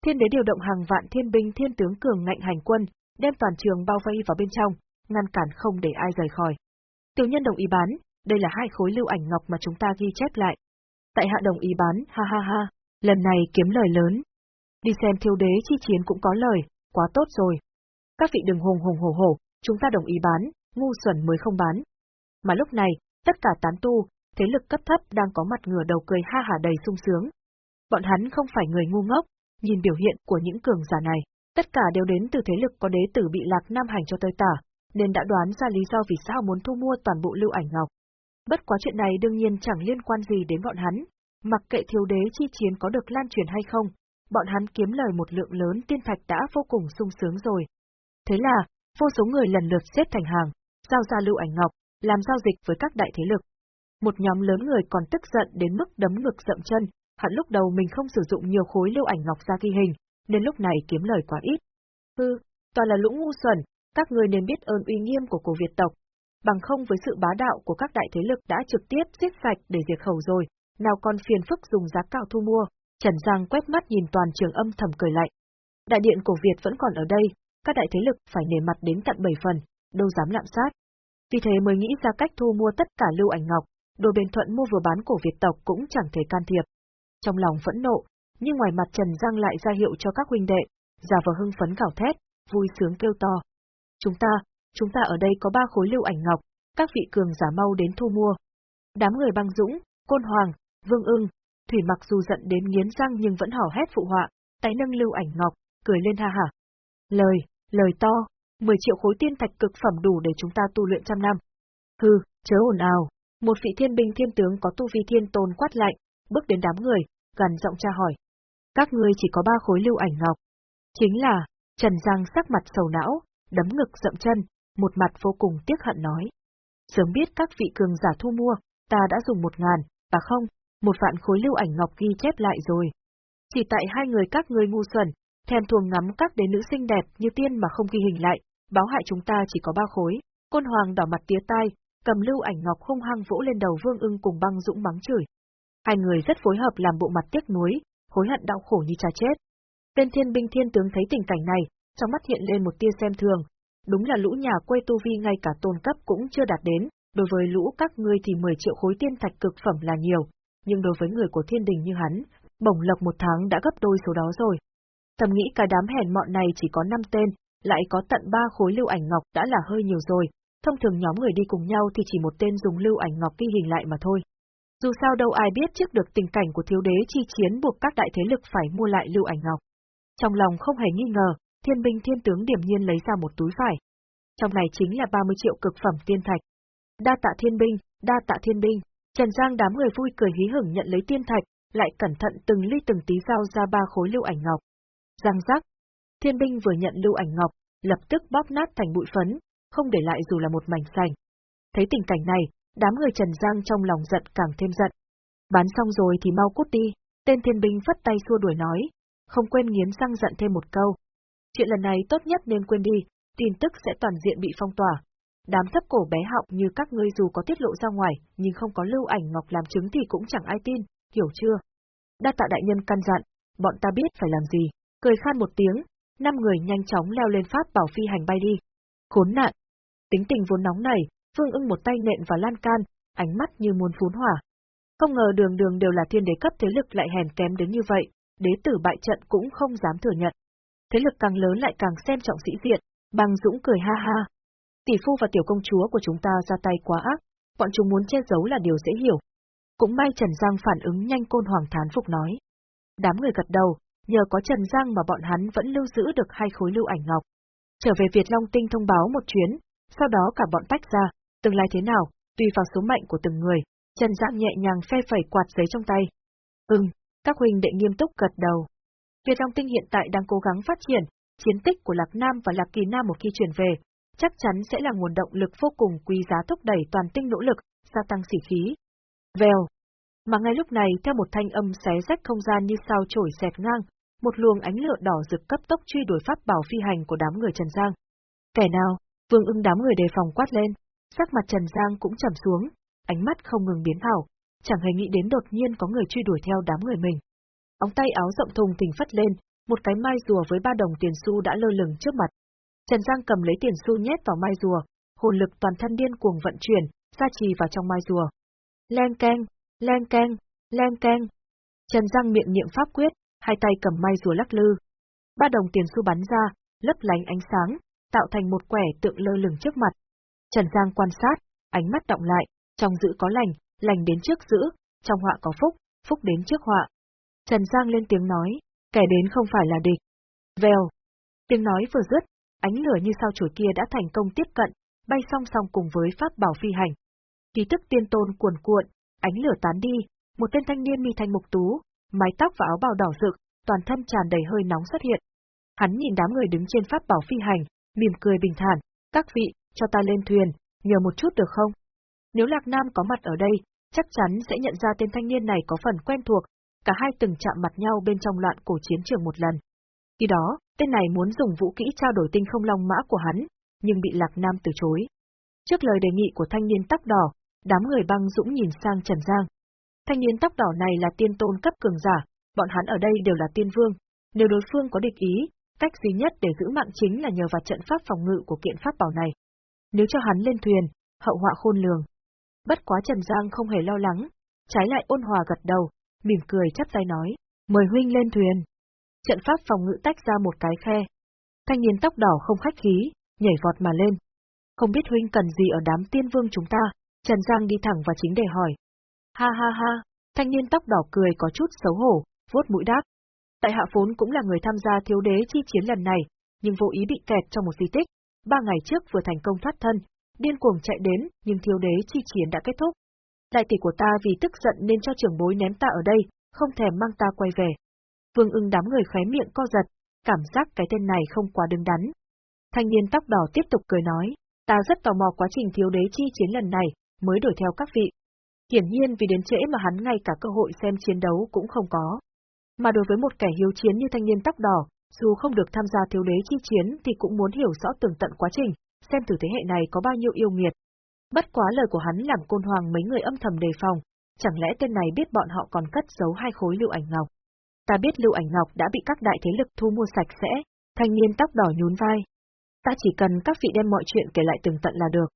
Thiên đế điều động hàng vạn thiên binh thiên tướng cường ngạnh hành quân, đem toàn trường bao vây vào bên trong, ngăn cản không để ai rời khỏi. Tiểu nhân đồng ý bán, đây là hai khối lưu ảnh ngọc mà chúng ta ghi chép lại. Tại hạ đồng ý bán, ha ha ha, lần này kiếm lời lớn. Đi xem thiêu đế chi chiến cũng có lời, quá tốt rồi. Các vị đừng hùng hùng hổ hổ, chúng ta đồng ý bán, ngu xuẩn mới không bán. Mà lúc này, tất cả tán tu, thế lực cấp thấp đang có mặt ngửa đầu cười ha hả đầy sung sướng. Bọn hắn không phải người ngu ngốc, nhìn biểu hiện của những cường giả này, tất cả đều đến từ thế lực có đế tử bị Lạc Nam hành cho tơi tả, nên đã đoán ra lý do vì sao muốn thu mua toàn bộ lưu ảnh ngọc. Bất quá chuyện này đương nhiên chẳng liên quan gì đến bọn hắn, mặc kệ thiếu đế chi chiến có được lan truyền hay không, bọn hắn kiếm lời một lượng lớn tiên thạch đã vô cùng sung sướng rồi. Thế là, vô số người lần lượt xếp thành hàng, giao ra lưu ảnh ngọc, làm giao dịch với các đại thế lực. Một nhóm lớn người còn tức giận đến mức đấm ngực dậm chân, hẳn lúc đầu mình không sử dụng nhiều khối lưu ảnh ngọc ra ghi hình, nên lúc này kiếm lời quá ít. Hừ, toàn là lũ ngu xuẩn, các ngươi nên biết ơn uy nghiêm của cổ Việt tộc. Bằng không với sự bá đạo của các đại thế lực đã trực tiếp giết sạch để diệt khẩu rồi, nào còn phiền phức dùng giá cao thu mua, Trần Giang quét mắt nhìn toàn trường âm thầm cười lạnh. Đại điện cổ Việt vẫn còn ở đây, các đại thế lực phải nề mặt đến tận bảy phần, đâu dám lạm sát. Vì thế mới nghĩ ra cách thu mua tất cả lưu ảnh ngọc, đồ bên thuận mua vừa bán cổ Việt tộc cũng chẳng thể can thiệp. Trong lòng phẫn nộ, nhưng ngoài mặt Trần Giang lại ra hiệu cho các huynh đệ, giả vờ hưng phấn gào thét, vui sướng kêu to. Chúng ta, chúng ta ở đây có ba khối lưu ảnh ngọc, các vị cường giả mau đến thu mua. Đám người băng dũng, côn hoàng, vương ưng, thủy mặc dù giận đến nghiến răng nhưng vẫn hò hét phụ họa, tay nâng lưu ảnh ngọc, cười lên ha hả. Lời, lời to, 10 triệu khối tiên thạch cực phẩm đủ để chúng ta tu luyện trăm năm. Hừ, chớ ồn ào. Một vị thiên binh thiên tướng có tu vi thiên tôn quát lạnh, bước đến đám người, gần giọng tra hỏi. Các ngươi chỉ có ba khối lưu ảnh ngọc. Chính là, Trần Giang sắc mặt sầu não, đấm ngực dậm chân, một mặt vô cùng tiếc hận nói. Sớm biết các vị cường giả thu mua, ta đã dùng một ngàn, và không, một vạn khối lưu ảnh ngọc ghi chép lại rồi. Chỉ tại hai người các ngươi ngu xuẩn, thèm thuồng ngắm các đế nữ xinh đẹp như tiên mà không ghi hình lại, báo hại chúng ta chỉ có ba khối. Côn Hoàng đỏ mặt tía tai, cầm lưu ảnh ngọc hung hăng vỗ lên đầu Vương Ưng cùng băng dũng mắng chửi. Hai người rất phối hợp làm bộ mặt tiếc nuối, hối hận đau khổ như cha chết. Tên thiên binh thiên tướng thấy tình cảnh này, trong mắt hiện lên một tia xem thường. Đúng là lũ nhà quê tu vi ngay cả tôn cấp cũng chưa đạt đến, đối với lũ các ngươi thì 10 triệu khối tiên thạch cực phẩm là nhiều, nhưng đối với người của thiên đình như hắn, bổng lộc một tháng đã gấp đôi số đó rồi. Thầm nghĩ cả đám hèn mọn này chỉ có 5 tên, lại có tận ba khối lưu ảnh ngọc đã là hơi nhiều rồi, thông thường nhóm người đi cùng nhau thì chỉ một tên dùng lưu ảnh ngọc ghi hình lại mà thôi. Dù sao đâu ai biết trước được tình cảnh của thiếu đế chi chiến buộc các đại thế lực phải mua lại lưu ảnh ngọc. Trong lòng không hề nghi ngờ, thiên binh thiên tướng điểm nhiên lấy ra một túi vải. Trong này chính là 30 triệu cực phẩm tiên thạch. Đa tạ thiên binh, đa tạ thiên binh, Trần Giang đám người vui cười hí hửng nhận lấy tiên thạch, lại cẩn thận từng ly từng tí giao ra ba khối lưu ảnh ngọc. Giang giác. Thiên binh vừa nhận lưu ảnh ngọc, lập tức bóp nát thành bụi phấn, không để lại dù là một mảnh sành. Thấy tình cảnh này, đám người Trần Giang trong lòng giận càng thêm giận. Bán xong rồi thì mau cút đi, tên thiên binh phất tay xua đuổi nói, không quên nghiến răng giận thêm một câu. Chuyện lần này tốt nhất nên quên đi, tin tức sẽ toàn diện bị phong tỏa. Đám thấp cổ bé họng như các ngươi dù có tiết lộ ra ngoài, nhưng không có lưu ảnh ngọc làm chứng thì cũng chẳng ai tin, hiểu chưa? Đa tạ đại nhân căn dặn, bọn ta biết phải làm gì. Cười khan một tiếng, năm người nhanh chóng leo lên pháp bảo phi hành bay đi. Khốn nạn! Tính tình vốn nóng này, Vương ưng một tay nện vào lan can, ánh mắt như muốn phún hỏa. Không ngờ đường đường đều là thiên đế cấp thế lực lại hèn kém đến như vậy, đế tử bại trận cũng không dám thừa nhận. Thế lực càng lớn lại càng xem trọng sĩ diện, bằng dũng cười ha ha. Tỷ phu và tiểu công chúa của chúng ta ra tay quá ác, bọn chúng muốn che giấu là điều dễ hiểu. Cũng may Trần Giang phản ứng nhanh côn hoàng thán phục nói. Đám người gật đầu, nhờ có Trần Giang mà bọn hắn vẫn lưu giữ được hai khối lưu ảnh ngọc. Trở về Việt Long Tinh thông báo một chuyến, sau đó cả bọn tách ra, tương lai thế nào, tùy vào số mệnh của từng người, Trần Giang nhẹ nhàng phe phẩy quạt giấy trong tay. Ừm, các huynh đệ nghiêm túc gật đầu. Việt Long Tinh hiện tại đang cố gắng phát triển, chiến tích của Lạc Nam và Lạc Kỳ Nam một khi chuyển về, chắc chắn sẽ là nguồn động lực vô cùng quý giá thúc đẩy toàn tinh nỗ lực, gia tăng sĩ khí. Vèo. Mà ngay lúc này theo một thanh âm xé rách không gian như sao chổi xẹt ngang, một luồng ánh lửa đỏ rực cấp tốc truy đuổi pháp bảo phi hành của đám người Trần Giang. Kẻ nào? Vương ưng đám người đề phòng quát lên, sắc mặt Trần Giang cũng trầm xuống, ánh mắt không ngừng biến ảo, chẳng hề nghĩ đến đột nhiên có người truy đuổi theo đám người mình. Ống tay áo rộng thùng thình phất lên, một cái mai rùa với ba đồng tiền xu đã lơ lửng trước mặt. Trần Giang cầm lấy tiền xu nhét vào mai rùa, hồn lực toàn thân điên cuồng vận chuyển, gia trì vào trong mai rùa. Len keng, len keng, len keng. Trần Giang miệng niệm pháp quyết, hai tay cầm mai rùa lắc lư. Ba đồng tiền xu bắn ra, lấp lánh ánh sáng, tạo thành một quẻ tượng lơ lửng trước mặt. Trần Giang quan sát, ánh mắt động lại, trong giữ có lành, lành đến trước giữ, trong họa có phúc, phúc đến trước họa. Trần Giang lên tiếng nói, kẻ đến không phải là địch. Vèo. Tiếng nói vừa dứt, ánh lửa như sao chổi kia đã thành công tiếp cận, bay song song cùng với pháp bảo phi hành. Ký tức tiên tôn cuồn cuộn, ánh lửa tán đi, một tên thanh niên mi thanh mục tú, mái tóc và áo bào đỏ rực, toàn thân tràn đầy hơi nóng xuất hiện. Hắn nhìn đám người đứng trên pháp bảo phi hành, mỉm cười bình thản, các vị, cho ta lên thuyền, nhờ một chút được không? Nếu Lạc Nam có mặt ở đây, chắc chắn sẽ nhận ra tên thanh niên này có phần quen thuộc, cả hai từng chạm mặt nhau bên trong loạn cổ chiến trường một lần. Khi đó, tên này muốn dùng vũ kỹ trao đổi tinh không long mã của hắn, nhưng bị Lạc Nam từ chối. Trước lời đề nghị của thanh niên tóc đỏ, đám người băng dũng nhìn sang Trần Giang. Thanh niên tóc đỏ này là tiên tôn cấp cường giả, bọn hắn ở đây đều là tiên vương. Nếu đối phương có địch ý, cách duy nhất để giữ mạng chính là nhờ vào trận pháp phòng ngự của kiện pháp bảo này. Nếu cho hắn lên thuyền, hậu họa khôn lường. Bất quá Trần Giang không hề lo lắng, trái lại ôn hòa gật đầu, mỉm cười chắp tay nói, mời huynh lên thuyền. Trận pháp phòng ngự tách ra một cái khe. Thanh niên tóc đỏ không khách khí, nhảy vọt mà lên. Không biết huynh cần gì ở đám tiên vương chúng ta, Trần Giang đi thẳng vào chính đề hỏi. Ha ha ha, thanh niên tóc đỏ cười có chút xấu hổ, vuốt mũi đáp. Tại hạ vốn cũng là người tham gia thiếu đế chi chiến lần này, nhưng vô ý bị kẹt trong một di tích. Ba ngày trước vừa thành công thoát thân, điên cuồng chạy đến, nhưng thiếu đế chi chiến đã kết thúc. Đại tỷ của ta vì tức giận nên cho trưởng bối ném ta ở đây, không thèm mang ta quay về. Vương ưng đám người khóe miệng co giật, cảm giác cái tên này không quá đứng đắn. Thanh niên tóc đỏ tiếp tục cười nói, ta rất tò mò quá trình thiếu đế chi chiến lần này, mới đuổi theo các vị. Hiển nhiên vì đến trễ mà hắn ngay cả cơ hội xem chiến đấu cũng không có. Mà đối với một kẻ hiếu chiến như thanh niên tóc đỏ, dù không được tham gia thiếu đế chi chiến thì cũng muốn hiểu rõ tường tận quá trình, xem từ thế hệ này có bao nhiêu yêu nghiệt. Bất quá lời của hắn làm côn hoàng mấy người âm thầm đề phòng, chẳng lẽ tên này biết bọn họ còn cất giấu hai khối lưu ảnh ngọc. Ta biết lưu ảnh ngọc đã bị các đại thế lực thu mua sạch sẽ, thanh niên tóc đỏ nhún vai. Ta chỉ cần các vị đem mọi chuyện kể lại tường tận là được.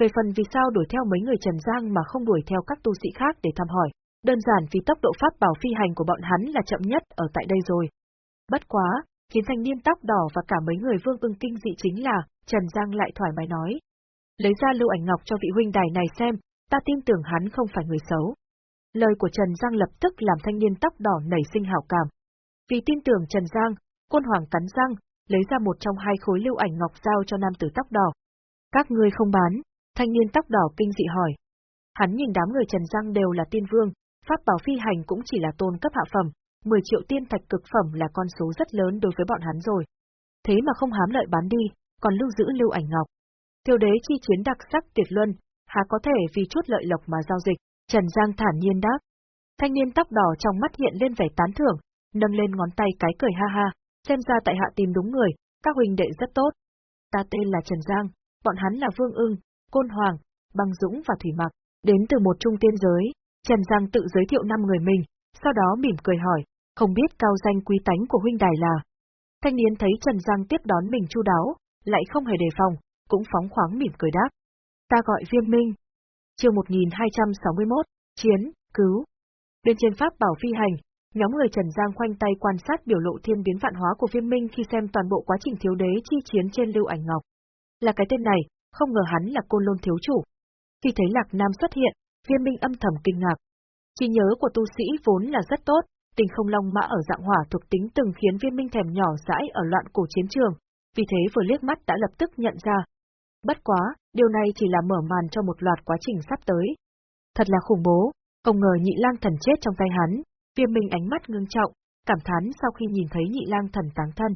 Về phần vì sao đuổi theo mấy người Trần Giang mà không đuổi theo các tu sĩ khác để thăm hỏi, đơn giản vì tốc độ pháp bảo phi hành của bọn hắn là chậm nhất ở tại đây rồi. Bất quá, khiến thanh niên tóc đỏ và cả mấy người vương ưng kinh dị chính là, Trần Giang lại thoải mái nói. Lấy ra lưu ảnh ngọc cho vị huynh đài này xem, ta tin tưởng hắn không phải người xấu. Lời của Trần Giang lập tức làm thanh niên tóc đỏ nảy sinh hảo cảm. Vì tin tưởng Trần Giang, quân hoàng cắn răng, lấy ra một trong hai khối lưu ảnh ngọc giao cho nam tử tóc đỏ. Các ngươi không bán, thanh niên tóc đỏ kinh dị hỏi. Hắn nhìn đám người Trần Giang đều là tiên vương, pháp bảo phi hành cũng chỉ là tôn cấp hạ phẩm, 10 triệu tiên thạch cực phẩm là con số rất lớn đối với bọn hắn rồi. Thế mà không hám lợi bán đi, còn lưu giữ lưu ảnh ngọc. Tiêu đế chi chiến đặc sắc tuyệt luân, há có thể vì chút lợi lộc mà giao dịch, Trần Giang thản nhiên đáp. Thanh niên tóc đỏ trong mắt hiện lên vẻ tán thưởng, nâng lên ngón tay cái cười ha ha, xem ra tại hạ tìm đúng người, các huynh đệ rất tốt. Ta tên là Trần Giang, bọn hắn là Vương Ưng, Côn Hoàng, Băng Dũng và Thủy Mặc, đến từ một trung tiên giới. Trần Giang tự giới thiệu năm người mình, sau đó mỉm cười hỏi, không biết cao danh quý tánh của huynh đài là. Thanh niên thấy Trần Giang tiếp đón mình chu đáo, lại không hề đề phòng, cũng phóng khoáng mỉm cười đáp. Ta gọi viêm minh. Chiều 1261, chiến, cứu. Bên trên pháp bảo phi hành, nhóm người Trần Giang khoanh tay quan sát biểu lộ thiên biến vạn hóa của viêm minh khi xem toàn bộ quá trình thiếu đế chi chiến trên lưu ảnh ngọc. Là cái tên này, không ngờ hắn là côn lôn thiếu chủ. Khi thấy Lạc Nam xuất hiện, viêm minh âm thầm kinh ngạc. Trí nhớ của tu sĩ vốn là rất tốt, tình không long mã ở dạng hỏa thuộc tính từng khiến viêm minh thèm nhỏ dãi ở loạn cổ chiến trường, vì thế vừa liếc mắt đã lập tức nhận ra. Bất quá, điều này chỉ là mở màn cho một loạt quá trình sắp tới. Thật là khủng bố, không ngờ nhị lang thần chết trong tay hắn, viêm minh ánh mắt ngưng trọng, cảm thán sau khi nhìn thấy nhị lang thần táng thân.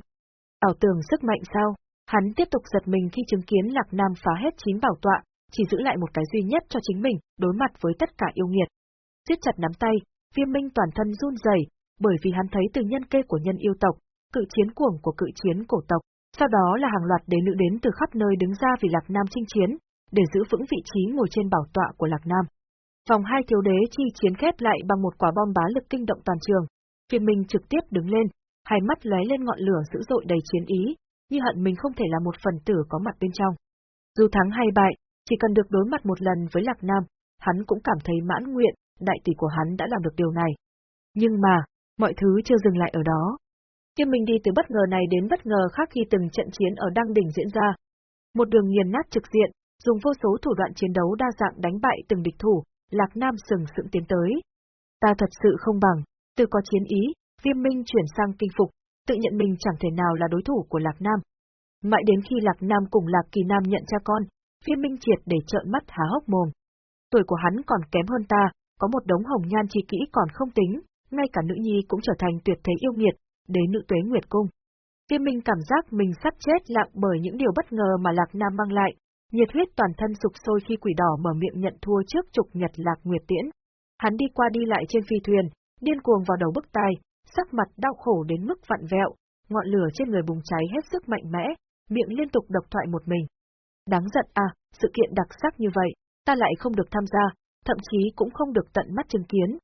Ảo tưởng sức mạnh sao? Hắn tiếp tục giật mình khi chứng kiến Lạc Nam phá hết chín bảo tọa, chỉ giữ lại một cái duy nhất cho chính mình, đối mặt với tất cả yêu nghiệt. siết chặt nắm tay, viêm minh toàn thân run rẩy, bởi vì hắn thấy từ nhân kê của nhân yêu tộc, cự chiến cuồng của cự chiến cổ tộc, sau đó là hàng loạt đế nữ đến từ khắp nơi đứng ra vì Lạc Nam chinh chiến, để giữ vững vị trí ngồi trên bảo tọa của Lạc Nam. Vòng hai thiếu đế chi chiến khép lại bằng một quả bom bá lực kinh động toàn trường. Viêm Minh trực tiếp đứng lên, hai mắt lóe lên ngọn lửa dữ dội đầy chiến ý, như hận mình không thể là một phần tử có mặt bên trong. Dù thắng hay bại, chỉ cần được đối mặt một lần với Lạc Nam, hắn cũng cảm thấy mãn nguyện, đại tỷ của hắn đã làm được điều này. Nhưng mà, mọi thứ chưa dừng lại ở đó. Kim Minh đi từ bất ngờ này đến bất ngờ khác khi từng trận chiến ở Đăng Đỉnh diễn ra. Một đường nghiền nát trực diện, dùng vô số thủ đoạn chiến đấu đa dạng đánh bại từng địch thủ, Lạc Nam sừng sững tiến tới. Ta thật sự không bằng, từ có chiến ý, viêm minh chuyển sang kinh phục, tự nhận mình chẳng thể nào là đối thủ của Lạc Nam. Mãi đến khi Lạc Nam cùng Lạc Kỳ Nam nhận cha con, viêm minh triệt để trợn mắt há hốc mồm. Tuổi của hắn còn kém hơn ta, có một đống hồng nhan chi kỹ còn không tính, ngay cả nữ nhi cũng trở thành tuyệt thế yêu nghiệt, đế nữ tuế nguyệt cung. Viêm minh cảm giác mình sắp chết lặng bởi những điều bất ngờ mà Lạc Nam mang lại, nhiệt huyết toàn thân sục sôi khi quỷ đỏ mở miệng nhận thua trước trục nhật Lạc Nguyệt Tiễn. Hắn đi qua đi lại trên phi thuyền, điên cuồng vào đầu bức tai, sắc mặt đau khổ đến mức vặn vẹo, ngọn lửa trên người bùng cháy hết sức mạnh mẽ, miệng liên tục độc thoại một mình. Đáng giận à, sự kiện đặc sắc như vậy, ta lại không được tham gia, thậm chí cũng không được tận mắt chứng kiến.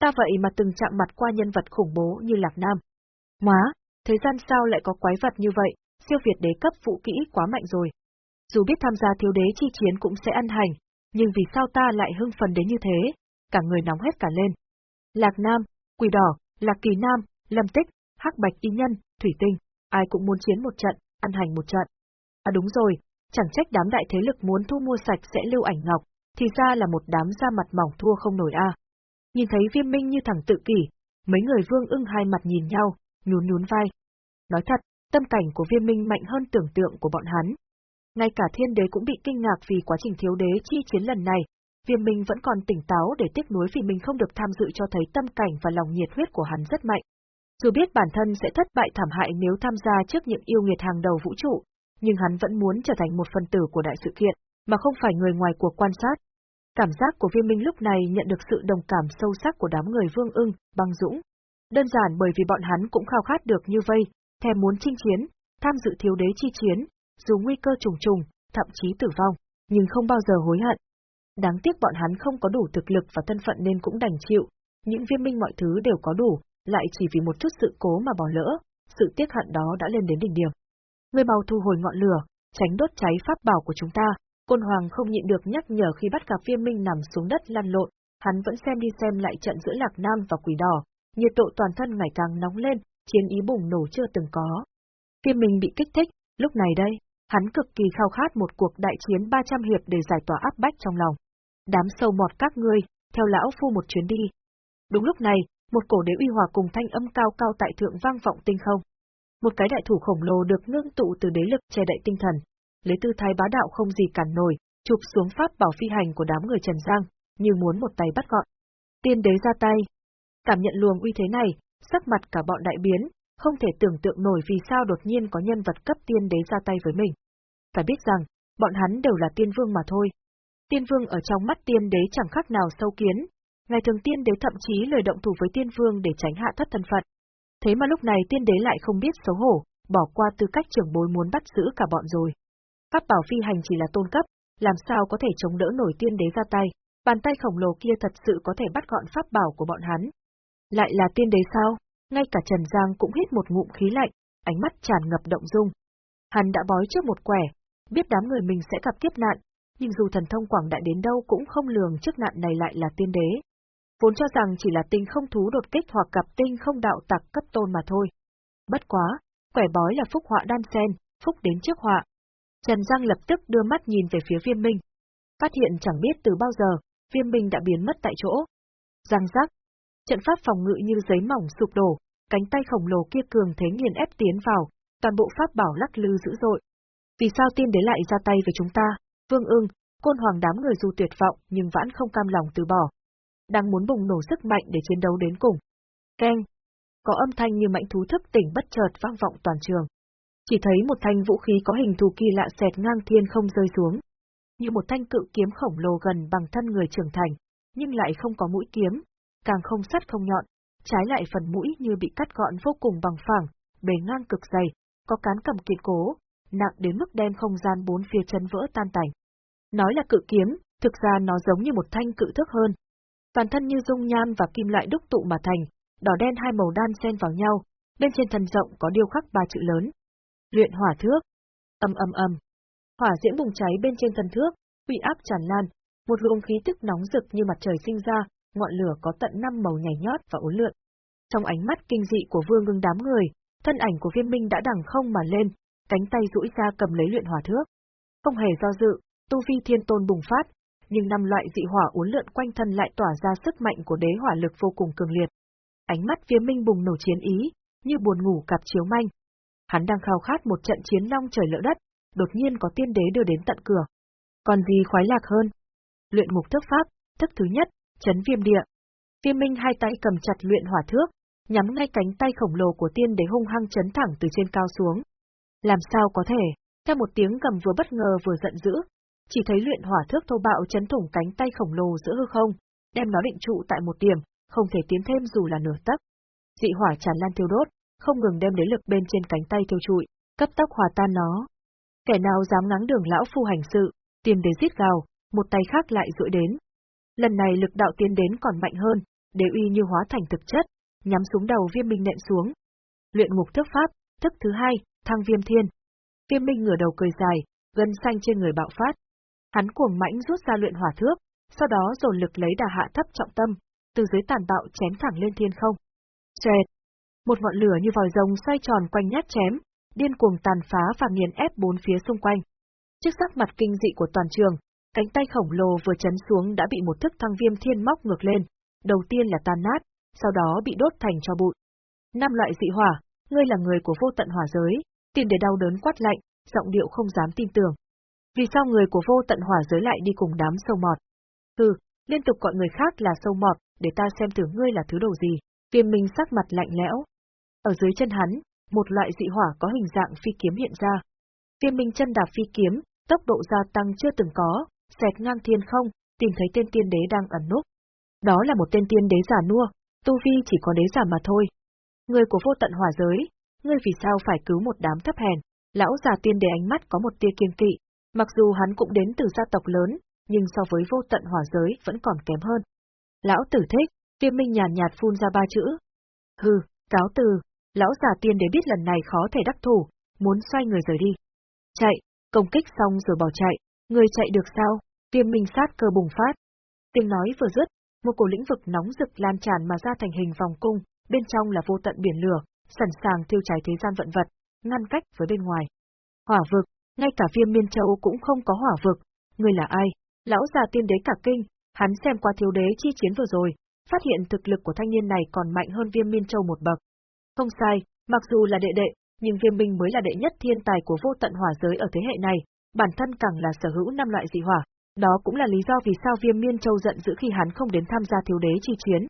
Ta vậy mà từng chạm mặt qua nhân vật khủng bố như Lạc Nam. Má, thế gian sao lại có quái vật như vậy, siêu việt đế cấp vũ kỹ quá mạnh rồi. Dù biết tham gia thiếu đế chi chiến cũng sẽ ăn hành, nhưng vì sao ta lại hưng phấn đến như thế, cả người nóng hết cả lên. Lạc Nam, Quỷ Đỏ, Lạc Kỳ Nam, Lâm Tích, Hắc Bạch Y Nhân, Thủy Tinh, ai cũng muốn chiến một trận, ăn hành một trận. À đúng rồi, chẳng trách đám đại thế lực muốn thu mua sạch sẽ lưu ảnh ngọc, thì ra là một đám da mặt mỏng thua không nổi a. Nhìn thấy viêm minh như thằng tự kỷ, mấy người vương ưng hai mặt nhìn nhau, nhún nhún vai. Nói thật, tâm cảnh của viêm minh mạnh hơn tưởng tượng của bọn hắn. Ngay cả thiên đế cũng bị kinh ngạc vì quá trình thiếu đế chi chiến lần này, viêm minh vẫn còn tỉnh táo để tiếc nuối vì mình không được tham dự cho thấy tâm cảnh và lòng nhiệt huyết của hắn rất mạnh. Dù biết bản thân sẽ thất bại thảm hại nếu tham gia trước những yêu nghiệt hàng đầu vũ trụ, nhưng hắn vẫn muốn trở thành một phần tử của đại sự kiện, mà không phải người ngoài cuộc quan sát. Cảm giác của viêm minh lúc này nhận được sự đồng cảm sâu sắc của đám người vương ưng, băng dũng. Đơn giản bởi vì bọn hắn cũng khao khát được như vây, thèm muốn chinh chiến, tham dự thiếu đế chi chiến, dù nguy cơ trùng trùng, thậm chí tử vong, nhưng không bao giờ hối hận. Đáng tiếc bọn hắn không có đủ thực lực và thân phận nên cũng đành chịu, những viêm minh mọi thứ đều có đủ, lại chỉ vì một chút sự cố mà bỏ lỡ, sự tiếc hận đó đã lên đến đỉnh điểm. Người mau thu hồi ngọn lửa, tránh đốt cháy pháp bảo của chúng ta. Côn Hoàng không nhịn được nhắc nhở khi bắt gặp viêm minh nằm xuống đất lăn lộn, hắn vẫn xem đi xem lại trận giữa Lạc Nam và Quỷ Đỏ, nhiệt độ toàn thân ngày càng nóng lên, chiến ý bùng nổ chưa từng có. Viêm minh bị kích thích, lúc này đây, hắn cực kỳ khao khát một cuộc đại chiến 300 hiệp để giải tỏa áp bách trong lòng. Đám sâu mọt các ngươi, theo lão phu một chuyến đi. Đúng lúc này, một cổ đế uy hòa cùng thanh âm cao cao tại thượng vang vọng tinh không. Một cái đại thủ khổng lồ được ngưng tụ từ đế lực che đậy tinh thần, lấy tư thái bá đạo không gì cản nổi, chụp xuống pháp bảo phi hành của đám người Trần Giang, như muốn một tay bắt gọn. Tiên đế ra tay. Cảm nhận luồng uy thế này, sắc mặt cả bọn đại biến, không thể tưởng tượng nổi vì sao đột nhiên có nhân vật cấp tiên đế ra tay với mình. Phải biết rằng, bọn hắn đều là tiên vương mà thôi. Tiên vương ở trong mắt tiên đế chẳng khác nào sâu kiến, ngày thường tiên đế thậm chí lời động thủ với tiên vương để tránh hạ thất thân phận. Thế mà lúc này tiên đế lại không biết xấu hổ, bỏ qua tư cách trưởng bối muốn bắt giữ cả bọn rồi. Pháp bảo phi hành chỉ là tôn cấp, làm sao có thể chống đỡ nổi tiên đế ra tay, bàn tay khổng lồ kia thật sự có thể bắt gọn pháp bảo của bọn hắn. Lại là tiên đế sao? Ngay cả Trần Giang cũng hít một ngụm khí lạnh, ánh mắt tràn ngập động dung. Hắn đã bói trước một quẻ, biết đám người mình sẽ gặp kiếp nạn, nhưng dù thần thông quảng đại đến đâu cũng không lường trước nạn này lại là tiên đế. Vốn cho rằng chỉ là tinh không thú đột kích hoặc gặp tinh không đạo tặc cấp tôn mà thôi. Bất quá, quẻ bói là phúc họa đan sen, phúc đến trước họa. Trần Giang lập tức đưa mắt nhìn về phía viêm minh. Phát hiện chẳng biết từ bao giờ, viêm minh đã biến mất tại chỗ. Giang giác, trận pháp phòng ngự như giấy mỏng sụp đổ, cánh tay khổng lồ kia cường thế nghiền ép tiến vào, toàn bộ pháp bảo lắc lư dữ dội. Vì sao tiên đế lại ra tay với chúng ta? Vương ưng, côn hoàng đám người dù tuyệt vọng nhưng vẫn không cam lòng từ bỏ. Đang muốn bùng nổ sức mạnh để chiến đấu đến cùng. Keng! Có âm thanh như mãnh thú thức tỉnh bất chợt vang vọng toàn trường. Chỉ thấy một thanh vũ khí có hình thù kỳ lạ xẹt ngang thiên không rơi xuống. Như một thanh cự kiếm khổng lồ gần bằng thân người trưởng thành, nhưng lại không có mũi kiếm, càng không sắt không nhọn, trái lại phần mũi như bị cắt gọn vô cùng bằng phẳng, bề ngang cực dày, có cán cầm kiên cố, nặng đến mức đem không gian bốn phía chân vỡ tan tành. Nói là cự kiếm, thực ra nó giống như một thanh cự thước hơn. Toàn thân như dung nham và kim loại đúc tụ mà thành, đỏ đen hai màu đan xen vào nhau, bên trên thân rộng có điêu khắc ba chữ lớn. Luyện hỏa thước. Âm âm âm. Hỏa diễm bùng cháy bên trên thân thước, uy áp tràn lan, một luồng khí tức nóng rực như mặt trời sinh ra, ngọn lửa có tận năm màu nhảy nhót và uốn lượn. Trong ánh mắt kinh dị của vương ngưng đám người, thân ảnh của viêm minh đã đằng không mà lên, cánh tay duỗi ra cầm lấy luyện hỏa thước. Không hề do dự, tu vi thiên tôn bùng phát, nhưng năm loại dị hỏa uốn lượn quanh thân lại tỏa ra sức mạnh của đế hỏa lực vô cùng cường liệt. Ánh mắt viêm minh bùng nổ chiến ý, như buồn ngủ cặp chiếu manh. Hắn đang khao khát một trận chiến long trời lỡ đất, đột nhiên có tiên đế đưa đến tận cửa. Còn gì khoái lạc hơn? Luyện mục thức pháp, thức thứ nhất, chấn viêm địa. Viêm minh hai tay cầm chặt luyện hỏa thước, nhắm ngay cánh tay khổng lồ của tiên đế hung hăng chấn thẳng từ trên cao xuống. Làm sao có thể? Theo một tiếng cầm vừa bất ngờ vừa giận dữ, chỉ thấy luyện hỏa thước thô bạo chấn thủng cánh tay khổng lồ giữa hư không, đem nó định trụ tại một điểm, không thể tiến thêm dù là nửa tấc. Dị hỏa tràn lan thiêu đốt, không ngừng đem đế lực bên trên cánh tay thiêu trụi, cấp tốc hòa tan nó. Kẻ nào dám ngáng đường lão phu hành sự, tiền đế giết gào, một tay khác lại duỗi đến. Lần này lực đạo tiến đến còn mạnh hơn, đế uy như hóa thành thực chất, nhắm xuống đầu viêm minh nện xuống. Luyện ngục thức pháp, thức thứ hai, thăng viêm thiên. Viêm minh ngửa đầu cười dài, gân xanh trên người bạo phát. Hắn cuồng mãnh rút ra luyện hỏa thước, sau đó dồn lực lấy đà hạ thấp trọng tâm, từ dưới tàn bạo chém thẳng lên thiên không. Xoẹt! Một ngọn lửa như vòi rồng xoay tròn quanh nhát chém, điên cuồng tàn phá và nghiền ép bốn phía xung quanh. Trước sắc mặt kinh dị của toàn trường, cánh tay khổng lồ vừa chấn xuống đã bị một thức thăng viêm thiên móc ngược lên, đầu tiên là tan nát, sau đó bị đốt thành cho bụi. Năm loại dị hỏa, ngươi là người của vô tận hỏa giới, tiền để đau đớn quát lạnh, giọng điệu không dám tin tưởng. Vì sao người của vô tận hỏa giới lại đi cùng đám sâu mọt? Hừ, liên tục gọi người khác là sâu mọt, để ta xem thử ngươi là thứ đồ gì. Viêm minh sắc mặt lạnh lẽo. Ở dưới chân hắn, một loại dị hỏa có hình dạng phi kiếm hiện ra. Viêm minh chân đạp phi kiếm, tốc độ gia tăng chưa từng có, xẹt ngang thiên không, tìm thấy tên tiên đế đang ẩn núp. Đó là một tên tiên đế giả nua, tu vi chỉ có đế giả mà thôi. Người của vô tận hỏa giới, ngươi vì sao phải cứu một đám thấp hèn? Lão già tiên đề ánh mắt có một tia kiên kỵ, mặc dù hắn cũng đến từ gia tộc lớn, nhưng so với vô tận hỏa giới vẫn còn kém hơn. Lão tử thích, viêm minh nhàn nhạt, nhạt phun ra ba chữ. Hừ, cáo từ, lão già tiên đế biết lần này khó thể đắc thủ, muốn xoay người rời đi. Chạy, công kích xong rồi bỏ chạy, người chạy được sao? Viêm minh sát cơ bùng phát. Tiếng nói vừa dứt, một cổ lĩnh vực nóng rực lan tràn mà ra thành hình vòng cung, bên trong là vô tận biển lửa, sẵn sàng thiêu cháy thế gian vận vật, ngăn cách với bên ngoài. Hỏa vực, ngay cả viêm miên châu cũng không có hỏa vực, người là ai? Lão già tiên đế cả kinh, hắn xem qua thiếu đế chi chiến vừa rồi, phát hiện thực lực của thanh niên này còn mạnh hơn viêm miên châu một bậc. Không sai, mặc dù là đệ đệ, nhưng viêm minh mới là đệ nhất thiên tài của vô tận hỏa giới ở thế hệ này, bản thân càng là sở hữu năm loại dị hỏa. Đó cũng là lý do vì sao viêm miên châu giận dữ khi hắn không đến tham gia thiếu đế chi chiến.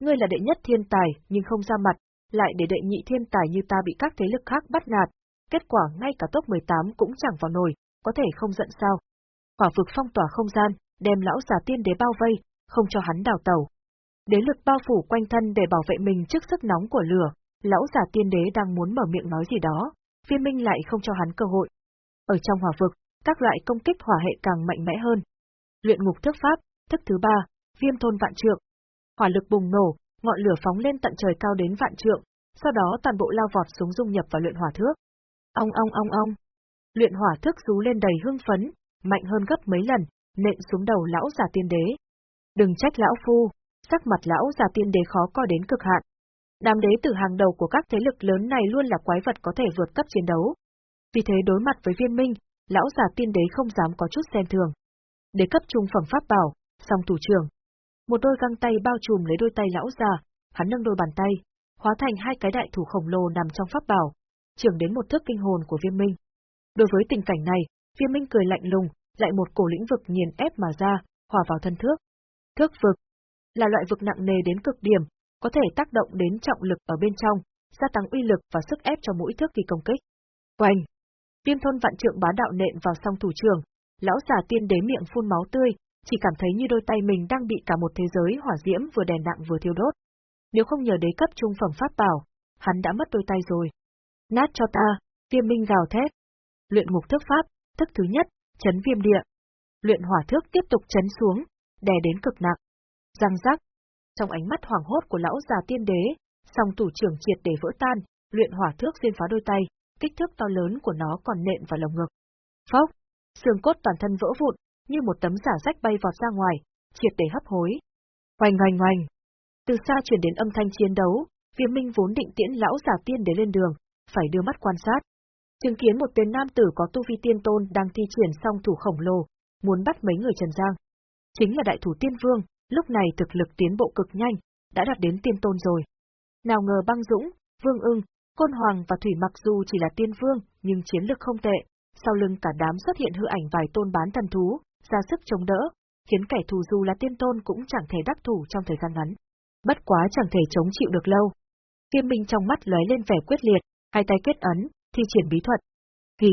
Ngươi là đệ nhất thiên tài, nhưng không ra mặt, lại để đệ nhị thiên tài như ta bị các thế lực khác bắt nạt. Kết quả ngay cả top 18 cũng chẳng vào nổi, có thể không giận sao. Hỏa vực phong tỏa không gian, đem lão già tiên đế bao vây, không cho hắn đào tàu. Đế lực bao phủ quanh thân để bảo vệ mình trước sức nóng của lửa, lão già tiên đế đang muốn mở miệng nói gì đó, viên minh lại không cho hắn cơ hội. Ở trong hỏa vực, các loại công kích hỏa hệ càng mạnh mẽ hơn. Luyện ngục thức pháp, thức thứ ba, viêm thôn vạn trượng. Hỏa lực bùng nổ, ngọn lửa phóng lên tận trời cao đến vạn trượng, sau đó toàn bộ lao vọt xuống dung nhập vào luyện hỏa thước. Ong ong ong ong. Luyện hỏa thước rú lên đầy hưng phấn, mạnh hơn gấp mấy lần, nện xuống đầu lão già tiên đế. Đừng trách lão phu, sắc mặt lão già tiên đế khó coi đến cực hạn. Đám đế tử hàng đầu của các thế lực lớn này luôn là quái vật có thể vượt cấp chiến đấu. Vì thế đối mặt với viên minh, lão già tiên đế không dám có chút xem thường. Đế cấp trung phẩm pháp bảo, song thủ trưởng. Một đôi găng tay bao trùm lấy đôi tay lão già, hắn nâng đôi bàn tay, hóa thành hai cái đại thủ khổng lồ nằm trong pháp bảo, trưởng đến một thước kinh hồn của viêm minh. Đối với tình cảnh này, viêm minh cười lạnh lùng, lại một cổ lĩnh vực nghiền ép mà ra, hòa vào thân thước. Thước vực là loại vực nặng nề đến cực điểm, có thể tác động đến trọng lực ở bên trong, gia tăng uy lực và sức ép cho mũi thước kỳ công kích. Oanh! Viêm thôn vạn trượng bá đạo nện vào song thủ trường, lão già tiên đế miệng phun máu tươi, chỉ cảm thấy như đôi tay mình đang bị cả một thế giới hỏa diễm vừa đèn nặng vừa thiêu đốt. Nếu không nhờ đế cấp trung phẩm pháp bảo, hắn đã mất đôi tay rồi. Nát cho ta, viêm minh gào thét. Luyện ngục thức pháp, thức thứ nhất, chấn viêm địa. Luyện hỏa thước tiếp tục chấn xuống, đè đến cực nặng. Răng rắc. Trong ánh mắt hoảng hốt của lão già tiên đế, song thủ trưởng triệt để vỡ tan, luyện hỏa thước xuyên phá đôi tay, kích thước to lớn của nó còn nện vào lồng ngực. Phốc, xương cốt toàn thân vỡ vụn, như một tấm giả rách bay vọt ra ngoài, triệt để hấp hối. Hoành hoành hoành. Từ xa truyền đến âm thanh chiến đấu, Viêm Minh vốn định tiễn lão giả tiên để lên đường, phải đưa mắt quan sát. Chứng kiến một tên nam tử có tu vi tiên tôn đang thi triển song thủ khổng lồ, muốn bắt mấy người Trần Giang. Chính là đại thủ tiên vương, lúc này thực lực tiến bộ cực nhanh, đã đạt đến tiên tôn rồi. Nào ngờ băng dũng, vương ưng, côn hoàng và thủy mặc dù chỉ là tiên vương, nhưng chiến lực không tệ, sau lưng cả đám xuất hiện hư ảnh vài tôn bán thần thú, ra sức chống đỡ, khiến kẻ thù dù là tiên tôn cũng chẳng thể đắc thủ trong thời gian ngắn. Bất quá chẳng thể chống chịu được lâu. Kiêm Minh trong mắt lóe lên vẻ quyết liệt, hai tay kết ấn, thi triển bí thuật. Ký,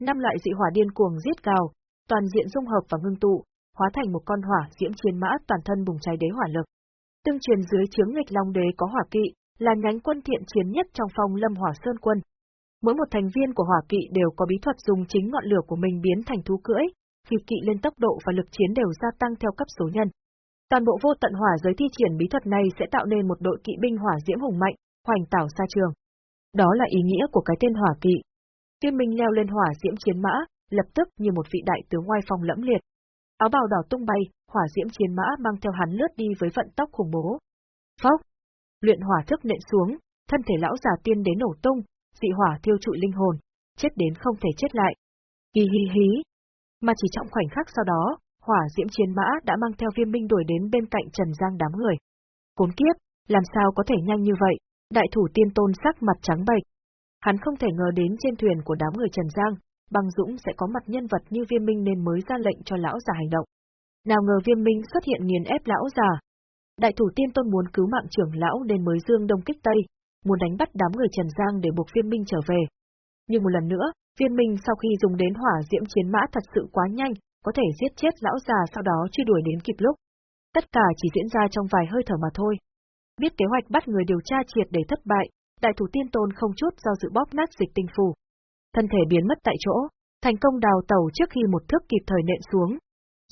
năm loại dị hỏa điên cuồng giết gào, toàn diện dung hợp và ngưng tụ, hóa thành một con hỏa diễm chiến mã toàn thân bùng cháy đế hỏa lực. Tương truyền dưới chướng nghịch long đế có hỏa kỵ, là nhánh quân thiện chiến nhất trong phong lâm hỏa sơn quân. Mỗi một thành viên của hỏa kỵ đều có bí thuật dùng chính ngọn lửa của mình biến thành thú cưỡi, khi kỵ lên tốc độ và lực chiến đều gia tăng theo cấp số nhân. Toàn bộ vô tận hỏa giới thi triển bí thuật này sẽ tạo nên một đội kỵ binh hỏa diễm hùng mạnh, hoành tảo xa trường. Đó là ý nghĩa của cái tên hỏa kỵ. Tiên Minh leo lên hỏa diễm chiến mã, lập tức như một vị đại tướng oai phong lẫm liệt. Áo bào đỏ tung bay, hỏa diễm chiến mã mang theo hắn lướt đi với vận tốc khủng bố. Phốc! Luyện hỏa thức nện xuống, thân thể lão già tiên đến nổ tung, dị hỏa thiêu trụi linh hồn, chết đến không thể chết lại. Hi hi hí! Mà chỉ trong khoảnh khắc sau đó, hỏa diễm chiến mã đã mang theo viêm minh đuổi đến bên cạnh Trần Giang đám người. Cốn kiếp, làm sao có thể nhanh như vậy, đại thủ tiên tôn sắc mặt trắng bệch. Hắn không thể ngờ đến trên thuyền của đám người Trần Giang, băng dũng sẽ có mặt nhân vật như viêm minh nên mới ra lệnh cho lão già hành động. Nào ngờ viêm minh xuất hiện nghiền ép lão già. Đại thủ tiên tôn muốn cứu mạng trưởng lão nên mới dương đông kích tây, muốn đánh bắt đám người Trần Giang để buộc viêm minh trở về. Nhưng một lần nữa, viêm minh sau khi dùng đến hỏa diễm chiến mã thật sự quá nhanh, có thể giết chết lão già sau đó truy đuổi đến kịp lúc. Tất cả chỉ diễn ra trong vài hơi thở mà thôi. Biết kế hoạch bắt người điều tra triệt để thất bại, đại thủ tiên tôn không chút do dự bóp nát dịch tinh phù. Thân thể biến mất tại chỗ, thành công đào tàu trước khi một thước kịp thời nện xuống.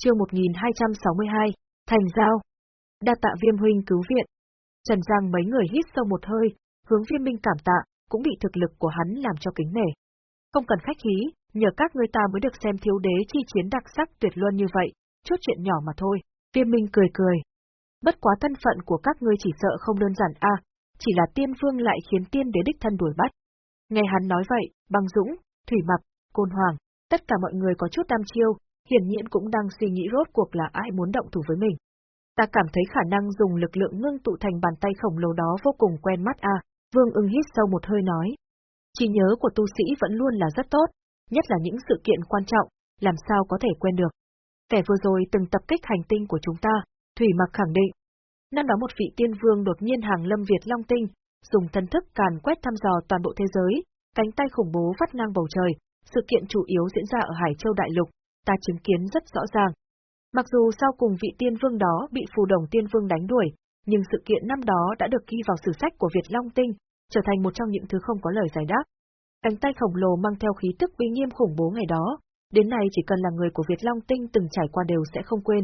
Chương 1262, Thành Giao. Đa tạ viêm huynh cứu viện. Trần Giang mấy người hít sâu một hơi, hướng viêm minh cảm tạ, cũng bị thực lực của hắn làm cho kính nể. Không cần khách khí, nhờ các ngươi ta mới được xem thiếu đế chi chiến đặc sắc tuyệt luân như vậy, chút chuyện nhỏ mà thôi. Viêm Minh cười cười. Bất quá thân phận của các ngươi chỉ sợ không đơn giản a, chỉ là tiên vương lại khiến tiên đế đích thân đuổi bắt. Nghe hắn nói vậy, băng dũng, thủy mặc, côn hoàng, tất cả mọi người có chút đam chiêu, hiển nhiên cũng đang suy nghĩ rốt cuộc là ai muốn động thủ với mình. Ta cảm thấy khả năng dùng lực lượng ngưng tụ thành bàn tay khổng lồ đó vô cùng quen mắt a. Vương ưng hít sâu một hơi nói. Trí nhớ của tu sĩ vẫn luôn là rất tốt, nhất là những sự kiện quan trọng, làm sao có thể quên được. Kẻ vừa rồi từng tập kích hành tinh của chúng ta, Thủy Mặc khẳng định. Năm đó một vị tiên vương đột nhiên hàng lâm Việt Long Tinh, dùng thân thức càn quét thăm dò toàn bộ thế giới, cánh tay khủng bố vắt ngang bầu trời, sự kiện chủ yếu diễn ra ở Hải Châu Đại Lục, ta chứng kiến rất rõ ràng. Mặc dù sau cùng vị tiên vương đó bị phù đồng tiên vương đánh đuổi, nhưng sự kiện năm đó đã được ghi vào sử sách của Việt Long Tinh, trở thành một trong những thứ không có lời giải đáp. Cánh tay khổng lồ mang theo khí tức uy nghiêm khủng bố ngày đó, đến nay chỉ cần là người của Việt Long Tinh từng trải qua đều sẽ không quên.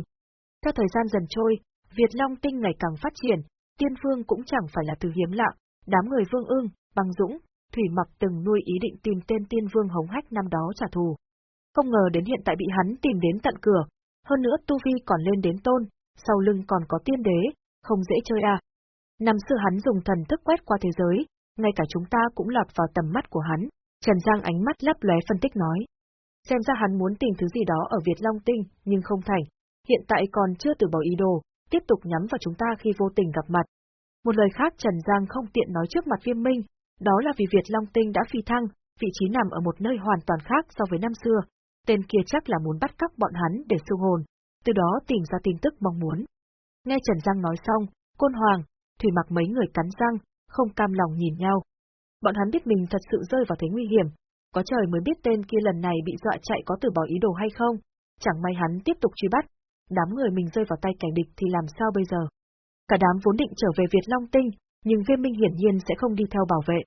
Theo thời gian dần trôi, Việt Long Tinh ngày càng phát triển, tiên vương cũng chẳng phải là thứ hiếm lạ, đám người vương ưng, băng dũng, thủy mặc từng nuôi ý định tìm tên tiên vương hống hách năm đó trả thù. Không ngờ đến hiện tại bị hắn tìm đến tận cửa, hơn nữa Tu Vi còn lên đến tôn, sau lưng còn có tiên đế, không dễ chơi à. Năm xưa hắn dùng thần thức quét qua thế giới, ngay cả chúng ta cũng lọt vào tầm mắt của hắn. Trần Giang ánh mắt lấp lóe phân tích nói. Xem ra hắn muốn tìm thứ gì đó ở Việt Long Tinh, nhưng không thành. Hiện tại còn chưa từ bỏ ý đồ, tiếp tục nhắm vào chúng ta khi vô tình gặp mặt. Một lời khác Trần Giang không tiện nói trước mặt viêm minh, đó là vì Việt Long Tinh đã phi thăng, vị trí nằm ở một nơi hoàn toàn khác so với năm xưa. Tên kia chắc là muốn bắt cóc bọn hắn để siêu hồn, từ đó tìm ra tin tức mong muốn. Nghe Trần Giang nói xong, Côn Hoàng, Thủy mặc mấy người cắn răng, không cam lòng nhìn nhau. Bọn hắn biết mình thật sự rơi vào thế nguy hiểm, có trời mới biết tên kia lần này bị dọa chạy có từ bỏ ý đồ hay không, chẳng may hắn tiếp tục truy bắt, đám người mình rơi vào tay kẻ địch thì làm sao bây giờ. Cả đám vốn định trở về Việt Long Tinh, nhưng viêm minh hiển nhiên sẽ không đi theo bảo vệ.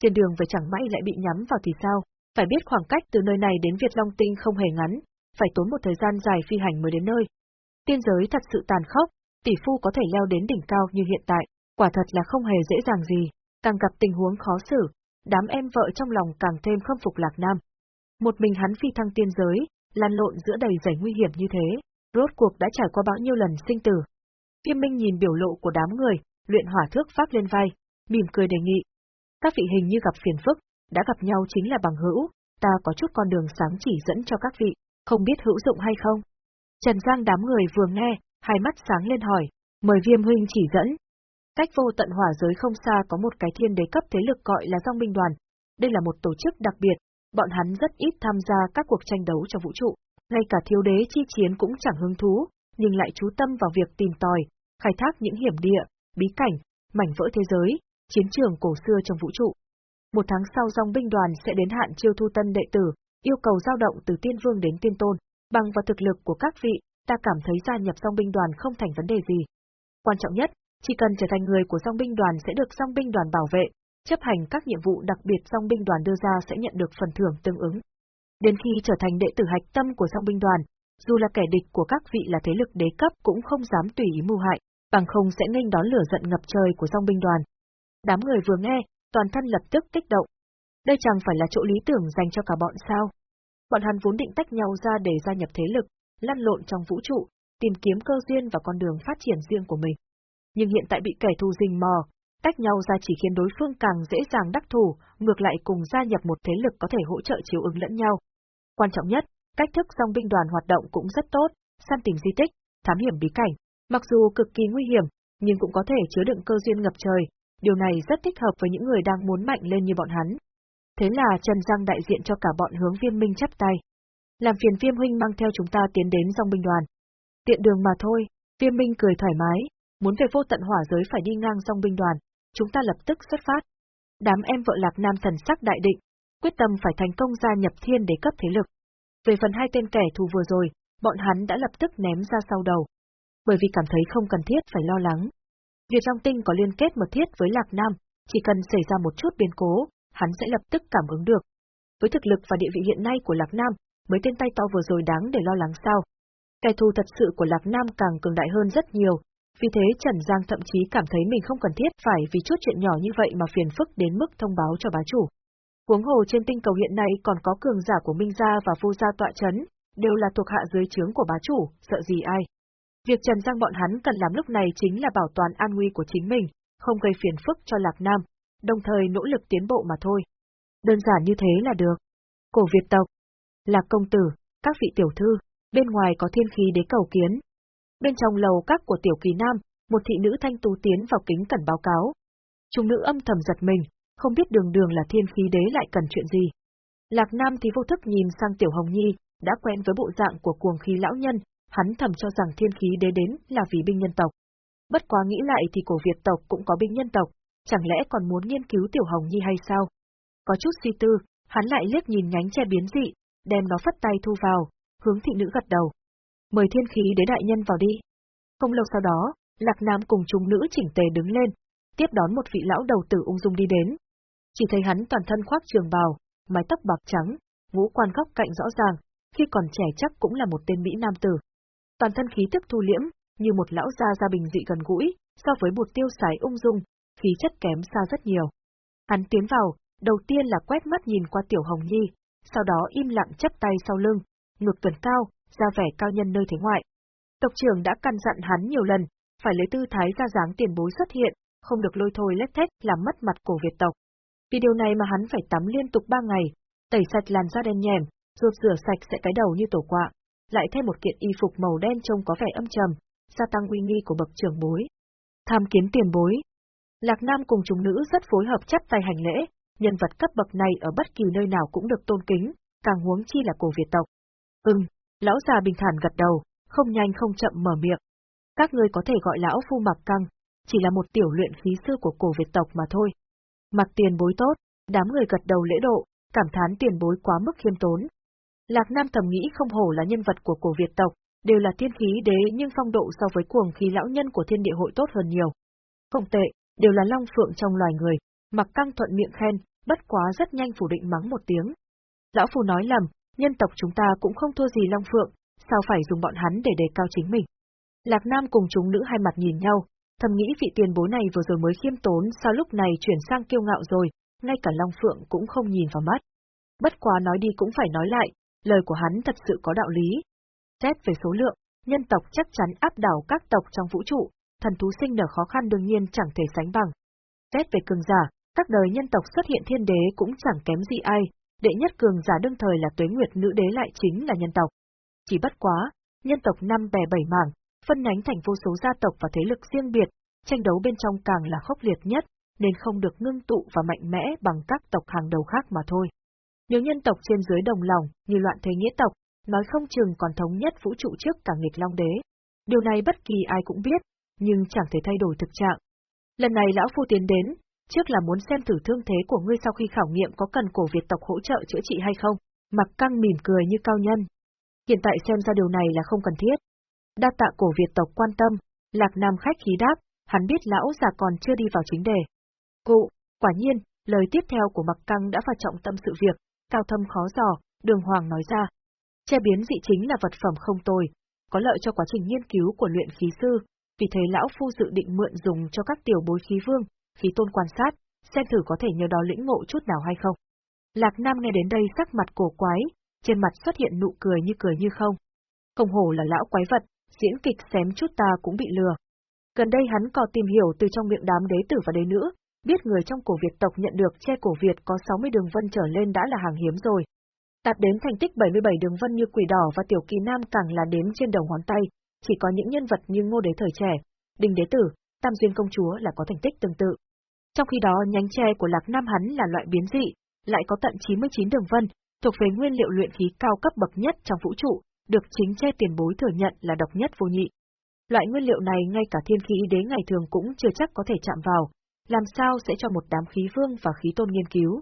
Trên đường về chẳng may lại bị nhắm vào thì sao, phải biết khoảng cách từ nơi này đến Việt Long Tinh không hề ngắn, phải tốn một thời gian dài phi hành mới đến nơi. Tiên giới thật sự tàn khốc, tỷ phu có thể leo đến đỉnh cao như hiện tại, quả thật là không hề dễ dàng gì, càng gặp tình huống khó xử, đám em vợ trong lòng càng thêm khâm phục Lạc Nam. Một mình hắn phi thăng tiên giới, lan lộn giữa đầy rẫy nguy hiểm như thế, rốt cuộc đã trải qua bao nhiêu lần sinh tử. Viêm Minh nhìn biểu lộ của đám người, luyện hỏa thước phát lên vai, mỉm cười đề nghị. Các vị hình như gặp phiền phức, đã gặp nhau chính là bằng hữu, ta có chút con đường sáng chỉ dẫn cho các vị, không biết hữu dụng hay không. Trần Giang đám người vừa nghe, hai mắt sáng lên hỏi, mời viêm huynh chỉ dẫn. Cách vô tận hỏa giới không xa có một cái thiên đế cấp thế lực gọi là dòng binh đoàn. Đây là một tổ chức đặc biệt, bọn hắn rất ít tham gia các cuộc tranh đấu trong vũ trụ. Ngay cả thiếu đế chi chiến cũng chẳng hứng thú, nhưng lại chú tâm vào việc tìm tòi, khai thác những hiểm địa, bí cảnh, mảnh vỡ thế giới, chiến trường cổ xưa trong vũ trụ. Một tháng sau dòng binh đoàn sẽ đến hạn chiêu thu tân đệ tử, yêu cầu giao động từ tiên vương đến tiên tôn, bằng vào thực lực của các vị, ta cảm thấy gia nhập dòng binh đoàn không thành vấn đề gì. Quan trọng nhất, chỉ cần trở thành người của song binh đoàn sẽ được song binh đoàn bảo vệ, chấp hành các nhiệm vụ đặc biệt song binh đoàn đưa ra sẽ nhận được phần thưởng tương ứng. Đến khi trở thành đệ tử hạch tâm của song binh đoàn, dù là kẻ địch của các vị là thế lực đế cấp cũng không dám tùy ý mưu hại, bằng không sẽ nghênh đón lửa giận ngập trời của song binh đoàn. Đám người vừa nghe, toàn thân lập tức kích động. Đây chẳng phải là chỗ lý tưởng dành cho cả bọn sao. Bọn hắn vốn định tách nhau ra để gia nhập thế lực, lăn lộn trong vũ trụ, tìm kiếm cơ duyên và con đường phát triển riêng của mình. Nhưng hiện tại bị kẻ thù rình mò, tách nhau ra chỉ khiến đối phương càng dễ dàng đắc thủ, ngược lại cùng gia nhập một thế lực có thể hỗ trợ chiếu ứng lẫn nhau. Quan trọng nhất, cách thức dòng binh đoàn hoạt động cũng rất tốt, săn tìm di tích, thám hiểm bí cảnh, mặc dù cực kỳ nguy hiểm, nhưng cũng có thể chứa đựng cơ duyên ngập trời, điều này rất thích hợp với những người đang muốn mạnh lên như bọn hắn. Thế là Trần Giang đại diện cho cả bọn hướng viêm minh chắp tay. Làm phiền viêm huynh mang theo chúng ta tiến đến dòng binh đoàn. Tiện đường mà thôi, viêm minh cười thoải mái, muốn về vô tận hỏa giới phải đi ngang song binh đoàn, chúng ta lập tức xuất phát. Đám em vợ lạc nam thần sắc đại định, quyết tâm phải thành công gia nhập thiên đế cấp thế lực. Về phần hai tên kẻ thù vừa rồi, bọn hắn đã lập tức ném ra sau đầu. Bởi vì cảm thấy không cần thiết phải lo lắng. Việt Long Tinh có liên kết mật thiết với Lạc Nam, chỉ cần xảy ra một chút biến cố, hắn sẽ lập tức cảm ứng được. Với thực lực và địa vị hiện nay của Lạc Nam, mấy tên tay to vừa rồi đáng để lo lắng sao. Kẻ thù thật sự của Lạc Nam càng cường đại hơn rất nhiều, vì thế Trần Giang thậm chí cảm thấy mình không cần thiết phải vì chút chuyện nhỏ như vậy mà phiền phức đến mức thông báo cho bá chủ. Huống hồ trên tinh cầu hiện nay còn có cường giả của Minh Gia và Vô Gia tọa chấn, đều là thuộc hạ dưới trướng của bá chủ, sợ gì ai. Việc Trần Giang bọn hắn cần làm lúc này chính là bảo toàn an nguy của chính mình, không gây phiền phức cho Lạc Nam, đồng thời nỗ lực tiến bộ mà thôi. Đơn giản như thế là được. Cổ Việt tộc, Lạc công tử, các vị tiểu thư, bên ngoài có thiên khí đế cầu kiến. Bên trong lầu các của tiểu kỳ nam, một thị nữ thanh tú tiến vào kính cẩn báo cáo. Trung nữ âm thầm giật mình, không biết đường đường là thiên khí đế lại cần chuyện gì. Lạc Nam thì vô thức nhìn sang Tiểu Hồng Nhi, đã quen với bộ dạng của cuồng khí lão nhân, hắn thầm cho rằng thiên khí đế đến là vì binh nhân tộc. Bất quá nghĩ lại thì cổ Việt tộc cũng có binh nhân tộc, chẳng lẽ còn muốn nghiên cứu Tiểu Hồng Nhi hay sao? Có chút suy tư, hắn lại liếc nhìn nhánh che biến dị, đem nó phất tay thu vào, hướng thị nữ gật đầu. Mời thiên khí đế đại nhân vào đi. Không lâu sau đó, Lạc Nam cùng chúng nữ chỉnh tề đứng lên, tiếp đón một vị lão đầu tử ung dung đi đến, chỉ thấy hắn toàn thân khoác trường bào, mái tóc bạc trắng, ngũ quan góc cạnh rõ ràng, khi còn trẻ chắc cũng là một tên Mỹ nam tử. Toàn thân khí tức thu liễm, như một lão gia gia bình dị gần gũi, so với một tiêu sái ung dung, khí chất kém xa rất nhiều. Hắn tiến vào, đầu tiên là quét mắt nhìn qua Tiểu Hồng Nhi, sau đó im lặng chấp tay sau lưng, ngực tuần cao, ra vẻ cao nhân nơi thế ngoại. Tộc trưởng đã căn dặn hắn nhiều lần, phải lấy tư thái ra dáng tiền bối xuất hiện, không được lôi thôi lết thét làm mất mặt cổ Việt tộc. Vì điều này mà hắn phải tắm liên tục ba ngày, tẩy sạch làn da đen nhèm, ruột rửa sạch sẽ cái đầu như tổ quạ, lại thêm một kiện y phục màu đen trông có vẻ âm trầm, gia tăng uy nghi của bậc trưởng bối. Tham kiến tiền bối. Lạc Nam cùng chúng nữ rất phối hợp chắp tay hành lễ, nhân vật cấp bậc này ở bất kỳ nơi nào cũng được tôn kính, càng huống chi là cổ Việt tộc. Ừm, lão già bình thản gật đầu, không nhanh không chậm mở miệng. Các ngươi có thể gọi lão phu mặc căng, chỉ là một tiểu luyện khí sư của cổ Việt tộc mà thôi. Mặc tiền bối tốt, đám người gật đầu lễ độ, cảm thán tiền bối quá mức khiêm tốn. Lạc Nam thầm nghĩ không hổ là nhân vật của cổ Việt tộc, đều là thiên khí đế nhưng phong độ so với cuồng khí lão nhân của thiên địa hội tốt hơn nhiều. Không tệ, đều là long phượng trong loài người, mặc căng thuận miệng khen, bất quá rất nhanh phủ định mắng một tiếng. Lão Phu nói lầm, nhân tộc chúng ta cũng không thua gì long phượng, sao phải dùng bọn hắn để đề cao chính mình. Lạc Nam cùng chúng nữ hai mặt nhìn nhau, thầm nghĩ vị tiền bối này vừa rồi mới khiêm tốn sao lúc này chuyển sang kiêu ngạo rồi, ngay cả Long Phượng cũng không nhìn vào mắt. Bất quá nói đi cũng phải nói lại, lời của hắn thật sự có đạo lý. Xét về số lượng, nhân tộc chắc chắn áp đảo các tộc trong vũ trụ, thần thú sinh nở khó khăn đương nhiên chẳng thể sánh bằng. Xét về cường giả, các đời nhân tộc xuất hiện thiên đế cũng chẳng kém gì ai, đệ nhất cường giả đương thời là tuế nguyệt nữ đế lại chính là nhân tộc. Chỉ bất quá, nhân tộc năm bè bảy mảng, phân nhánh thành vô số gia tộc và thế lực riêng biệt, tranh đấu bên trong càng là khốc liệt nhất, nên không được ngưng tụ và mạnh mẽ bằng các tộc hàng đầu khác mà thôi. Nếu nhân tộc trên dưới đồng lòng, như loạn thế nghĩa tộc, nói không chừng còn thống nhất vũ trụ trước cả nghịch long đế. Điều này bất kỳ ai cũng biết, nhưng chẳng thể thay đổi thực trạng. Lần này lão phu tiến đến, trước là muốn xem thử thương thế của ngươi sau khi khảo nghiệm có cần cổ Việt tộc hỗ trợ chữa trị hay không. Mặc căng mỉm cười như cao nhân. Hiện tại xem ra điều này là không cần thiết. Đa tạ cổ Việt tộc quan tâm, Lạc Nam khách khí đáp, hắn biết lão già còn chưa đi vào chính đề. Cụ, quả nhiên, lời tiếp theo của Mặc Căng đã vào trọng tâm sự việc, cao thâm khó dò, đường hoàng nói ra. Che biến dị chính là vật phẩm không tồi, có lợi cho quá trình nghiên cứu của luyện khí sư, vì thế lão phu dự định mượn dùng cho các tiểu bối khí vương, khí tôn quan sát, xem thử có thể nhờ đó lĩnh ngộ chút nào hay không. Lạc Nam nghe đến đây sắc mặt cổ quái, trên mặt xuất hiện nụ cười như cười như không. Không hổ là lão quái vật, diễn kịch xém chút ta cũng bị lừa. Gần đây hắn có tìm hiểu từ trong miệng đám đế tử và đế nữ, biết người trong cổ Việt tộc nhận được che cổ Việt có 60 đường vân trở lên đã là hàng hiếm rồi. Đạt đến thành tích 77 đường vân như quỷ đỏ và tiểu kỳ nam càng là đếm trên đầu ngón tay, chỉ có những nhân vật như ngô đế thời trẻ, đình đế tử, tam duyên công chúa là có thành tích tương tự. Trong khi đó nhánh tre của Lạc Nam hắn là loại biến dị, lại có tận 99 đường vân, thuộc về nguyên liệu luyện khí cao cấp bậc nhất trong vũ trụ, được chính che tiền bối thừa nhận là độc nhất vô nhị. Loại nguyên liệu này ngay cả thiên khí đế ngày thường cũng chưa chắc có thể chạm vào, làm sao sẽ cho một đám khí vương và khí tôn nghiên cứu.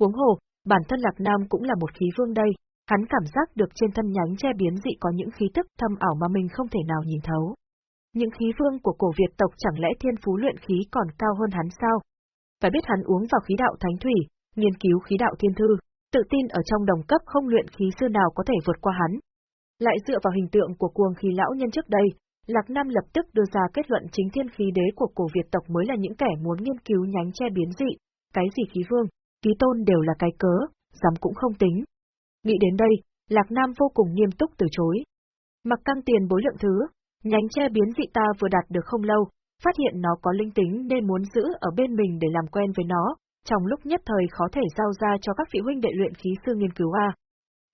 Huống hồ, bản thân Lạc Nam cũng là một khí vương đây, hắn cảm giác được trên thân nhánh che biến dị có những khí tức thâm ảo mà mình không thể nào nhìn thấu. Những khí vương của cổ Việt tộc chẳng lẽ thiên phú luyện khí còn cao hơn hắn sao? Phải biết hắn uống vào khí đạo thánh thủy, nghiên cứu khí đạo thiên thư, tự tin ở trong đồng cấp không luyện khí sư nào có thể vượt qua hắn. Lại dựa vào hình tượng của cuồng khí lão nhân trước đây, Lạc Nam lập tức đưa ra kết luận chính thiên khí đế của cổ Việt tộc mới là những kẻ muốn nghiên cứu nhánh che biến dị, cái gì khí vương, khí tôn đều là cái cớ, dám cũng không tính. Nghĩ đến đây, Lạc Nam vô cùng nghiêm túc từ chối. Mặc căng tiền bối lượng thứ, nhánh che biến dị ta vừa đạt được không lâu, phát hiện nó có linh tính nên muốn giữ ở bên mình để làm quen với nó, trong lúc nhất thời khó thể giao ra cho các vị huynh đệ luyện khí sư nghiên cứu a.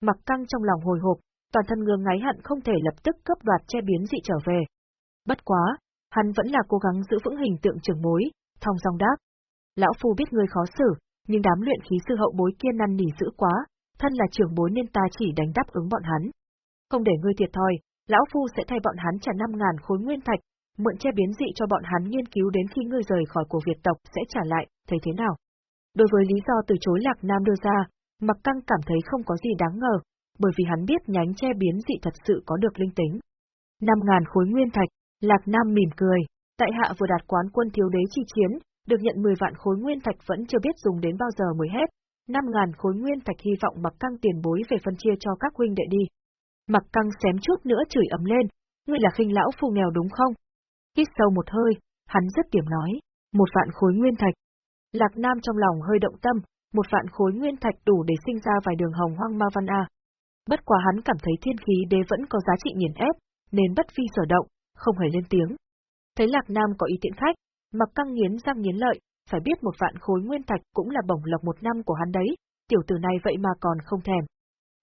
Mặc căng trong lòng hồi hộp, toàn thân ngương ngáy hận không thể lập tức cấp đoạt che biến dị trở về. Bất quá, hắn vẫn là cố gắng giữ vững hình tượng trưởng mối, thong dong đáp. Lão phu biết ngươi khó xử, nhưng đám luyện khí sư hậu bối kia năn nỉ dữ quá, thân là trưởng bối nên ta chỉ đánh đáp ứng bọn hắn. Không để ngươi thiệt thòi, lão phu sẽ thay bọn hắn trả 5.000 khối nguyên thạch, mượn che biến dị cho bọn hắn nghiên cứu đến khi ngươi rời khỏi cổ Việt tộc sẽ trả lại, thấy thế nào? Đối với lý do từ chối Lạc Nam đưa ra, Mặc Căng cảm thấy không có gì đáng ngờ, bởi vì hắn biết nhánh che biến dị thật sự có được linh tính. 5.000 khối nguyên thạch, Lạc Nam mỉm cười, tại hạ vừa đạt quán quân thiếu đế chi chiến, được nhận 10 vạn khối nguyên thạch vẫn chưa biết dùng đến bao giờ mới hết, 5.000 khối nguyên thạch hy vọng Mặc Căng tiền bối về phân chia cho các huynh đệ đi. Mặc Căng xém chút nữa chửi ấm lên, ngươi là khinh lão phù nghèo đúng không? Hít sâu một hơi, hắn rất tiềm nói, một vạn khối nguyên thạch. Lạc Nam trong lòng hơi động tâm, một vạn khối nguyên thạch đủ để sinh ra vài đường hồng hoang ma văn A. Bất quá hắn cảm thấy thiên khí đế vẫn có giá trị nghiền ép, nên bất phi sở động, không hề lên tiếng. Thấy Lạc Nam có ý tiện khách, mặc căng nghiến răng nghiến lợi, phải biết một vạn khối nguyên thạch cũng là bổng lộc một năm của hắn đấy, tiểu tử này vậy mà còn không thèm.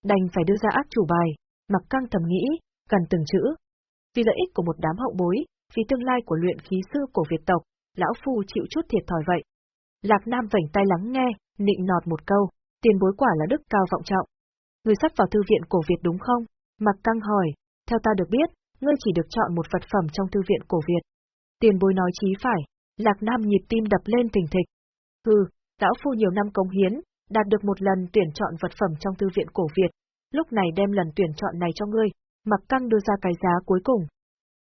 Đành phải đưa ra ác chủ bài, mặc căng thầm nghĩ, cần từng chữ. Vì lợi ích của một đám hậu bối, vì tương lai của luyện khí sư của Việt tộc, lão phu chịu chút thiệt thòi vậy. Lạc Nam vảnh tay lắng nghe, nịnh nọt một câu, tiền bối quả là đức cao vọng trọng. Người sắp vào thư viện cổ Việt đúng không? Mặc căng hỏi, theo ta được biết, ngươi chỉ được chọn một vật phẩm trong thư viện cổ Việt. Tiền bối nói chí phải, Lạc Nam nhịp tim đập lên thình thịch. Hừ, lão phu nhiều năm công hiến, đạt được một lần tuyển chọn vật phẩm trong thư viện cổ Việt, lúc này đem lần tuyển chọn này cho ngươi, mặc căng đưa ra cái giá cuối cùng.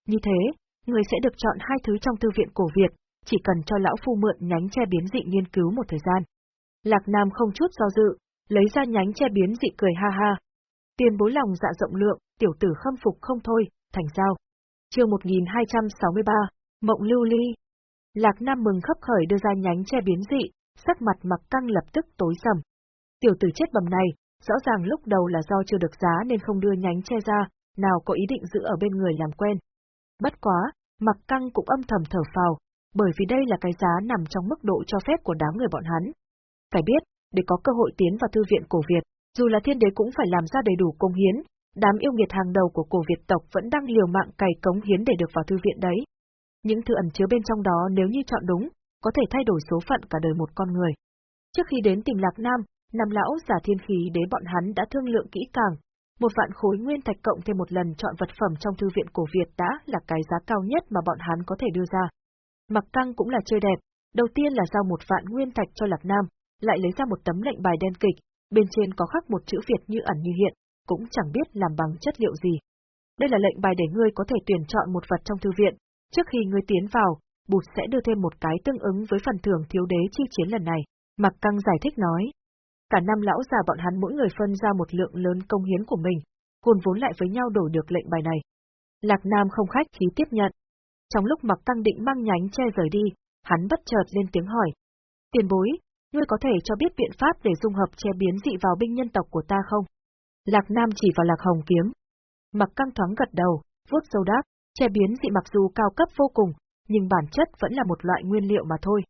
Như thế, ngươi sẽ được chọn hai thứ trong thư viện cổ Việt, chỉ cần cho lão phu mượn nhánh che biến dị nghiên cứu một thời gian. Lạc Nam không chút do dự, lấy ra nhánh che biến dị cười ha ha. Tiền bối lòng dạ rộng lượng, tiểu tử khâm phục không thôi, thành sao. Chương 1263, Mộng Lưu Ly. Lạc Nam mừng khấp khởi đưa ra nhánh che biến dị, sắc mặt mặc căng lập tức tối sầm. Tiểu tử chết bầm này, rõ ràng lúc đầu là do chưa được giá nên không đưa nhánh che ra, nào có ý định giữ ở bên người làm quen. Bất quá, mặc căng cũng âm thầm thở phào, bởi vì đây là cái giá nằm trong mức độ cho phép của đám người bọn hắn. Phải biết, để có cơ hội tiến vào thư viện cổ Việt, dù là thiên đế cũng phải làm ra đầy đủ công hiến, đám yêu nghiệt hàng đầu của cổ Việt tộc vẫn đang liều mạng cày cống hiến để được vào thư viện đấy. Những thứ ẩn chứa bên trong đó nếu như chọn đúng, có thể thay đổi số phận cả đời một con người. Trước khi đến tìm Lạc Nam, năm lão giả thiên khí đế bọn hắn đã thương lượng kỹ càng, một vạn khối nguyên thạch cộng thêm một lần chọn vật phẩm trong thư viện cổ Việt đã là cái giá cao nhất mà bọn hắn có thể đưa ra. Mặc căng cũng là chơi đẹp, đầu tiên là giao một vạn nguyên thạch cho Lạc Nam, lại lấy ra một tấm lệnh bài đen kịch, bên trên có khắc một chữ Việt như ẩn như hiện, cũng chẳng biết làm bằng chất liệu gì. Đây là lệnh bài để ngươi có thể tuyển chọn một vật trong thư viện, trước khi ngươi tiến vào, bụt sẽ đưa thêm một cái tương ứng với phần thưởng thiếu đế chi chiến lần này. Mặc căng giải thích nói. Cả năm lão già bọn hắn mỗi người phân ra một lượng lớn công hiến của mình, hồn vốn lại với nhau đổi được lệnh bài này. Lạc Nam không khách khí tiếp nhận. Trong lúc mặc tăng định mang nhánh che rời đi, hắn bất chợt lên tiếng hỏi. Tiền bối, ngươi có thể cho biết biện pháp để dung hợp che biến dị vào binh nhân tộc của ta không? Lạc Nam chỉ vào Lạc Hồng kiếm. Mặc căng thoáng gật đầu, vuốt sâu đáp, che biến dị mặc dù cao cấp vô cùng, nhưng bản chất vẫn là một loại nguyên liệu mà thôi.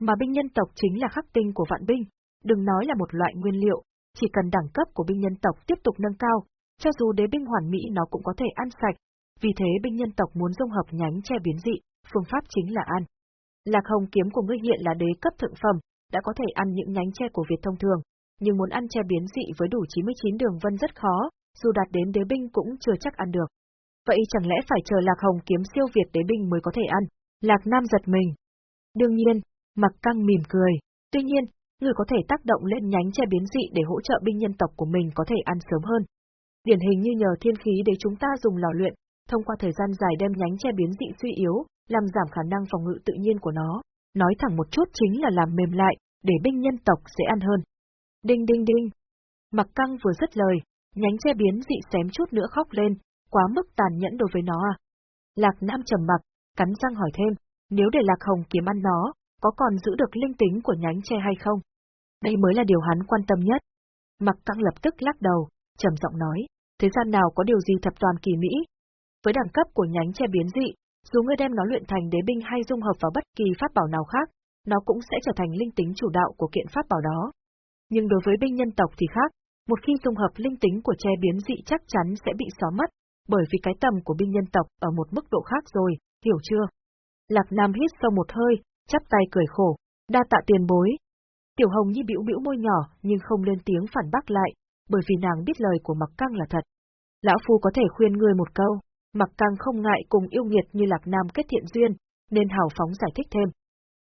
Mà binh nhân tộc chính là khắc tinh của vạn binh, đừng nói là một loại nguyên liệu, chỉ cần đẳng cấp của binh nhân tộc tiếp tục nâng cao, cho dù đế binh hoàn mỹ nó cũng có thể ăn sạch, vì thế binh nhân tộc muốn dung hợp nhánh che biến dị, phương pháp chính là ăn. Lạc hồng kiếm của ngươi hiện là đế cấp thượng phẩm, đã có thể ăn những nhánh che của Việt thông thường, nhưng muốn ăn che biến dị với đủ 99 đường vân rất khó, dù đạt đến đế binh cũng chưa chắc ăn được. Vậy chẳng lẽ phải chờ Lạc Hồng kiếm siêu Việt đế binh mới có thể ăn? Lạc Nam giật mình. Đương nhiên, Mặc Căng mỉm cười. Tuy nhiên, người có thể tác động lên nhánh che biến dị để hỗ trợ binh nhân tộc của mình có thể ăn sớm hơn. Điển hình như nhờ thiên khí để chúng ta dùng lò luyện, thông qua thời gian dài đem nhánh che biến dị suy yếu, làm giảm khả năng phòng ngự tự nhiên của nó. Nói thẳng một chút chính là làm mềm lại, để binh nhân tộc dễ ăn hơn. Đinh đinh đinh. Mặc căng vừa dứt lời, nhánh che biến dị xém chút nữa khóc lên, quá mức tàn nhẫn đối với nó à. Lạc Nam trầm mặc, cắn răng hỏi thêm, nếu để Lạc Hồng kiếm ăn nó, có còn giữ được linh tính của nhánh tre hay không? Đây mới là điều hắn quan tâm nhất. Mặc căng lập tức lắc đầu, trầm giọng nói, thế gian nào có điều gì thập toàn kỳ mỹ? Với đẳng cấp của nhánh che biến dị, dù ngươi đem nó luyện thành đế binh hay dung hợp vào bất kỳ pháp bảo nào khác, nó cũng sẽ trở thành linh tính chủ đạo của kiện pháp bảo đó. Nhưng đối với binh nhân tộc thì khác, một khi dung hợp linh tính của che biến dị chắc chắn sẽ bị xóa mất, bởi vì cái tầm của binh nhân tộc ở một mức độ khác rồi, hiểu chưa? Lạc Nam hít sâu một hơi, chắp tay cười khổ, đa tạ tiền bối. Tiểu Hồng Nhi bĩu bĩu môi nhỏ nhưng không lên tiếng phản bác lại, bởi vì nàng biết lời của Mặc Căng là thật. Lão Phu có thể khuyên ngươi một câu, Mặc Căng không ngại cùng yêu nghiệt như Lạc Nam kết thiện duyên, nên hào phóng giải thích thêm.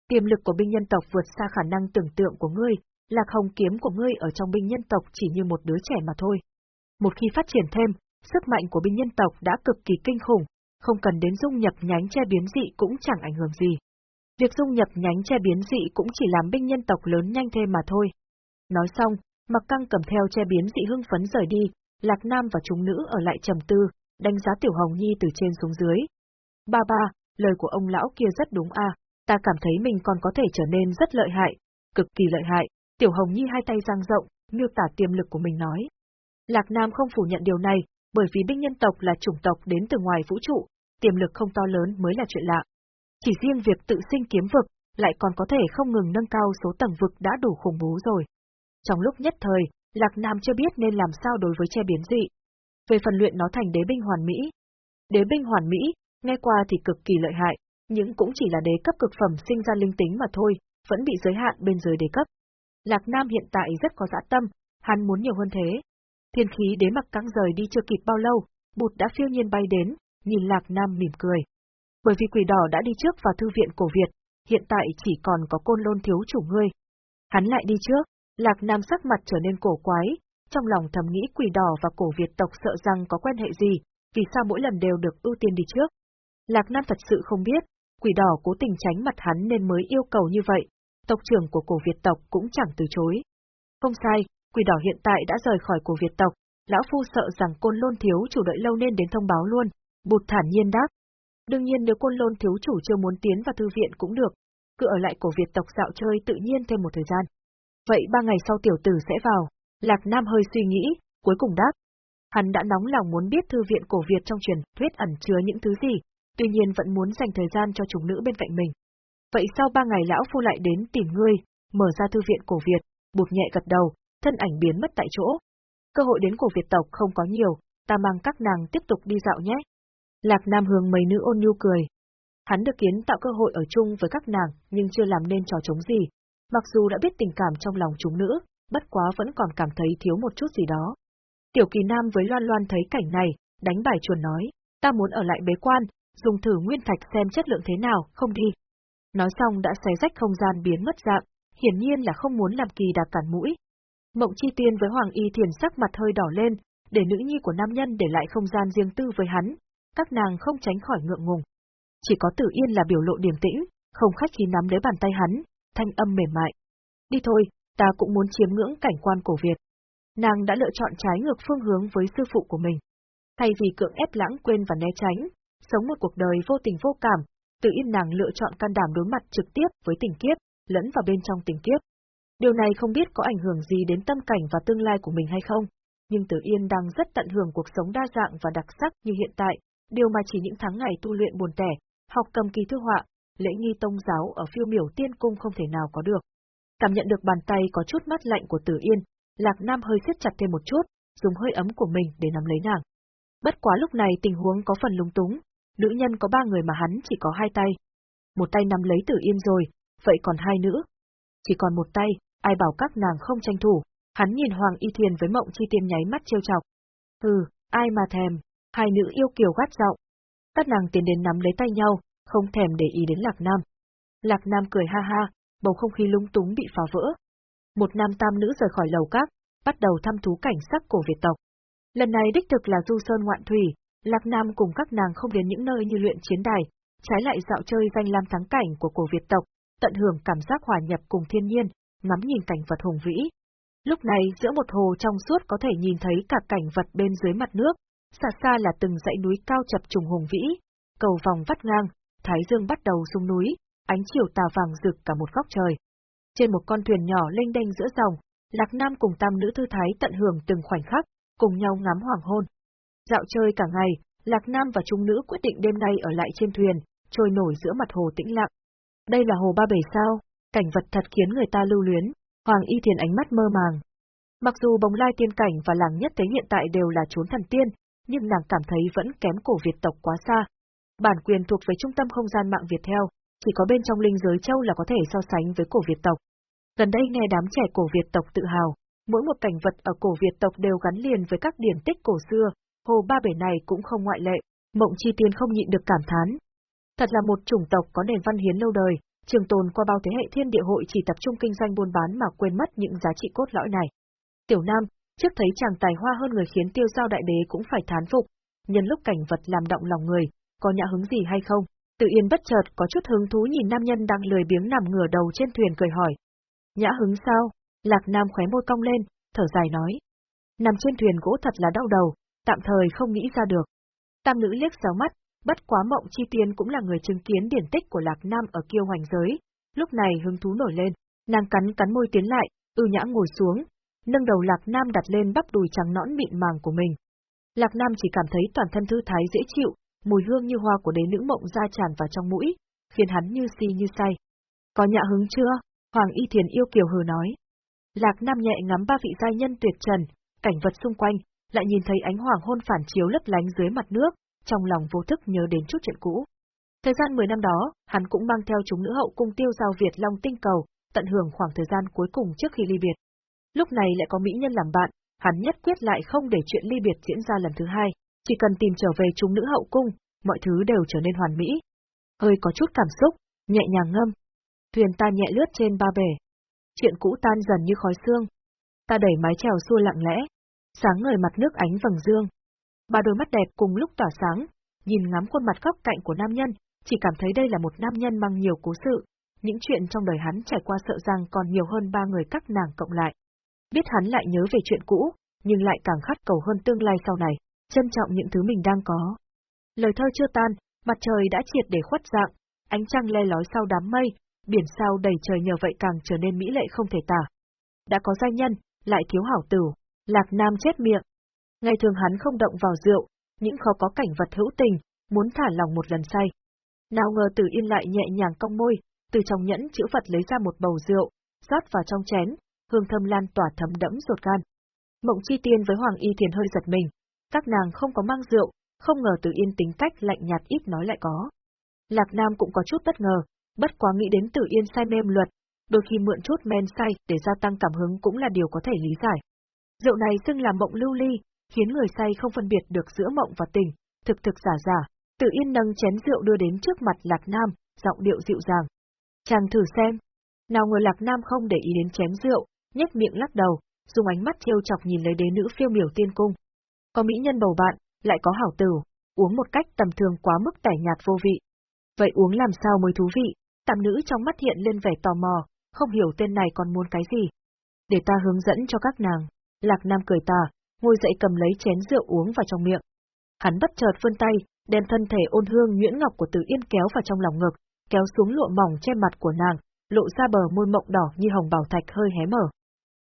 Tiềm lực của binh nhân tộc vượt xa khả năng tưởng tượng của ngươi, Lạc Hồng kiếm của ngươi ở trong binh nhân tộc chỉ như một đứa trẻ mà thôi. Một khi phát triển thêm, sức mạnh của binh nhân tộc đã cực kỳ kinh khủng, không cần đến dung nhập nhánh che biến dị cũng chẳng ảnh hưởng gì. Việc dung nhập nhánh che biến dị cũng chỉ làm binh nhân tộc lớn nhanh thêm mà thôi. Nói xong, Mặc Căng cầm theo che biến dị hưng phấn rời đi, Lạc Nam và chúng nữ ở lại trầm tư, đánh giá Tiểu Hồng Nhi từ trên xuống dưới. Ba ba, lời của ông lão kia rất đúng à, ta cảm thấy mình còn có thể trở nên rất lợi hại, cực kỳ lợi hại. Tiểu Hồng Nhi hai tay giang rộng, miêu tả tiềm lực của mình nói. Lạc Nam không phủ nhận điều này, bởi vì binh nhân tộc là chủng tộc đến từ ngoài vũ trụ, tiềm lực không to lớn mới là chuyện lạ. Chỉ riêng việc tự sinh kiếm vực, lại còn có thể không ngừng nâng cao số tầng vực đã đủ khủng bố rồi. Trong lúc nhất thời, Lạc Nam chưa biết nên làm sao đối với che biến dị. Về phần luyện nó thành đế binh hoàn mỹ. Đế binh hoàn mỹ, nghe qua thì cực kỳ lợi hại, nhưng cũng chỉ là đế cấp cực phẩm sinh ra linh tính mà thôi, vẫn bị giới hạn bên dưới đế cấp. Lạc Nam hiện tại rất có dã tâm, hắn muốn nhiều hơn thế, Thiên khí đế mặc căng rời đi chưa kịp bao lâu, bụt đã phiêu nhiên bay đến, nhìn Lạc Nam mỉm cười. Bởi vì quỷ đỏ đã đi trước vào thư viện cổ Việt, hiện tại chỉ còn có côn lôn thiếu chủ ngươi. Hắn lại đi trước, Lạc Nam sắc mặt trở nên cổ quái, trong lòng thầm nghĩ quỷ đỏ và cổ Việt tộc sợ rằng có quen hệ gì, vì sao mỗi lần đều được ưu tiên đi trước. Lạc Nam thật sự không biết, quỷ đỏ cố tình tránh mặt hắn nên mới yêu cầu như vậy, tộc trưởng của cổ Việt tộc cũng chẳng từ chối. Không sai, quỷ đỏ hiện tại đã rời khỏi cổ Việt tộc, lão phu sợ rằng côn lôn thiếu chủ đợi lâu nên đến thông báo luôn, bụt thản nhiên đáp. Đương nhiên nếu côn lôn thiếu chủ chưa muốn tiến vào thư viện cũng được, cứ ở lại cổ Việt tộc dạo chơi tự nhiên thêm một thời gian. Vậy ba ngày sau tiểu tử sẽ vào, Lạc Nam hơi suy nghĩ, cuối cùng đáp. Hắn đã nóng lòng muốn biết thư viện cổ Việt trong truyền thuyết ẩn chứa những thứ gì, tuy nhiên vẫn muốn dành thời gian cho chúng nữ bên cạnh mình. Vậy sau ba ngày lão phu lại đến tìm ngươi, mở ra thư viện cổ Việt, bụt nhẹ gật đầu, thân ảnh biến mất tại chỗ. Cơ hội đến cổ Việt tộc không có nhiều, ta mang các nàng tiếp tục đi dạo nhé. Lạc Nam hướng mấy nữ ôn nhu cười. Hắn được kiến tạo cơ hội ở chung với các nàng, nhưng chưa làm nên trò chống gì. Mặc dù đã biết tình cảm trong lòng chúng nữ, bất quá vẫn còn cảm thấy thiếu một chút gì đó. Tiểu kỳ nam với loan loan thấy cảnh này, đánh bài chuồn nói, ta muốn ở lại bế quan, dùng thử nguyên thạch xem chất lượng thế nào, không đi. Nói xong đã xé rách không gian biến mất dạng, hiển nhiên là không muốn làm kỳ đạp cản mũi, Mộng Chi Tiên với Hoàng Y Thiền sắc mặt hơi đỏ lên, để nữ nhi của nam nhân để lại không gian riêng tư với hắn, các nàng không tránh khỏi ngượng ngùng. Chỉ có Tử Yên là biểu lộ điềm tĩnh, không khách khí nắm lấy bàn tay hắn, thanh âm mềm mại. Đi thôi, ta cũng muốn chiếm ngưỡng cảnh quan cổ Việt. Nàng đã lựa chọn trái ngược phương hướng với sư phụ của mình. Thay vì cưỡng ép lãng quên và né tránh, sống một cuộc đời vô tình vô cảm, tự yên nàng lựa chọn can đảm đối mặt trực tiếp với tình kiếp, lẫn vào bên trong tình kiếp. Điều này không biết có ảnh hưởng gì đến tâm cảnh và tương lai của mình hay không, nhưng Tử Yên đang rất tận hưởng cuộc sống đa dạng và đặc sắc như hiện tại, điều mà chỉ những tháng ngày tu luyện buồn tẻ, học cầm kỳ thư họa, lễ nghi tông giáo ở phiêu miểu tiên cung không thể nào có được. Cảm nhận được bàn tay có chút mát lạnh của Tử Yên, Lạc Nam hơi siết chặt thêm một chút, dùng hơi ấm của mình để nắm lấy nàng. Bất quá lúc này tình huống có phần lung túng, nữ nhân có ba người mà hắn chỉ có hai tay. Một tay nắm lấy Tử Yên rồi, vậy còn hai nữ. Chỉ còn một tay, ai bảo các nàng không tranh thủ, hắn nhìn Hoàng Y Thiền với mộng chi tiêm nháy mắt trêu chọc. Hừ, ai mà thèm, hai nữ yêu kiều gắt giọng. Các nàng tiến đến nắm lấy tay nhau, không thèm để ý đến Lạc Nam. Lạc Nam cười ha ha, bầu không khí lung túng bị phá vỡ. Một nam tam nữ rời khỏi lầu các, bắt đầu thăm thú cảnh sắc cổ Việt tộc. Lần này đích thực là du sơn ngoạn thủy, Lạc Nam cùng các nàng không đến những nơi như luyện chiến đài, trái lại dạo chơi danh lam thắng cảnh của cổ Việt tộc, tận hưởng cảm giác hòa nhập cùng thiên nhiên, ngắm nhìn cảnh vật hùng vĩ. Lúc này giữa một hồ trong suốt có thể nhìn thấy cả cảnh vật bên dưới mặt nước, xa xa là từng dãy núi cao chập trùng hùng vĩ, cầu vòng vắt ngang, thái dương bắt đầu xuống núi, ánh chiều tà vàng rực cả một góc trời. Trên một con thuyền nhỏ lênh đênh giữa dòng, Lạc Nam cùng tam nữ thư thái tận hưởng từng khoảnh khắc, cùng nhau ngắm hoàng hôn. Dạo chơi cả ngày, Lạc Nam và trung nữ quyết định đêm nay ở lại trên thuyền, trôi nổi giữa mặt hồ tĩnh lặng. Đây là hồ Ba Bể sao, cảnh vật thật khiến người ta lưu luyến, Hoàng Y Thiền ánh mắt mơ màng. Mặc dù bồng lai tiên cảnh và làng nhất thế hiện tại đều là chốn thần tiên, nhưng nàng cảm thấy vẫn kém cổ Việt tộc quá xa. Bản quyền thuộc về trung tâm không gian mạng Việt theo, chỉ có bên trong linh giới châu là có thể so sánh với cổ Việt tộc. Gần đây nghe đám trẻ cổ Việt tộc tự hào, mỗi một cảnh vật ở cổ Việt tộc đều gắn liền với các điển tích cổ xưa, hồ ba bể này cũng không ngoại lệ, mộng chi tiên không nhịn được cảm thán. Thật là một chủng tộc có nền văn hiến lâu đời, trường tồn qua bao thế hệ thiên địa hội chỉ tập trung kinh doanh buôn bán mà quên mất những giá trị cốt lõi này. Tiểu Nam, trước thấy chàng tài hoa hơn người khiến tiêu giao đại đế cũng phải thán phục, nhân lúc cảnh vật làm động lòng người, có nhã hứng gì hay không? Tự yên bất chợt có chút hứng thú nhìn nam nhân đang lười biếng nằm ngửa đầu trên thuyền cười hỏi. Nhã hứng sao? Lạc Nam khóe môi cong lên, thở dài nói. Nằm trên thuyền gỗ thật là đau đầu, tạm thời không nghĩ ra được. Tam nữ liếc xéo mắt, bất quá mộng chi tiên cũng là người chứng kiến điển tích của Lạc Nam ở kiêu hoành giới, lúc này hứng thú nổi lên, nàng cắn cắn môi tiến lại, ư nhã ngồi xuống, nâng đầu Lạc Nam đặt lên bắp đùi trắng nõn mịn màng của mình. Lạc Nam chỉ cảm thấy toàn thân thư thái dễ chịu, mùi hương như hoa của đế nữ mộng ra tràn vào trong mũi, khiến hắn như si như say. Có nhạ hứng chưa? Hoàng Y Thiền yêu kiều hừ nói. Lạc Nam nhẹ ngắm ba vị giai nhân tuyệt trần, cảnh vật xung quanh, lại nhìn thấy ánh hoàng hôn phản chiếu lấp lánh dưới mặt nước, trong lòng vô thức nhớ đến chút chuyện cũ. Thời gian 10 năm đó, hắn cũng mang theo chúng nữ hậu cung tiêu giao Việt Long tinh cầu, tận hưởng khoảng thời gian cuối cùng trước khi ly biệt. Lúc này lại có mỹ nhân làm bạn, hắn nhất quyết lại không để chuyện ly biệt diễn ra lần thứ hai, chỉ cần tìm trở về chúng nữ hậu cung, mọi thứ đều trở nên hoàn mỹ. Hơi có chút cảm xúc, nhẹ nhàng ngâm. Thuyền ta nhẹ lướt trên ba bể. Chuyện cũ tan dần như khói xương. Ta đẩy mái chèo xuôi lặng lẽ. Sáng ngời mặt nước ánh vầng dương. Ba đôi mắt đẹp cùng lúc tỏa sáng, nhìn ngắm khuôn mặt góc cạnh của nam nhân, chỉ cảm thấy đây là một nam nhân mang nhiều cố sự. Những chuyện trong đời hắn trải qua sợ rằng còn nhiều hơn ba người các nàng cộng lại. Biết hắn lại nhớ về chuyện cũ, nhưng lại càng khát cầu hơn tương lai sau này trân trọng những thứ mình đang có. Lời thơ chưa tan, mặt trời đã triệt để khuất dạng, ánh trăng le lói sau đám mây, biển sao đầy trời nhờ vậy càng trở nên mỹ lệ không thể tả. Đã có gia nhân, lại thiếu hảo tử, Lạc Nam chết miệng. Ngày thường hắn không động vào rượu, những khó có cảnh vật hữu tình, muốn thả lòng một lần say. Nào ngờ Tử Yên lại nhẹ nhàng cong môi, từ trong nhẫn chữ vật lấy ra một bầu rượu, rót vào trong chén, hương thơm lan tỏa thấm đẫm ruột gan. Mộng Chi Tiên với Hoàng Y Thiền hơi giật mình, các nàng không có mang rượu, không ngờ Tử Yên tính cách lạnh nhạt ít nói lại có. Lạc Nam cũng có chút bất ngờ, bất quá nghĩ đến Tử Yên say mềm luật, đôi khi mượn chút men say để gia tăng cảm hứng cũng là điều có thể lý giải. Rượu này xưng làm mộng lưu ly, khiến người say không phân biệt được giữa mộng và tình, thực thực giả giả. Tử Yên nâng chén rượu đưa đến trước mặt Lạc Nam, giọng điệu dịu dàng. Chàng thử xem. Nào ngờ Lạc Nam không để ý đến chén rượu, nhếch miệng lắc đầu, dùng ánh mắt trêu chọc nhìn lấy đế nữ phiêu miểu tiên cung. Có mỹ nhân bầu bạn, lại có hảo tử, uống một cách tầm thường quá mức tẻ nhạt vô vị. Vậy uống làm sao mới thú vị? Tạm nữ trong mắt hiện lên vẻ tò mò, không hiểu tên này còn muốn cái gì. Để ta hướng dẫn cho các nàng. Lạc Nam cười tà, ngồi dậy cầm lấy chén rượu uống vào trong miệng. Hắn bất chợt vươn tay, đem thân thể ôn hương nhuyễn ngọc của Từ Yên kéo vào trong lòng ngực, kéo xuống lụa mỏng che mặt của nàng, lộ ra bờ môi mộng đỏ như hồng bảo thạch hơi hé mở.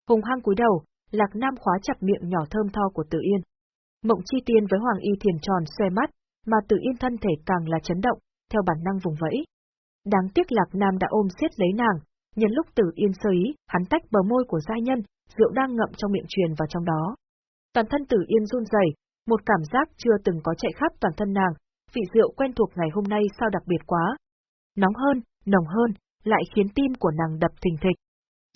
Hùng hăng cúi đầu, Lạc Nam khóa chặt miệng nhỏ thơm tho của tử Yên. Mộng chi tiên với Hoàng Y thiền tròn xoe mắt, mà tử Yên thân thể càng là chấn động, theo bản năng vùng vẫy. Đáng tiếc Lạc Nam đã ôm siết lấy nàng, nhân lúc tử Yên sơ ý, hắn tách bờ môi của gia nhân, rượu đang ngậm trong miệng truyền vào trong đó. Toàn thân Tử Yên run rẩy, một cảm giác chưa từng có chạy khắp toàn thân nàng, vị rượu quen thuộc ngày hôm nay sao đặc biệt quá. Nóng hơn, nồng hơn, lại khiến tim của nàng đập thình thịch.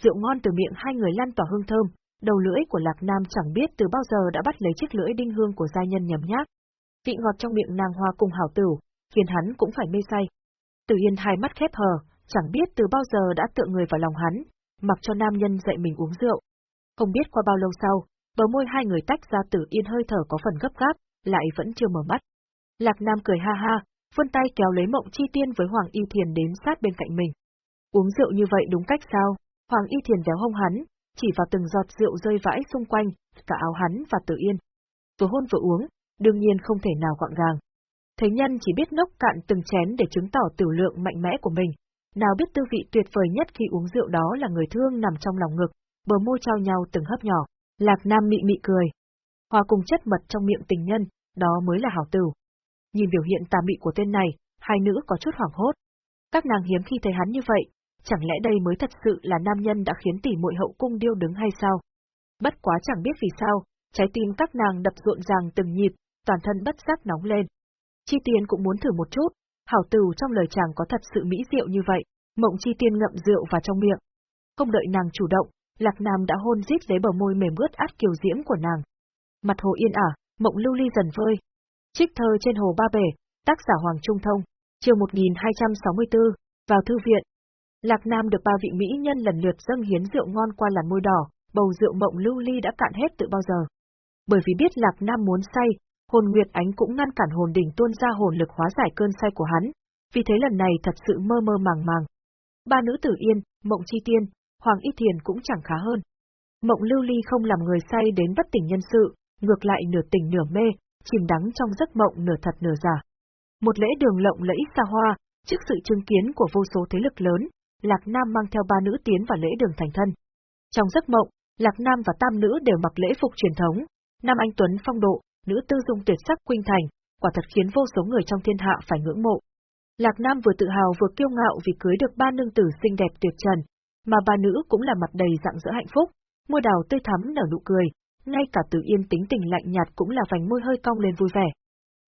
Rượu ngon từ miệng hai người lan tỏa hương thơm, đầu lưỡi của Lạc Nam chẳng biết từ bao giờ đã bắt lấy chiếc lưỡi đinh hương của gia nhân nhấm nháp. Vị ngọt trong miệng nàng hoa cùng hảo tử, khiến hắn cũng phải mê say. Tử Yên hai mắt khép hờ, chẳng biết từ bao giờ đã tựa người vào lòng hắn, mặc cho nam nhân dạy mình uống rượu. Không biết qua bao lâu sau, bờ môi hai người tách ra Tử Yên hơi thở có phần gấp gáp, lại vẫn chưa mở mắt. Lạc Nam cười ha ha, vươn tay kéo lấy mộng chi tiên với Hoàng Y Thiền đến sát bên cạnh mình. Uống rượu như vậy đúng cách sao? Hoàng Y Thiền véo hông hắn, chỉ vào từng giọt rượu rơi vãi xung quanh, cả áo hắn và Tử Yên. Vừa hôn vừa uống, đương nhiên không thể nào gọn gàng. Thế nhân chỉ biết nốc cạn từng chén để chứng tỏ tiểu lượng mạnh mẽ của mình, nào biết tư vị tuyệt vời nhất khi uống rượu đó là người thương nằm trong lòng ngực, bờ môi trao nhau từng hấp nhỏ, Lạc Nam mị mị cười. Hòa cùng chất mật trong miệng tình nhân, đó mới là hảo tử. Nhìn biểu hiện tà mị của tên này, hai nữ có chút hoảng hốt. Các nàng hiếm khi thấy hắn như vậy, chẳng lẽ đây mới thật sự là nam nhân đã khiến tỷ muội hậu cung điêu đứng hay sao? Bất quá chẳng biết vì sao, trái tim các nàng đập rộn ràng từng nhịp, toàn thân bất giác nóng lên. Chi Tiên cũng muốn thử một chút, hảo tử trong lời chàng có thật sự mỹ diệu như vậy, mộng Chi Tiên ngậm rượu vào trong miệng. Không đợi nàng chủ động, Lạc Nam đã hôn rít lấy bờ môi mềm ướt át kiều diễm của nàng. Mặt hồ yên ả, mộng lưu ly dần vơi. Trích thơ trên hồ Ba Bể, tác giả Hoàng Trung Thông, chương 1264, vào thư viện. Lạc Nam được ba vị mỹ nhân lần lượt dâng hiến rượu ngon qua làn môi đỏ, bầu rượu mộng lưu ly đã cạn hết từ bao giờ. Bởi vì biết Lạc Nam muốn say, hồn Nguyệt Ánh cũng ngăn cản hồn đỉnh tuôn ra hồn lực hóa giải cơn say của hắn, vì thế lần này thật sự mơ mơ màng màng. Ba nữ tử yên, mộng chi tiên, Hoàng Y Thiền cũng chẳng khá hơn. Mộng lưu ly không làm người say đến bất tỉnh nhân sự, ngược lại nửa tỉnh nửa mê, chìm đắng trong giấc mộng nửa thật nửa giả. Một lễ đường lộng lẫy xa hoa, trước sự chứng kiến của vô số thế lực lớn, Lạc Nam mang theo ba nữ tiến vào lễ đường thành thân. Trong giấc mộng, Lạc Nam và tam nữ đều mặc lễ phục truyền thống, Nam Anh Tuấn phong độ, nữ tư dung tuyệt sắc khuynh thành, quả thật khiến vô số người trong thiên hạ phải ngưỡng mộ. Lạc Nam vừa tự hào vừa kiêu ngạo vì cưới được ba nương tử xinh đẹp tuyệt trần, mà ba nữ cũng là mặt đầy dạng dỡ hạnh phúc, môi đào tươi thắm nở nụ cười, ngay cả Từ Yên tính tình lạnh nhạt cũng là vành môi hơi cong lên vui vẻ.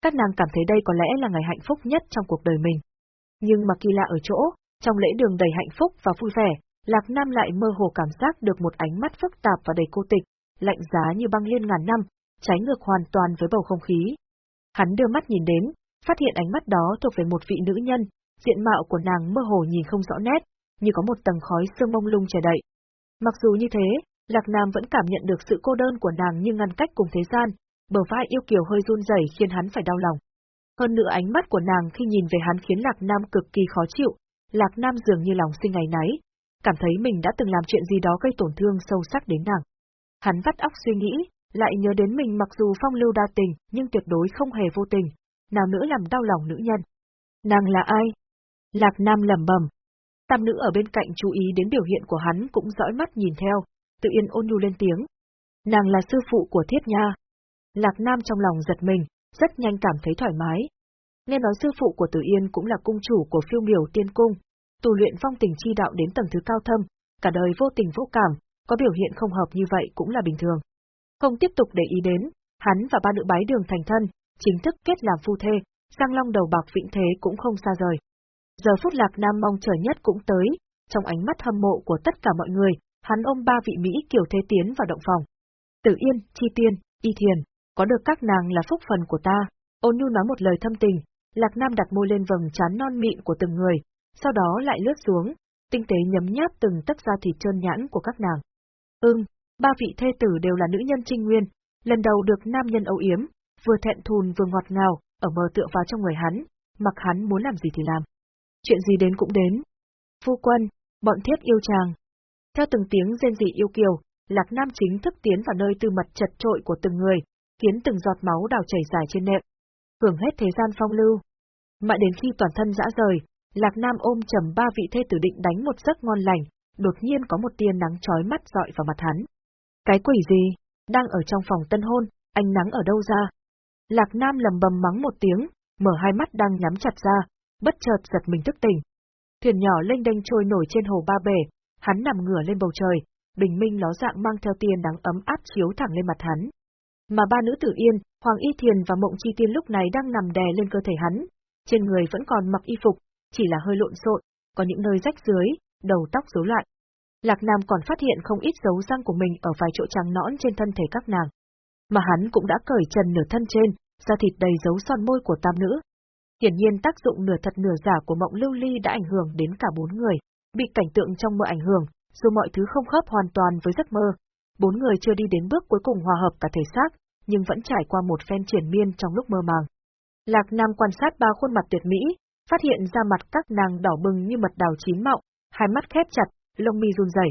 Các nàng cảm thấy đây có lẽ là ngày hạnh phúc nhất trong cuộc đời mình. Nhưng mà kỳ lạ ở chỗ, trong lễ đường đầy hạnh phúc và vui vẻ, Lạc Nam lại mơ hồ cảm giác được một ánh mắt phức tạp và đầy cô tịch, lạnh giá như băng liên ngàn năm, trái ngược hoàn toàn với bầu không khí. Hắn đưa mắt nhìn đến, phát hiện ánh mắt đó thuộc về một vị nữ nhân, diện mạo của nàng mơ hồ nhìn không rõ nét, như có một tầng khói sương mông lung che đậy. Mặc dù như thế, Lạc Nam vẫn cảm nhận được sự cô đơn của nàng như ngăn cách cùng thế gian, bờ vai yêu kiều hơi run rẩy khiến hắn phải đau lòng. Hơn nữa ánh mắt của nàng khi nhìn về hắn khiến Lạc Nam cực kỳ khó chịu, Lạc Nam dường như lòng sinh ngày náy, cảm thấy mình đã từng làm chuyện gì đó gây tổn thương sâu sắc đến nàng. Hắn vắt óc suy nghĩ, lại nhớ đến mình mặc dù phong lưu đa tình, nhưng tuyệt đối không hề vô tình, nào nữa làm đau lòng nữ nhân. Nàng là ai? Lạc Nam lẩm bẩm, Tam nữ ở bên cạnh chú ý đến biểu hiện của hắn cũng dõi mắt nhìn theo, tự yên ôn nhu lên tiếng. Nàng là sư phụ của Thiết Nha. Lạc Nam trong lòng giật mình, rất nhanh cảm thấy thoải mái. Nghe nói sư phụ của Tử Yên cũng là cung chủ của phiêu miểu tiên cung, tu luyện phong tình chi đạo đến tầng thứ cao thâm, cả đời vô tình vô cảm, có biểu hiện không hợp như vậy cũng là bình thường. Không tiếp tục để ý đến, hắn và ba nữ bái đường thành thân, chính thức kết làm phu thê, sang long đầu bạc vĩnh thế cũng không xa rời. Giờ phút Lạc Nam mong chờ nhất cũng tới, trong ánh mắt hâm mộ của tất cả mọi người, hắn ôm ba vị Mỹ kiểu thế tiến vào động phòng. Tử Yên, Chi Tiên, Y Thiền, có được các nàng là phúc phần của ta, ôn nhu nói một lời thâm tình, Lạc Nam đặt môi lên vầng trán non mịn của từng người, sau đó lại lướt xuống, tinh tế nhấm nháp từng tấc da thịt trơn nhãn của các nàng. Ưng, ba vị thê tử đều là nữ nhân trinh nguyên, lần đầu được nam nhân âu yếm, vừa thẹn thùn vừa ngọt ngào, ở mờ tựa vào trong người hắn, mặc hắn muốn làm gì thì làm chuyện gì đến cũng đến. Phu quân, bọn thiết yêu chàng. Theo từng tiếng rên rỉ yêu kiều, Lạc Nam chính thức tiến vào nơi tư mật chật trội của từng người, khiến từng giọt máu đào chảy dài trên nệm. Hưởng hết thế gian phong lưu. mãi đến khi toàn thân dã rời, Lạc Nam ôm trầm ba vị thê tử định đánh một giấc ngon lành, đột nhiên có một tia nắng chói mắt dọi vào mặt hắn. Cái quỷ gì? Đang ở trong phòng tân hôn, ánh nắng ở đâu ra? Lạc Nam lầm bầm mắng một tiếng, mở hai mắt đang nhắm chặt ra, bất chợt giật mình thức tỉnh. Thuyền nhỏ lênh đênh trôi nổi trên hồ ba bể, hắn nằm ngửa lên bầu trời, bình minh ló dạng mang theo tia nắng ấm áp chiếu thẳng lên mặt hắn. Mà ba nữ tử yên, Hoàng Y Thiền và Mộng Chi Tiên lúc này đang nằm đè lên cơ thể hắn, trên người vẫn còn mặc y phục, chỉ là hơi lộn xộn, có những nơi rách dưới, đầu tóc rối loạn. Lạc Nam còn phát hiện không ít dấu răng của mình ở vài chỗ trắng nõn trên thân thể các nàng. Mà hắn cũng đã cởi trần nửa thân trên, da thịt đầy dấu son môi của tam nữ. Hiển nhiên tác dụng nửa thật nửa giả của mộng lưu ly đã ảnh hưởng đến cả bốn người, bị cảnh tượng trong mơ ảnh hưởng, dù mọi thứ không khớp hoàn toàn với giấc mơ. Bốn người chưa đi đến bước cuối cùng hòa hợp cả thể xác, nhưng vẫn trải qua một phen triển miên trong lúc mơ màng. Lạc Nam quan sát ba khuôn mặt tuyệt mỹ, phát hiện ra mặt các nàng đỏ bừng như mật đào chín mọng, hai mắt khép chặt, lông mi run rẩy.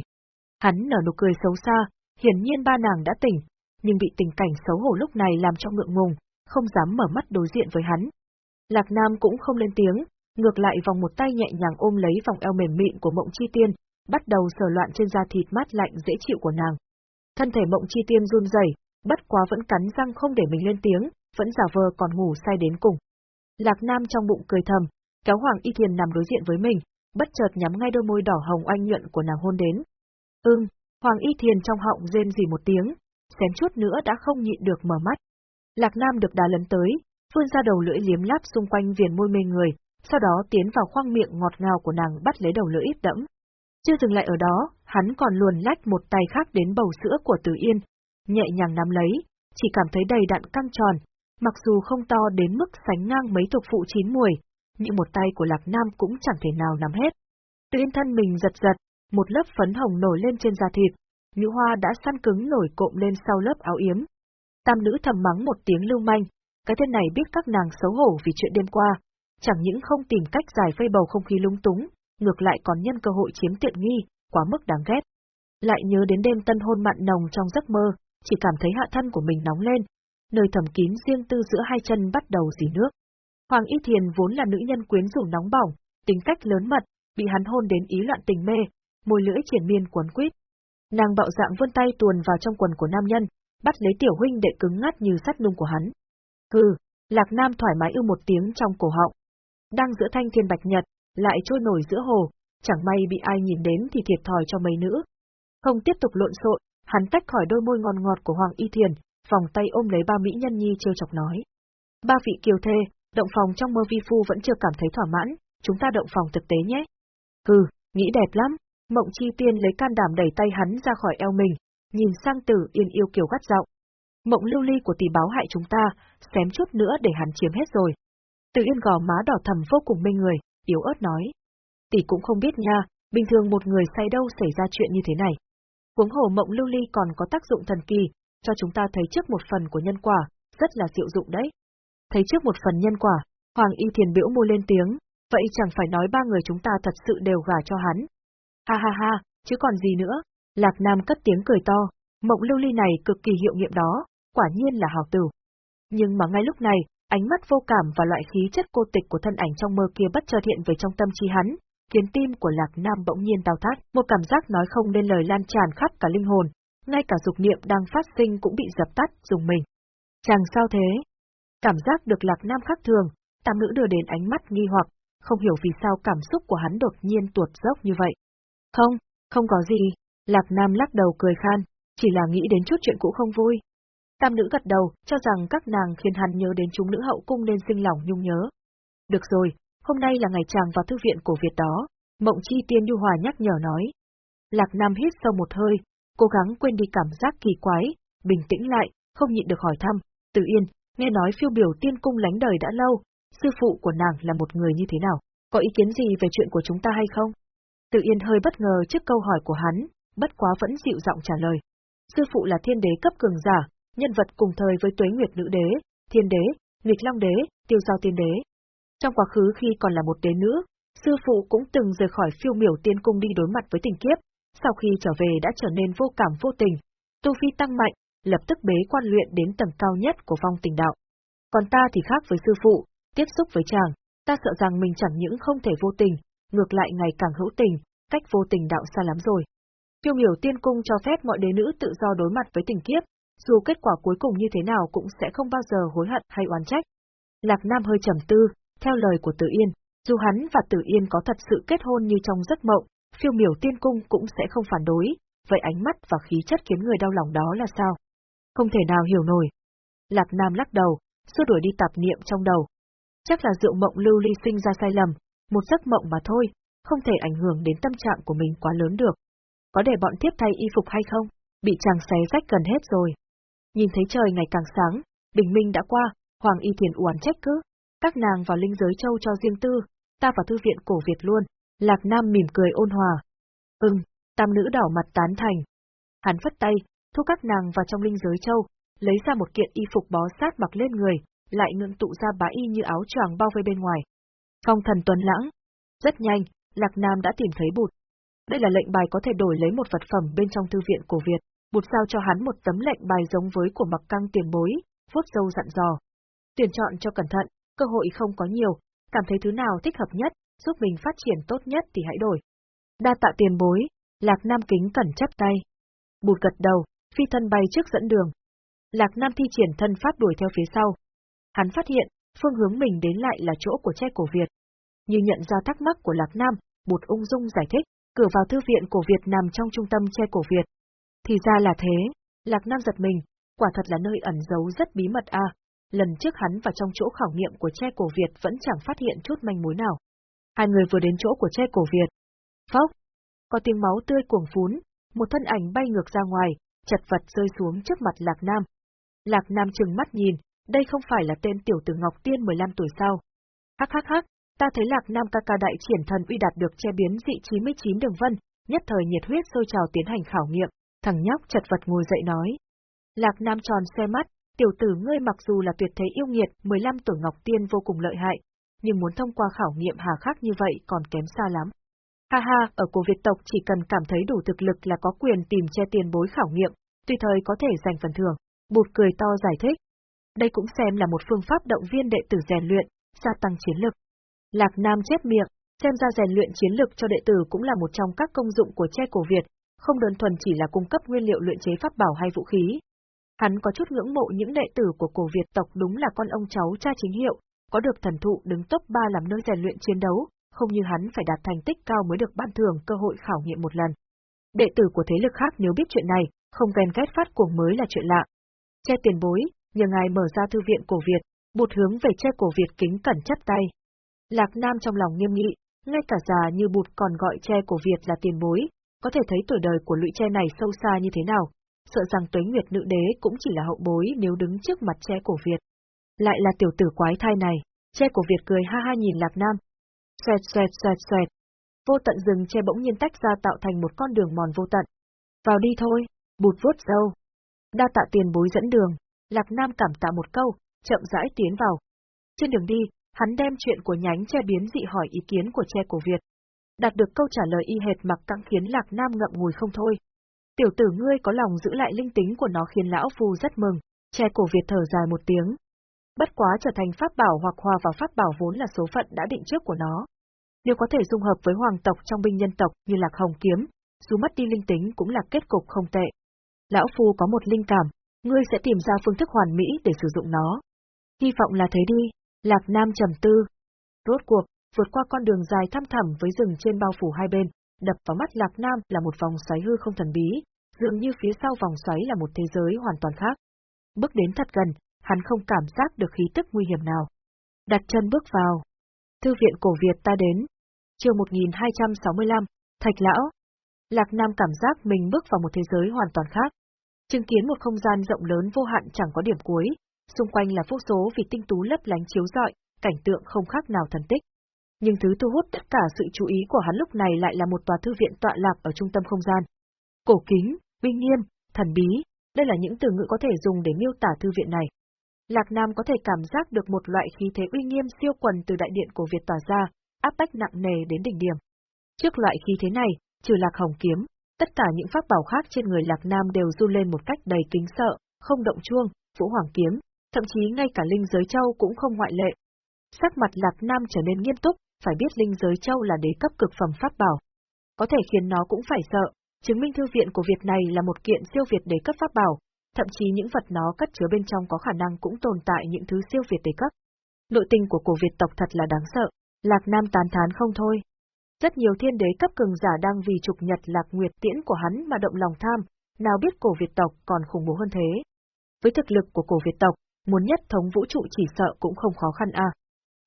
Hắn nở nụ cười xấu xa, hiển nhiên ba nàng đã tỉnh, nhưng bị tình cảnh xấu hổ lúc này làm cho ngượng ngùng, không dám mở mắt đối diện với hắn. Lạc Nam cũng không lên tiếng, ngược lại vòng một tay nhẹ nhàng ôm lấy vòng eo mềm mịn của Mộng Chi Tiên, bắt đầu sờ loạn trên da thịt mát lạnh dễ chịu của nàng. Thân thể Mộng Chi Tiên run rẩy, bất quá vẫn cắn răng không để mình lên tiếng, vẫn giả vờ còn ngủ say đến cùng. Lạc Nam trong bụng cười thầm, kéo Hoàng Y Thiền nằm đối diện với mình, bất chợt nhắm ngay đôi môi đỏ hồng oanh nhuận của nàng hôn đến. Ưng, Hoàng Y Thiền trong họng rên rỉ một tiếng, xém chút nữa đã không nhịn được mở mắt. Lạc Nam được đá lấn tới, vươn ra đầu lưỡi liếm láp xung quanh viền môi mê người, sau đó tiến vào khoang miệng ngọt ngào của nàng bắt lấy đầu lưỡi ít đẫm. Chưa dừng lại ở đó, hắn còn luồn lách một tay khác đến bầu sữa của Từ Yên, nhẹ nhàng nắm lấy, chỉ cảm thấy đầy đặn căng tròn, mặc dù không to đến mức sánh ngang mấy thuộc phụ chín mùi, nhưng một tay của Lạc Nam cũng chẳng thể nào nắm hết. Từ Yên thân mình giật giật, một lớp phấn hồng nổi lên trên da thịt, nhũ hoa đã săn cứng nổi cộm lên sau lớp áo yếm. Tam nữ thầm mắng một tiếng lưu manh, cái tên này biết các nàng xấu hổ vì chuyện đêm qua, chẳng những không tìm cách giải phây bầu không khí lung túng, ngược lại còn nhân cơ hội chiếm tiện nghi, quá mức đáng ghét. Lại nhớ đến đêm tân hôn mặn nồng trong giấc mơ, chỉ cảm thấy hạ thân của mình nóng lên, nơi thầm kín riêng tư giữa hai chân bắt đầu dì nước. Hoàng Y Thiền vốn là nữ nhân quyến rũ nóng bỏng, tính cách lớn mật, bị hắn hôn đến ý loạn tình mê, môi lưỡi triển miên cuốn quýt. Nàng bạo dạng vươn tay tuồn vào trong quần của nam nhân, bắt lấy tiểu huynh đệ cứng ngắt như sắt nung của hắn. Hừ, Lạc Nam thoải mái ưu một tiếng trong cổ họng. Đang giữa thanh thiên bạch nhật, lại trôi nổi giữa hồ, chẳng may bị ai nhìn đến thì thiệt thòi cho mấy nữ. Không tiếp tục lộn xộn, hắn tách khỏi đôi môi ngon ngọt của Hoàng Y Thiền, vòng tay ôm lấy ba mỹ nhân nhi trêu chọc nói. Ba vị kiều thê, động phòng trong mơ vi phu vẫn chưa cảm thấy thỏa mãn, chúng ta động phòng thực tế nhé. Hừ, nghĩ đẹp lắm, Mộng Chi Tiên lấy can đảm đẩy tay hắn ra khỏi eo mình, nhìn sang Tử Yên yêu kiều gắt giọng. Mộng lưu ly của tỷ báo hại chúng ta, xém chút nữa để hắn chiếm hết rồi. Tử Yên gò má đỏ thầm vô cùng mê người, yếu ớt nói. Tỷ cũng không biết nha, bình thường một người say đâu xảy ra chuyện như thế này. Huống hồ mộng lưu ly còn có tác dụng thần kỳ, cho chúng ta thấy trước một phần của nhân quả, rất là diệu dụng đấy. Thấy trước một phần nhân quả, Hoàng Y Thiền biểu môi lên tiếng, vậy chẳng phải nói ba người chúng ta thật sự đều gả cho hắn. Ha ha ha, chứ còn gì nữa, Lạc Nam cất tiếng cười to, mộng lưu ly này cực kỳ hiệu nghiệm đó, quả nhiên là hào tử. Nhưng mà ngay lúc này, ánh mắt vô cảm và loại khí chất cô tịch của thân ảnh trong mơ kia bất chợt hiện về trong tâm trí hắn, khiến tim của Lạc Nam bỗng nhiên đau thắt, một cảm giác nói không nên lời lan tràn khắp cả linh hồn, ngay cả dục niệm đang phát sinh cũng bị dập tắt, dùng mình. Chàng sao thế? Cảm giác được Lạc Nam khác thường, tam nữ đưa đến ánh mắt nghi hoặc, không hiểu vì sao cảm xúc của hắn đột nhiên tuột dốc như vậy. Không, không có gì, Lạc Nam lắc đầu cười khan, chỉ là nghĩ đến chút chuyện cũ không vui. Tam nữ gật đầu, cho rằng các nàng khiến hắn nhớ đến chúng nữ hậu cung nên sinh lòng nhung nhớ. Được rồi, hôm nay là ngày chàng vào thư viện cổ Việt đó, Mộng Chi Tiên Nhu Hòa nhắc nhở nói. Lạc Nam hít sâu một hơi, cố gắng quên đi cảm giác kỳ quái, bình tĩnh lại, không nhịn được hỏi thăm, Từ Yên, nghe nói phiêu biểu tiên cung lánh đời đã lâu, sư phụ của nàng là một người như thế nào, có ý kiến gì về chuyện của chúng ta hay không? Từ Yên hơi bất ngờ trước câu hỏi của hắn, bất quá vẫn dịu giọng trả lời. Sư phụ là thiên đế cấp cường giả, nhân vật cùng thời với tuế nguyệt nữ đế, thiên đế, nghịch long đế, tiêu giao tiên đế. Trong quá khứ khi còn là một đế nữ, Sư phụ cũng từng rời khỏi phiêu miểu tiên cung đi đối mặt với tình kiếp, sau khi trở về đã trở nên vô cảm vô tình, tu vi tăng mạnh, lập tức bế quan luyện đến tầng cao nhất của phong tình đạo. Còn ta thì khác với sư phụ, tiếp xúc với chàng, ta sợ rằng mình chẳng những không thể vô tình, ngược lại ngày càng hữu tình, cách vô tình đạo xa lắm rồi. Phiêu miểu tiên cung cho phép mọi đế nữ tự do đối mặt với tình kiếp, dù kết quả cuối cùng như thế nào cũng sẽ không bao giờ hối hận hay oán trách. Lạc Nam hơi trầm tư, theo lời của Tử Yên, dù hắn và Tử Yên có thật sự kết hôn như trong giấc mộng, phiêu miểu tiên cung cũng sẽ không phản đối, vậy ánh mắt và khí chất khiến người đau lòng đó là sao? Không thể nào hiểu nổi. Lạc Nam lắc đầu, xua đuổi đi tạp niệm trong đầu. Chắc là rượu mộng lưu ly sinh ra sai lầm, một giấc mộng mà thôi, không thể ảnh hưởng đến tâm trạng của mình quá lớn được. Có để bọn tiếp thay y phục hay không? Bị chàng xé rách gần hết rồi. Nhìn thấy trời ngày càng sáng, bình minh đã qua, Hoàng Y Thiền uẩn trách cứ. Các nàng vào linh giới châu cho riêng tư, ta vào thư viện cổ Việt luôn. Lạc Nam mỉm cười ôn hòa. Ừm, tam nữ đỏ mặt tán thành. Hắn phất tay, thu các nàng vào trong linh giới châu, lấy ra một kiện y phục bó sát mặc lên người, lại ngưng tụ ra bá y như áo choàng bao vây bên ngoài. Phong thần tuấn lãng. Rất nhanh, Lạc Nam đã tìm thấy bụt. Đây là lệnh bài có thể đổi lấy một vật phẩm bên trong thư viện cổ Việt, bụt giao cho hắn một tấm lệnh bài giống với của mặc căng tiền bối, vuốt dâu dặn dò. Tuyển chọn cho cẩn thận, cơ hội không có nhiều, cảm thấy thứ nào thích hợp nhất, giúp mình phát triển tốt nhất thì hãy đổi. Đa tạ tiền bối, Lạc Nam kính cẩn chấp tay. Bụt gật đầu, phi thân bay trước dẫn đường. Lạc Nam thi triển thân pháp đuổi theo phía sau. Hắn phát hiện, phương hướng mình đến lại là chỗ của che cổ Việt. Như nhận ra thắc mắc của Lạc Nam, Bụt ung dung giải thích, cửa vào thư viện cổ Việt nằm trong trung tâm che cổ Việt. Thì ra là thế, Lạc Nam giật mình, quả thật là nơi ẩn giấu rất bí mật a. Lần trước hắn vào trong chỗ khảo nghiệm của che cổ Việt vẫn chẳng phát hiện chút manh mối nào. Hai người vừa đến chỗ của che cổ Việt. Phốc! Có tiếng máu tươi cuồng phún, một thân ảnh bay ngược ra ngoài, chật vật rơi xuống trước mặt Lạc Nam. Lạc Nam trừng mắt nhìn, đây không phải là tên tiểu tử Ngọc Tiên 15 tuổi sao. Hắc hắc hắc, ta thấy Lạc Nam ca ca đại triển thần uy đạt được che biến dị 99 đường vân, nhất thời nhiệt huyết sôi trào tiến hành khảo nghiệm, thằng nhóc chật vật ngồi dậy nói. Lạc Nam tròn xe mắt, tiểu tử ngươi mặc dù là tuyệt thế yêu nghiệt, 15 tuổi Ngọc Tiên vô cùng lợi hại, nhưng muốn thông qua khảo nghiệm hà khắc như vậy còn kém xa lắm. Ha ha, ở cổ Việt tộc chỉ cần cảm thấy đủ thực lực là có quyền tìm che tiền bối khảo nghiệm, tùy thời có thể giành phần thưởng. Bụt cười to giải thích. Đây cũng xem là một phương pháp động viên đệ tử rèn luyện, gia tăng chiến lực. Lạc Nam chép miệng, xem ra rèn luyện chiến lực cho đệ tử cũng là một trong các công dụng của che cổ Việt, không đơn thuần chỉ là cung cấp nguyên liệu luyện chế pháp bảo hay vũ khí. Hắn có chút ngưỡng mộ những đệ tử của cổ Việt tộc đúng là con ông cháu cha chính hiệu, có được thần thụ đứng top 3 làm nơi rèn luyện chiến đấu, không như hắn phải đạt thành tích cao mới được ban thưởng cơ hội khảo nghiệm một lần. Đệ tử của thế lực khác nếu biết chuyện này, không ghen ghét phát cuồng mới là chuyện lạ. Che tiền bối, nhờ ngài mở ra thư viện cổ Việt, bụt hướng về che cổ Việt kính cẩn chấp tay. Lạc Nam trong lòng nghiêm nghị, ngay cả già như bụt còn gọi che cổ Việt là tiền bối, có thể thấy tuổi đời của lũy che này sâu xa như thế nào, sợ rằng tuế nguyệt nữ đế cũng chỉ là hậu bối nếu đứng trước mặt che cổ Việt. Lại là tiểu tử quái thai này, che cổ Việt cười ha ha nhìn Lạc Nam. Xoẹt xoẹt xoẹt xoẹt. Vô tận rừng che bỗng nhiên tách ra tạo thành một con đường mòn vô tận. Vào đi thôi, bụt vuốt dâu. Đa tạ tiền bối dẫn đường, Lạc Nam cảm tạ một câu, chậm rãi tiến vào. Trên đường đi, hắn đem chuyện của nhánh che biến dị hỏi ý kiến của che cổ Việt. Đạt được câu trả lời y hệt mặc căng khiến Lạc Nam ngậm ngùi không thôi. Tiểu tử ngươi có lòng giữ lại linh tính của nó khiến lão phu rất mừng, che cổ Việt thở dài một tiếng. Bất quá trở thành pháp bảo hoặc hòa vào pháp bảo vốn là số phận đã định trước của nó. Nếu có thể dung hợp với hoàng tộc trong binh nhân tộc như Lạc Hồng Kiếm, dù mất đi linh tính cũng là kết cục không tệ. Lão Phu có một linh cảm, ngươi sẽ tìm ra phương thức hoàn mỹ để sử dụng nó. Hy vọng là thế đi, Lạc Nam trầm tư. Rốt cuộc, vượt qua con đường dài thăm thẳm với rừng trên bao phủ hai bên, đập vào mắt Lạc Nam là một vòng xoáy hư không thần bí, dường như phía sau vòng xoáy là một thế giới hoàn toàn khác. Bước đến thật gần, hắn không cảm giác được khí tức nguy hiểm nào. Đặt chân bước vào. Thư viện cổ Việt ta đến. Chương 1265, Thạch Lão. Lạc Nam cảm giác mình bước vào một thế giới hoàn toàn khác. Chứng kiến một không gian rộng lớn vô hạn chẳng có điểm cuối, xung quanh là vô số vì tinh tú lấp lánh chiếu rọi, cảnh tượng không khác nào thần tích. Nhưng thứ thu hút tất cả sự chú ý của hắn lúc này lại là một tòa thư viện tọa lạc ở trung tâm không gian. Cổ kính, uy nghiêm, thần bí, đây là những từ ngữ có thể dùng để miêu tả thư viện này. Lạc Nam có thể cảm giác được một loại khí thế uy nghiêm siêu quần từ đại điện cổ Việt tỏa ra, áp bách nặng nề đến đỉnh điểm. Trước loại khí thế này, trừ lạc hồng kiếm, tất cả những pháp bảo khác trên người lạc nam đều run lên một cách đầy kính sợ, không động chuông, vũ hoàng kiếm, thậm chí ngay cả linh giới châu cũng không ngoại lệ. Sắc mặt lạc nam trở nên nghiêm túc, phải biết linh giới châu là đế cấp cực phẩm pháp bảo. Có thể khiến nó cũng phải sợ, chứng minh thư viện của Việt này là một kiện siêu việt đế cấp pháp bảo, thậm chí những vật nó cất chứa bên trong có khả năng cũng tồn tại những thứ siêu việt đế cấp. Nội tình của cổ Việt tộc thật là đáng sợ, Lạc Nam tán thán không thôi. Rất nhiều thiên đế cấp cường giả đang vì trục nhật Lạc Nguyệt tiễn của hắn mà động lòng tham, nào biết cổ Việt tộc còn khủng bố hơn thế. Với thực lực của cổ Việt tộc, muốn nhất thống vũ trụ chỉ sợ cũng không khó khăn à.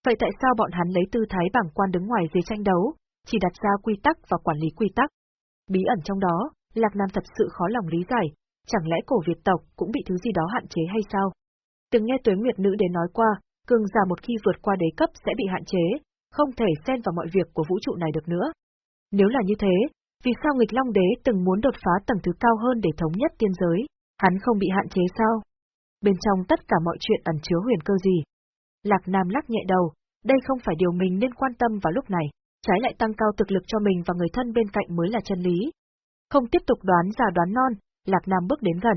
Vậy tại sao bọn hắn lấy tư thái bảng quan đứng ngoài dưới tranh đấu, chỉ đặt ra quy tắc và quản lý quy tắc? Bí ẩn trong đó, Lạc Nam thật sự khó lòng lý giải, chẳng lẽ cổ Việt tộc cũng bị thứ gì đó hạn chế hay sao? Từng nghe Tuế Nguyệt Nữ đến nói qua, cường giả một khi vượt qua đế cấp sẽ bị hạn chế, không thể xen vào mọi việc của vũ trụ này được nữa. Nếu là như thế, vì sao nghịch Long Đế từng muốn đột phá tầng thứ cao hơn để thống nhất tiên giới, hắn không bị hạn chế sao? Bên trong tất cả mọi chuyện ẩn chứa huyền cơ gì? Lạc Nam lắc nhẹ đầu, đây không phải điều mình nên quan tâm vào lúc này, trái lại tăng cao thực lực cho mình và người thân bên cạnh mới là chân lý. Không tiếp tục đoán già đoán non, Lạc Nam bước đến gần.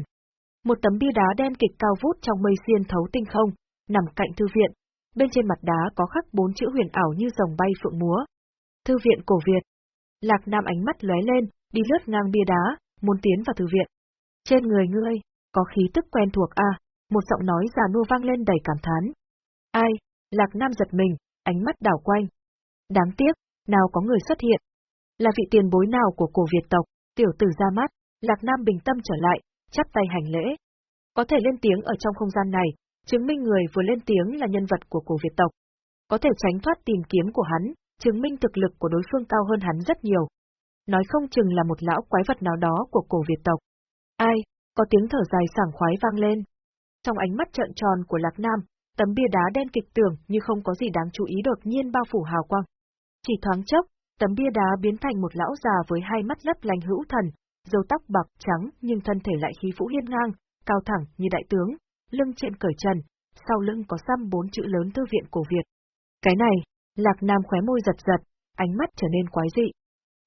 Một tấm bia đá đen kịch cao vút trong mây xiên thấu tinh không, nằm cạnh thư viện. Bên trên mặt đá có khắc bốn chữ huyền ảo như rồng bay phượng múa. Thư viện cổ Việt. Lạc Nam ánh mắt lóe lên, đi lướt ngang bia đá, muốn tiến vào thư viện. Trên người ngươi, có khí tức quen thuộc à, một giọng nói già nua vang lên đầy cảm thán. Ai? Lạc Nam giật mình, ánh mắt đảo quanh. Đáng tiếc, nào có người xuất hiện. Là vị tiền bối nào của cổ Việt tộc, tiểu tử ra mắt, Lạc Nam bình tâm trở lại, chắp tay hành lễ. Có thể lên tiếng ở trong không gian này, chứng minh người vừa lên tiếng là nhân vật của cổ Việt tộc. Có thể tránh thoát tìm kiếm của hắn, chứng minh thực lực của đối phương cao hơn hắn rất nhiều. Nói không chừng là một lão quái vật nào đó của cổ Việt tộc. Ai, có tiếng thở dài sảng khoái vang lên. Trong ánh mắt trợn tròn của Lạc Nam, tấm bia đá đen kịch tưởng như không có gì đáng chú ý đột nhiên bao phủ hào quang. Chỉ thoáng chốc, tấm bia đá biến thành một lão già với hai mắt lấp lánh hữu thần, râu tóc bạc trắng nhưng thân thể lại khí phũ hiên ngang, cao thẳng như đại tướng, lưng trên cởi trần, sau lưng có xăm bốn chữ lớn thư viện cổ Việt. Cái này, Lạc Nam khóe môi giật giật, ánh mắt trở nên quái dị.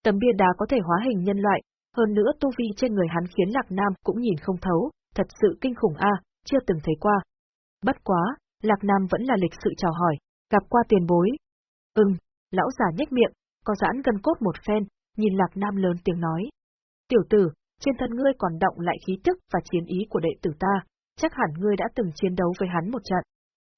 Tấm bia đá có thể hóa hình nhân loại, hơn nữa tu vi trên người hắn khiến Lạc Nam cũng nhìn không thấu, thật sự kinh khủng a, chưa từng thấy qua. Bất quá, Lạc Nam vẫn là lịch sự chào hỏi, gặp qua tiền bối. Ừm, lão già nhếch miệng, có giãn gần cốt một phen, nhìn Lạc Nam lớn tiếng nói. Tiểu tử, trên thân ngươi còn động lại khí tức và chiến ý của đệ tử ta, chắc hẳn ngươi đã từng chiến đấu với hắn một trận.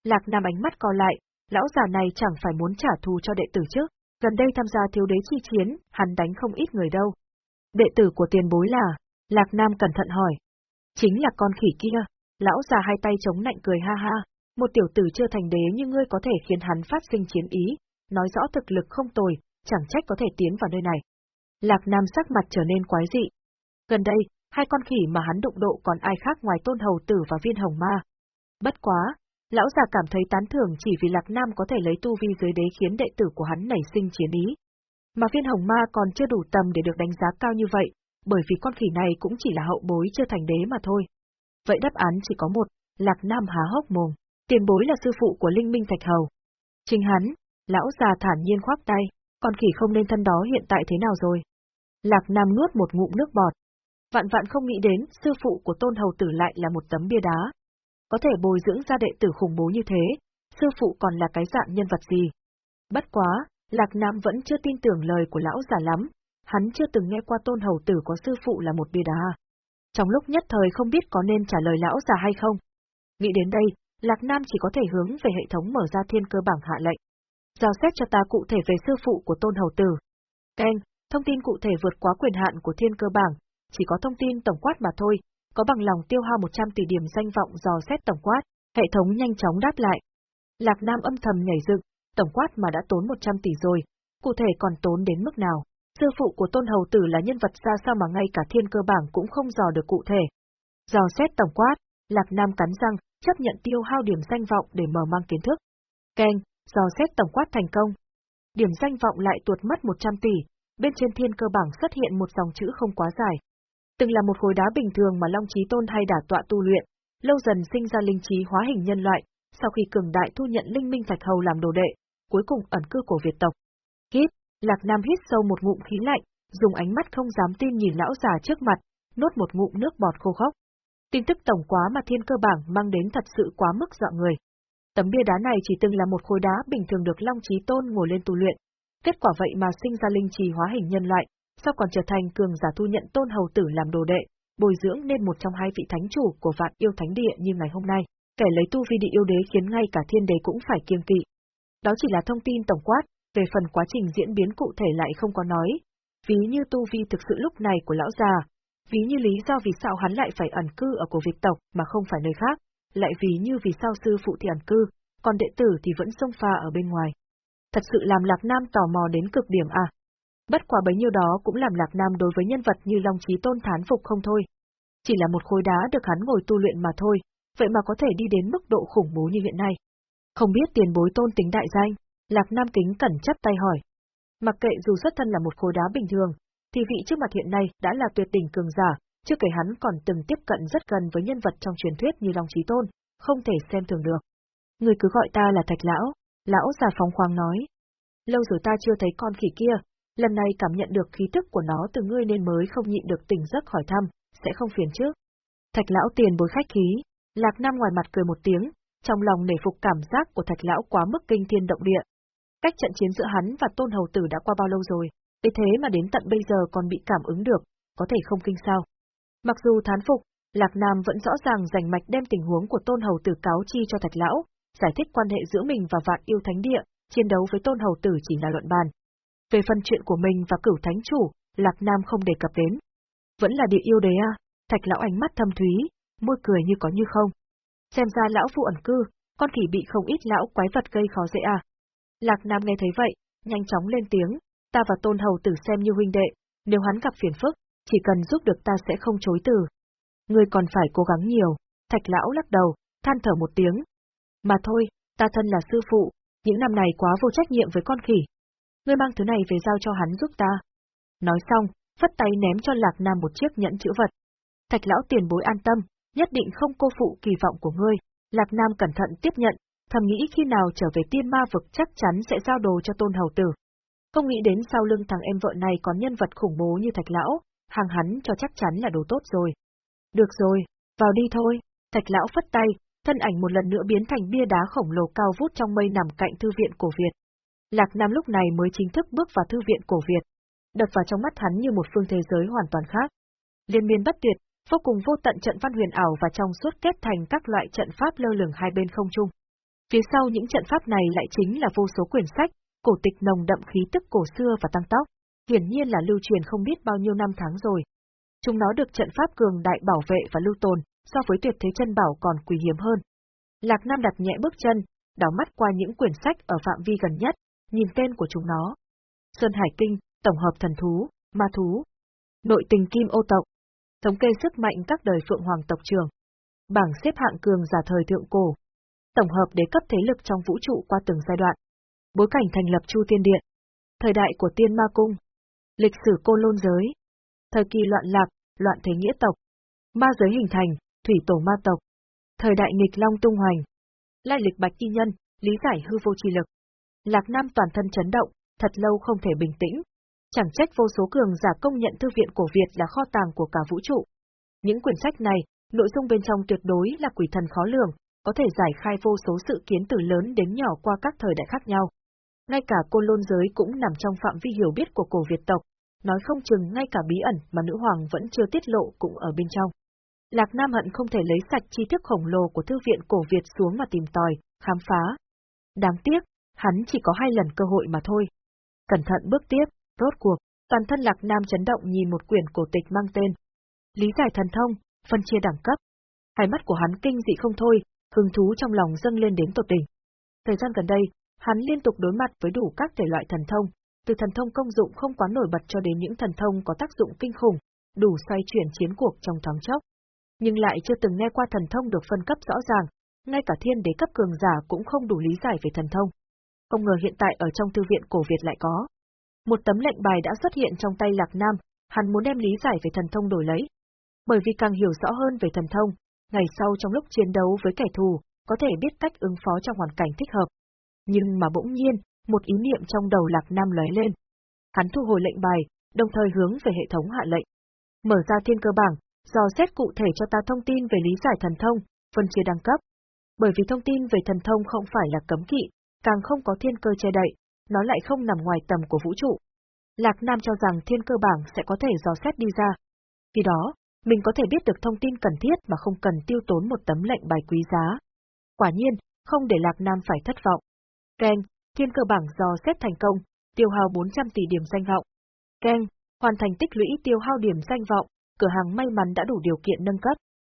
Lạc Nam ánh mắt co lại, lão già này chẳng phải muốn trả thù cho đệ tử chứ, gần đây tham gia thiếu đế chi chiến, hắn đánh không ít người đâu. Đệ tử của tiền bối là, Lạc Nam cẩn thận hỏi. Chính là con khỉ kia, lão già hai tay chống nạnh cười ha ha, một tiểu tử chưa thành đế như ngươi có thể khiến hắn phát sinh chiến ý, nói rõ thực lực không tồi, chẳng trách có thể tiến vào nơi này. Lạc Nam sắc mặt trở nên quái dị. Gần đây, hai con khỉ mà hắn đụng độ còn ai khác ngoài tôn hầu tử và viên hồng ma. Bất quá, lão già cảm thấy tán thưởng chỉ vì Lạc Nam có thể lấy tu vi dưới đế khiến đệ tử của hắn nảy sinh chiến ý. Mà viên hồng ma còn chưa đủ tầm để được đánh giá cao như vậy, bởi vì con khỉ này cũng chỉ là hậu bối chưa thành đế mà thôi. Vậy đáp án chỉ có một, Lạc Nam há hốc mồm, tiền bối là sư phụ của Linh Minh Thạch Hầu. Chính hắn, lão già thản nhiên khoác tay, con khỉ không nên thân đó hiện tại thế nào rồi. Lạc Nam nuốt một ngụm nước bọt. Vạn vạn không nghĩ đến, sư phụ của tôn hầu tử lại là một tấm bia đá. Có thể bồi dưỡng ra đệ tử khủng bố như thế, sư phụ còn là cái dạng nhân vật gì. Bất quá, Lạc Nam vẫn chưa tin tưởng lời của lão già lắm, hắn chưa từng nghe qua tôn hầu tử có sư phụ là một bia đá. Trong lúc nhất thời không biết có nên trả lời lão già hay không. Nghĩ đến đây, Lạc Nam chỉ có thể hướng về hệ thống mở ra thiên cơ bảng hạ lệnh. Giao xét cho ta cụ thể về sư phụ của tôn hầu tử. Ken, thông tin cụ thể vượt quá quyền hạn của thiên cơ bảng, chỉ có thông tin tổng quát mà thôi, có bằng lòng tiêu hao 100 tỷ điểm danh vọng dò xét tổng quát, hệ thống nhanh chóng đáp lại. Lạc Nam âm thầm nhảy dựng, tổng quát mà đã tốn 100 tỷ rồi, cụ thể còn tốn đến mức nào? Sư phụ của Tôn Hầu Tử là nhân vật ra sao mà ngay cả thiên cơ bảng cũng không dò được cụ thể. Dò xét tổng quát, Lạc Nam cắn răng, chấp nhận tiêu hao điểm danh vọng để mở mang kiến thức. Keng, dò xét tổng quát thành công. Điểm danh vọng lại tuột mất 100 tỷ, bên trên thiên cơ bảng xuất hiện một dòng chữ không quá dài. Từng là một khối đá bình thường mà Long Chí Tôn hay đả tọa tu luyện, lâu dần sinh ra linh trí hóa hình nhân loại, sau khi cường đại thu nhận linh minh thạch hầu làm đồ đệ, cuối cùng ẩn cư của Việt tộc, Hít, Lạc Nam hít sâu một ngụm khí lạnh, dùng ánh mắt không dám tin nhìn lão già trước mặt, nuốt một ngụm nước bọt khô khốc. Tin tức tổng quá mà thiên cơ bảng mang đến thật sự quá mức dọa người. Tấm bia đá này chỉ từng là một khối đá bình thường được Long Chí Tôn ngồi lên tu luyện. Kết quả vậy mà sinh ra linh trì hóa hình nhân loại, sau còn trở thành cường giả thu nhận Tôn Hầu Tử làm đồ đệ, bồi dưỡng nên một trong hai vị thánh chủ của vạn yêu thánh địa như ngày hôm nay, kẻ lấy tu vi địa yêu đế khiến ngay cả thiên đế cũng phải kiêng kỵ. Đó chỉ là thông tin tổng quát, về phần quá trình diễn biến cụ thể lại không có nói. Ví như tu vi thực sự lúc này của lão già, ví như lý do vì sao hắn lại phải ẩn cư ở cổ Việt tộc mà không phải nơi khác, lại ví như vì sao sư phụ thì ẩn cư, còn đệ tử thì vẫn xông pha ở bên ngoài. Thật sự làm Lạc Nam tò mò đến cực điểm à. Bất quả bấy nhiêu đó cũng làm Lạc Nam đối với nhân vật như Long Chí Tôn thán phục không thôi. Chỉ là một khối đá được hắn ngồi tu luyện mà thôi, vậy mà có thể đi đến mức độ khủng bố như hiện nay. Không biết tiền bối tôn tính đại danh, Lạc Nam kính cẩn chấp tay hỏi. Mặc kệ dù xuất thân là một khối đá bình thường, thì vị trước mặt hiện nay đã là tuyệt đỉnh cường giả, chưa kể hắn còn từng tiếp cận rất gần với nhân vật trong truyền thuyết như Long Chí Tôn, không thể xem thường được. Người cứ gọi ta là Thạch Lão, Lão già phóng khoáng nói. Lâu rồi ta chưa thấy con khỉ kia, lần này cảm nhận được khí tức của nó từ ngươi nên mới không nhịn được tỉnh giấc hỏi thăm, sẽ không phiền trước. Thạch Lão tiền bối khách khí, Lạc Nam ngoài mặt cười một tiếng, trong lòng nể phục cảm giác của Thạch Lão quá mức kinh thiên động địa. Cách trận chiến giữa hắn và Tôn Hầu Tử đã qua bao lâu rồi, vì thế mà đến tận bây giờ còn bị cảm ứng được, có thể không kinh sao. Mặc dù thán phục, Lạc Nam vẫn rõ ràng rành mạch đem tình huống của Tôn Hầu Tử cáo chi cho Thạch Lão, giải thích quan hệ giữa mình và vạn yêu thánh địa, chiến đấu với Tôn Hầu Tử chỉ là luận bàn. Về phần chuyện của mình và cửu thánh chủ, Lạc Nam không đề cập đến. Vẫn là địa yêu đế à, Thạch Lão ánh mắt thâm thúy, môi cười như có như không. Xem ra lão phu ẩn cư, con khỉ bị không ít lão quái vật gây khó dễ à. Lạc Nam nghe thấy vậy, nhanh chóng lên tiếng, ta và Tôn Hầu Tử xem như huynh đệ, nếu hắn gặp phiền phức, chỉ cần giúp được ta sẽ không chối từ. Ngươi còn phải cố gắng nhiều, thạch lão lắc đầu, than thở một tiếng. Mà thôi, ta thân là sư phụ, những năm này quá vô trách nhiệm với con khỉ. Ngươi mang thứ này về giao cho hắn giúp ta. Nói xong, phất tay ném cho Lạc Nam một chiếc nhẫn chữ vật. Thạch lão tiền bối an tâm, nhất định không cô phụ kỳ vọng của ngươi. Lạc Nam cẩn thận tiếp nhận, thầm nghĩ khi nào trở về tiên ma vực chắc chắn sẽ giao đồ cho tôn hầu tử. Không nghĩ đến sau lưng thằng em vợ này có nhân vật khủng bố như thạch lão, hàng hắn cho chắc chắn là đồ tốt rồi. Được rồi, vào đi thôi, thạch lão phất tay, thân ảnh một lần nữa biến thành bia đá khổng lồ cao vút trong mây nằm cạnh thư viện cổ Việt. Lạc Nam lúc này mới chính thức bước vào thư viện cổ Việt, đập vào trong mắt hắn như một phương thế giới hoàn toàn khác. Liên miên bất tuyệt, vô cùng vô tận trận văn huyền ảo và trong suốt kết thành các loại trận pháp lơ lửng hai bên không trung. Phía sau những trận pháp này lại chính là vô số quyển sách, cổ tịch nồng đậm khí tức cổ xưa và tăng tóc, hiển nhiên là lưu truyền không biết bao nhiêu năm tháng rồi. Chúng nó được trận pháp cường đại bảo vệ và lưu tồn, so với tuyệt thế chân bảo còn quý hiếm hơn. Lạc Nam đặt nhẹ bước chân, đảo mắt qua những quyển sách ở phạm vi gần nhất, nhìn tên của chúng nó. Sơn Hải Kinh, Tổng hợp thần thú, ma thú, nội tình kim ô tộc, thống kê sức mạnh các đời phượng hoàng tộc trường, bảng xếp hạng cường giả thời thượng cổ, tổng hợp đế cấp thế lực trong vũ trụ qua từng giai đoạn, bối cảnh thành lập Chu Tiên Điện, thời đại của Tiên Ma Cung, lịch sử côn lôn giới, thời kỳ loạn lạc, loạn thế nghĩa tộc, ma giới hình thành, thủy tổ ma tộc, thời đại nghịch long tung hoành, lai lịch bạch y nhân, lý giải hư vô trì lực. Lạc Nam toàn thân chấn động, thật lâu không thể bình tĩnh. Chẳng trách vô số cường giả công nhận thư viện cổ Việt là kho tàng của cả vũ trụ. Những quyển sách này, nội dung bên trong tuyệt đối là quỷ thần khó lường, có thể giải khai vô số sự kiến từ lớn đến nhỏ qua các thời đại khác nhau. Ngay cả côn lôn giới cũng nằm trong phạm vi hiểu biết của cổ Việt tộc, nói không chừng ngay cả bí ẩn mà nữ hoàng vẫn chưa tiết lộ cũng ở bên trong. Lạc Nam hận không thể lấy sạch tri thức khổng lồ của thư viện cổ Việt xuống mà tìm tòi, khám phá. Đáng tiếc, hắn chỉ có hai lần cơ hội mà thôi. Cẩn thận bước tiếp, rốt cuộc, toàn thân Lạc Nam chấn động nhìn một quyển cổ tịch mang tên. Lý giải thần thông, phân chia đẳng cấp. Hai mắt của hắn kinh dị không thôi, hứng thú trong lòng dâng lên đến tột đỉnh. Thời gian gần đây, hắn liên tục đối mặt với đủ các thể loại thần thông, từ thần thông công dụng không quá nổi bật cho đến những thần thông có tác dụng kinh khủng, đủ xoay chuyển chiến cuộc trong thoáng chốc. Nhưng lại chưa từng nghe qua thần thông được phân cấp rõ ràng, ngay cả thiên đế cấp cường giả cũng không đủ lý giải về thần thông. Không ngờ hiện tại ở trong thư viện cổ Việt lại có. Một tấm lệnh bài đã xuất hiện trong tay Lạc Nam, hắn muốn đem lý giải về thần thông đổi lấy. Bởi vì càng hiểu rõ hơn về thần thông, ngày sau trong lúc chiến đấu với kẻ thù, có thể biết cách ứng phó trong hoàn cảnh thích hợp. Nhưng mà bỗng nhiên, một ý niệm trong đầu Lạc Nam lóe lên. Hắn thu hồi lệnh bài, đồng thời hướng về hệ thống hạ lệnh. Mở ra thiên cơ bảng, dò xét cụ thể cho ta thông tin về lý giải thần thông, phân chia đẳng cấp. Bởi vì thông tin về thần thông không phải là cấm kỵ, càng không có thiên cơ che đậy, nó lại không nằm ngoài tầm của vũ trụ. Lạc Nam cho rằng thiên cơ bảng sẽ có thể dò xét đi ra. Khi đó, mình có thể biết được thông tin cần thiết mà không cần tiêu tốn một tấm lệnh bài quý giá. Quả nhiên, không để Lạc Nam phải thất vọng. Keng, thiên cơ bảng dò xét thành công, tiêu hao 400 tỷ điểm danh vọng. Keng, hoàn thành tích lũy tiêu hao điểm danh vọng, cửa hàng may mắn đã đủ điều kiện nâng cấp.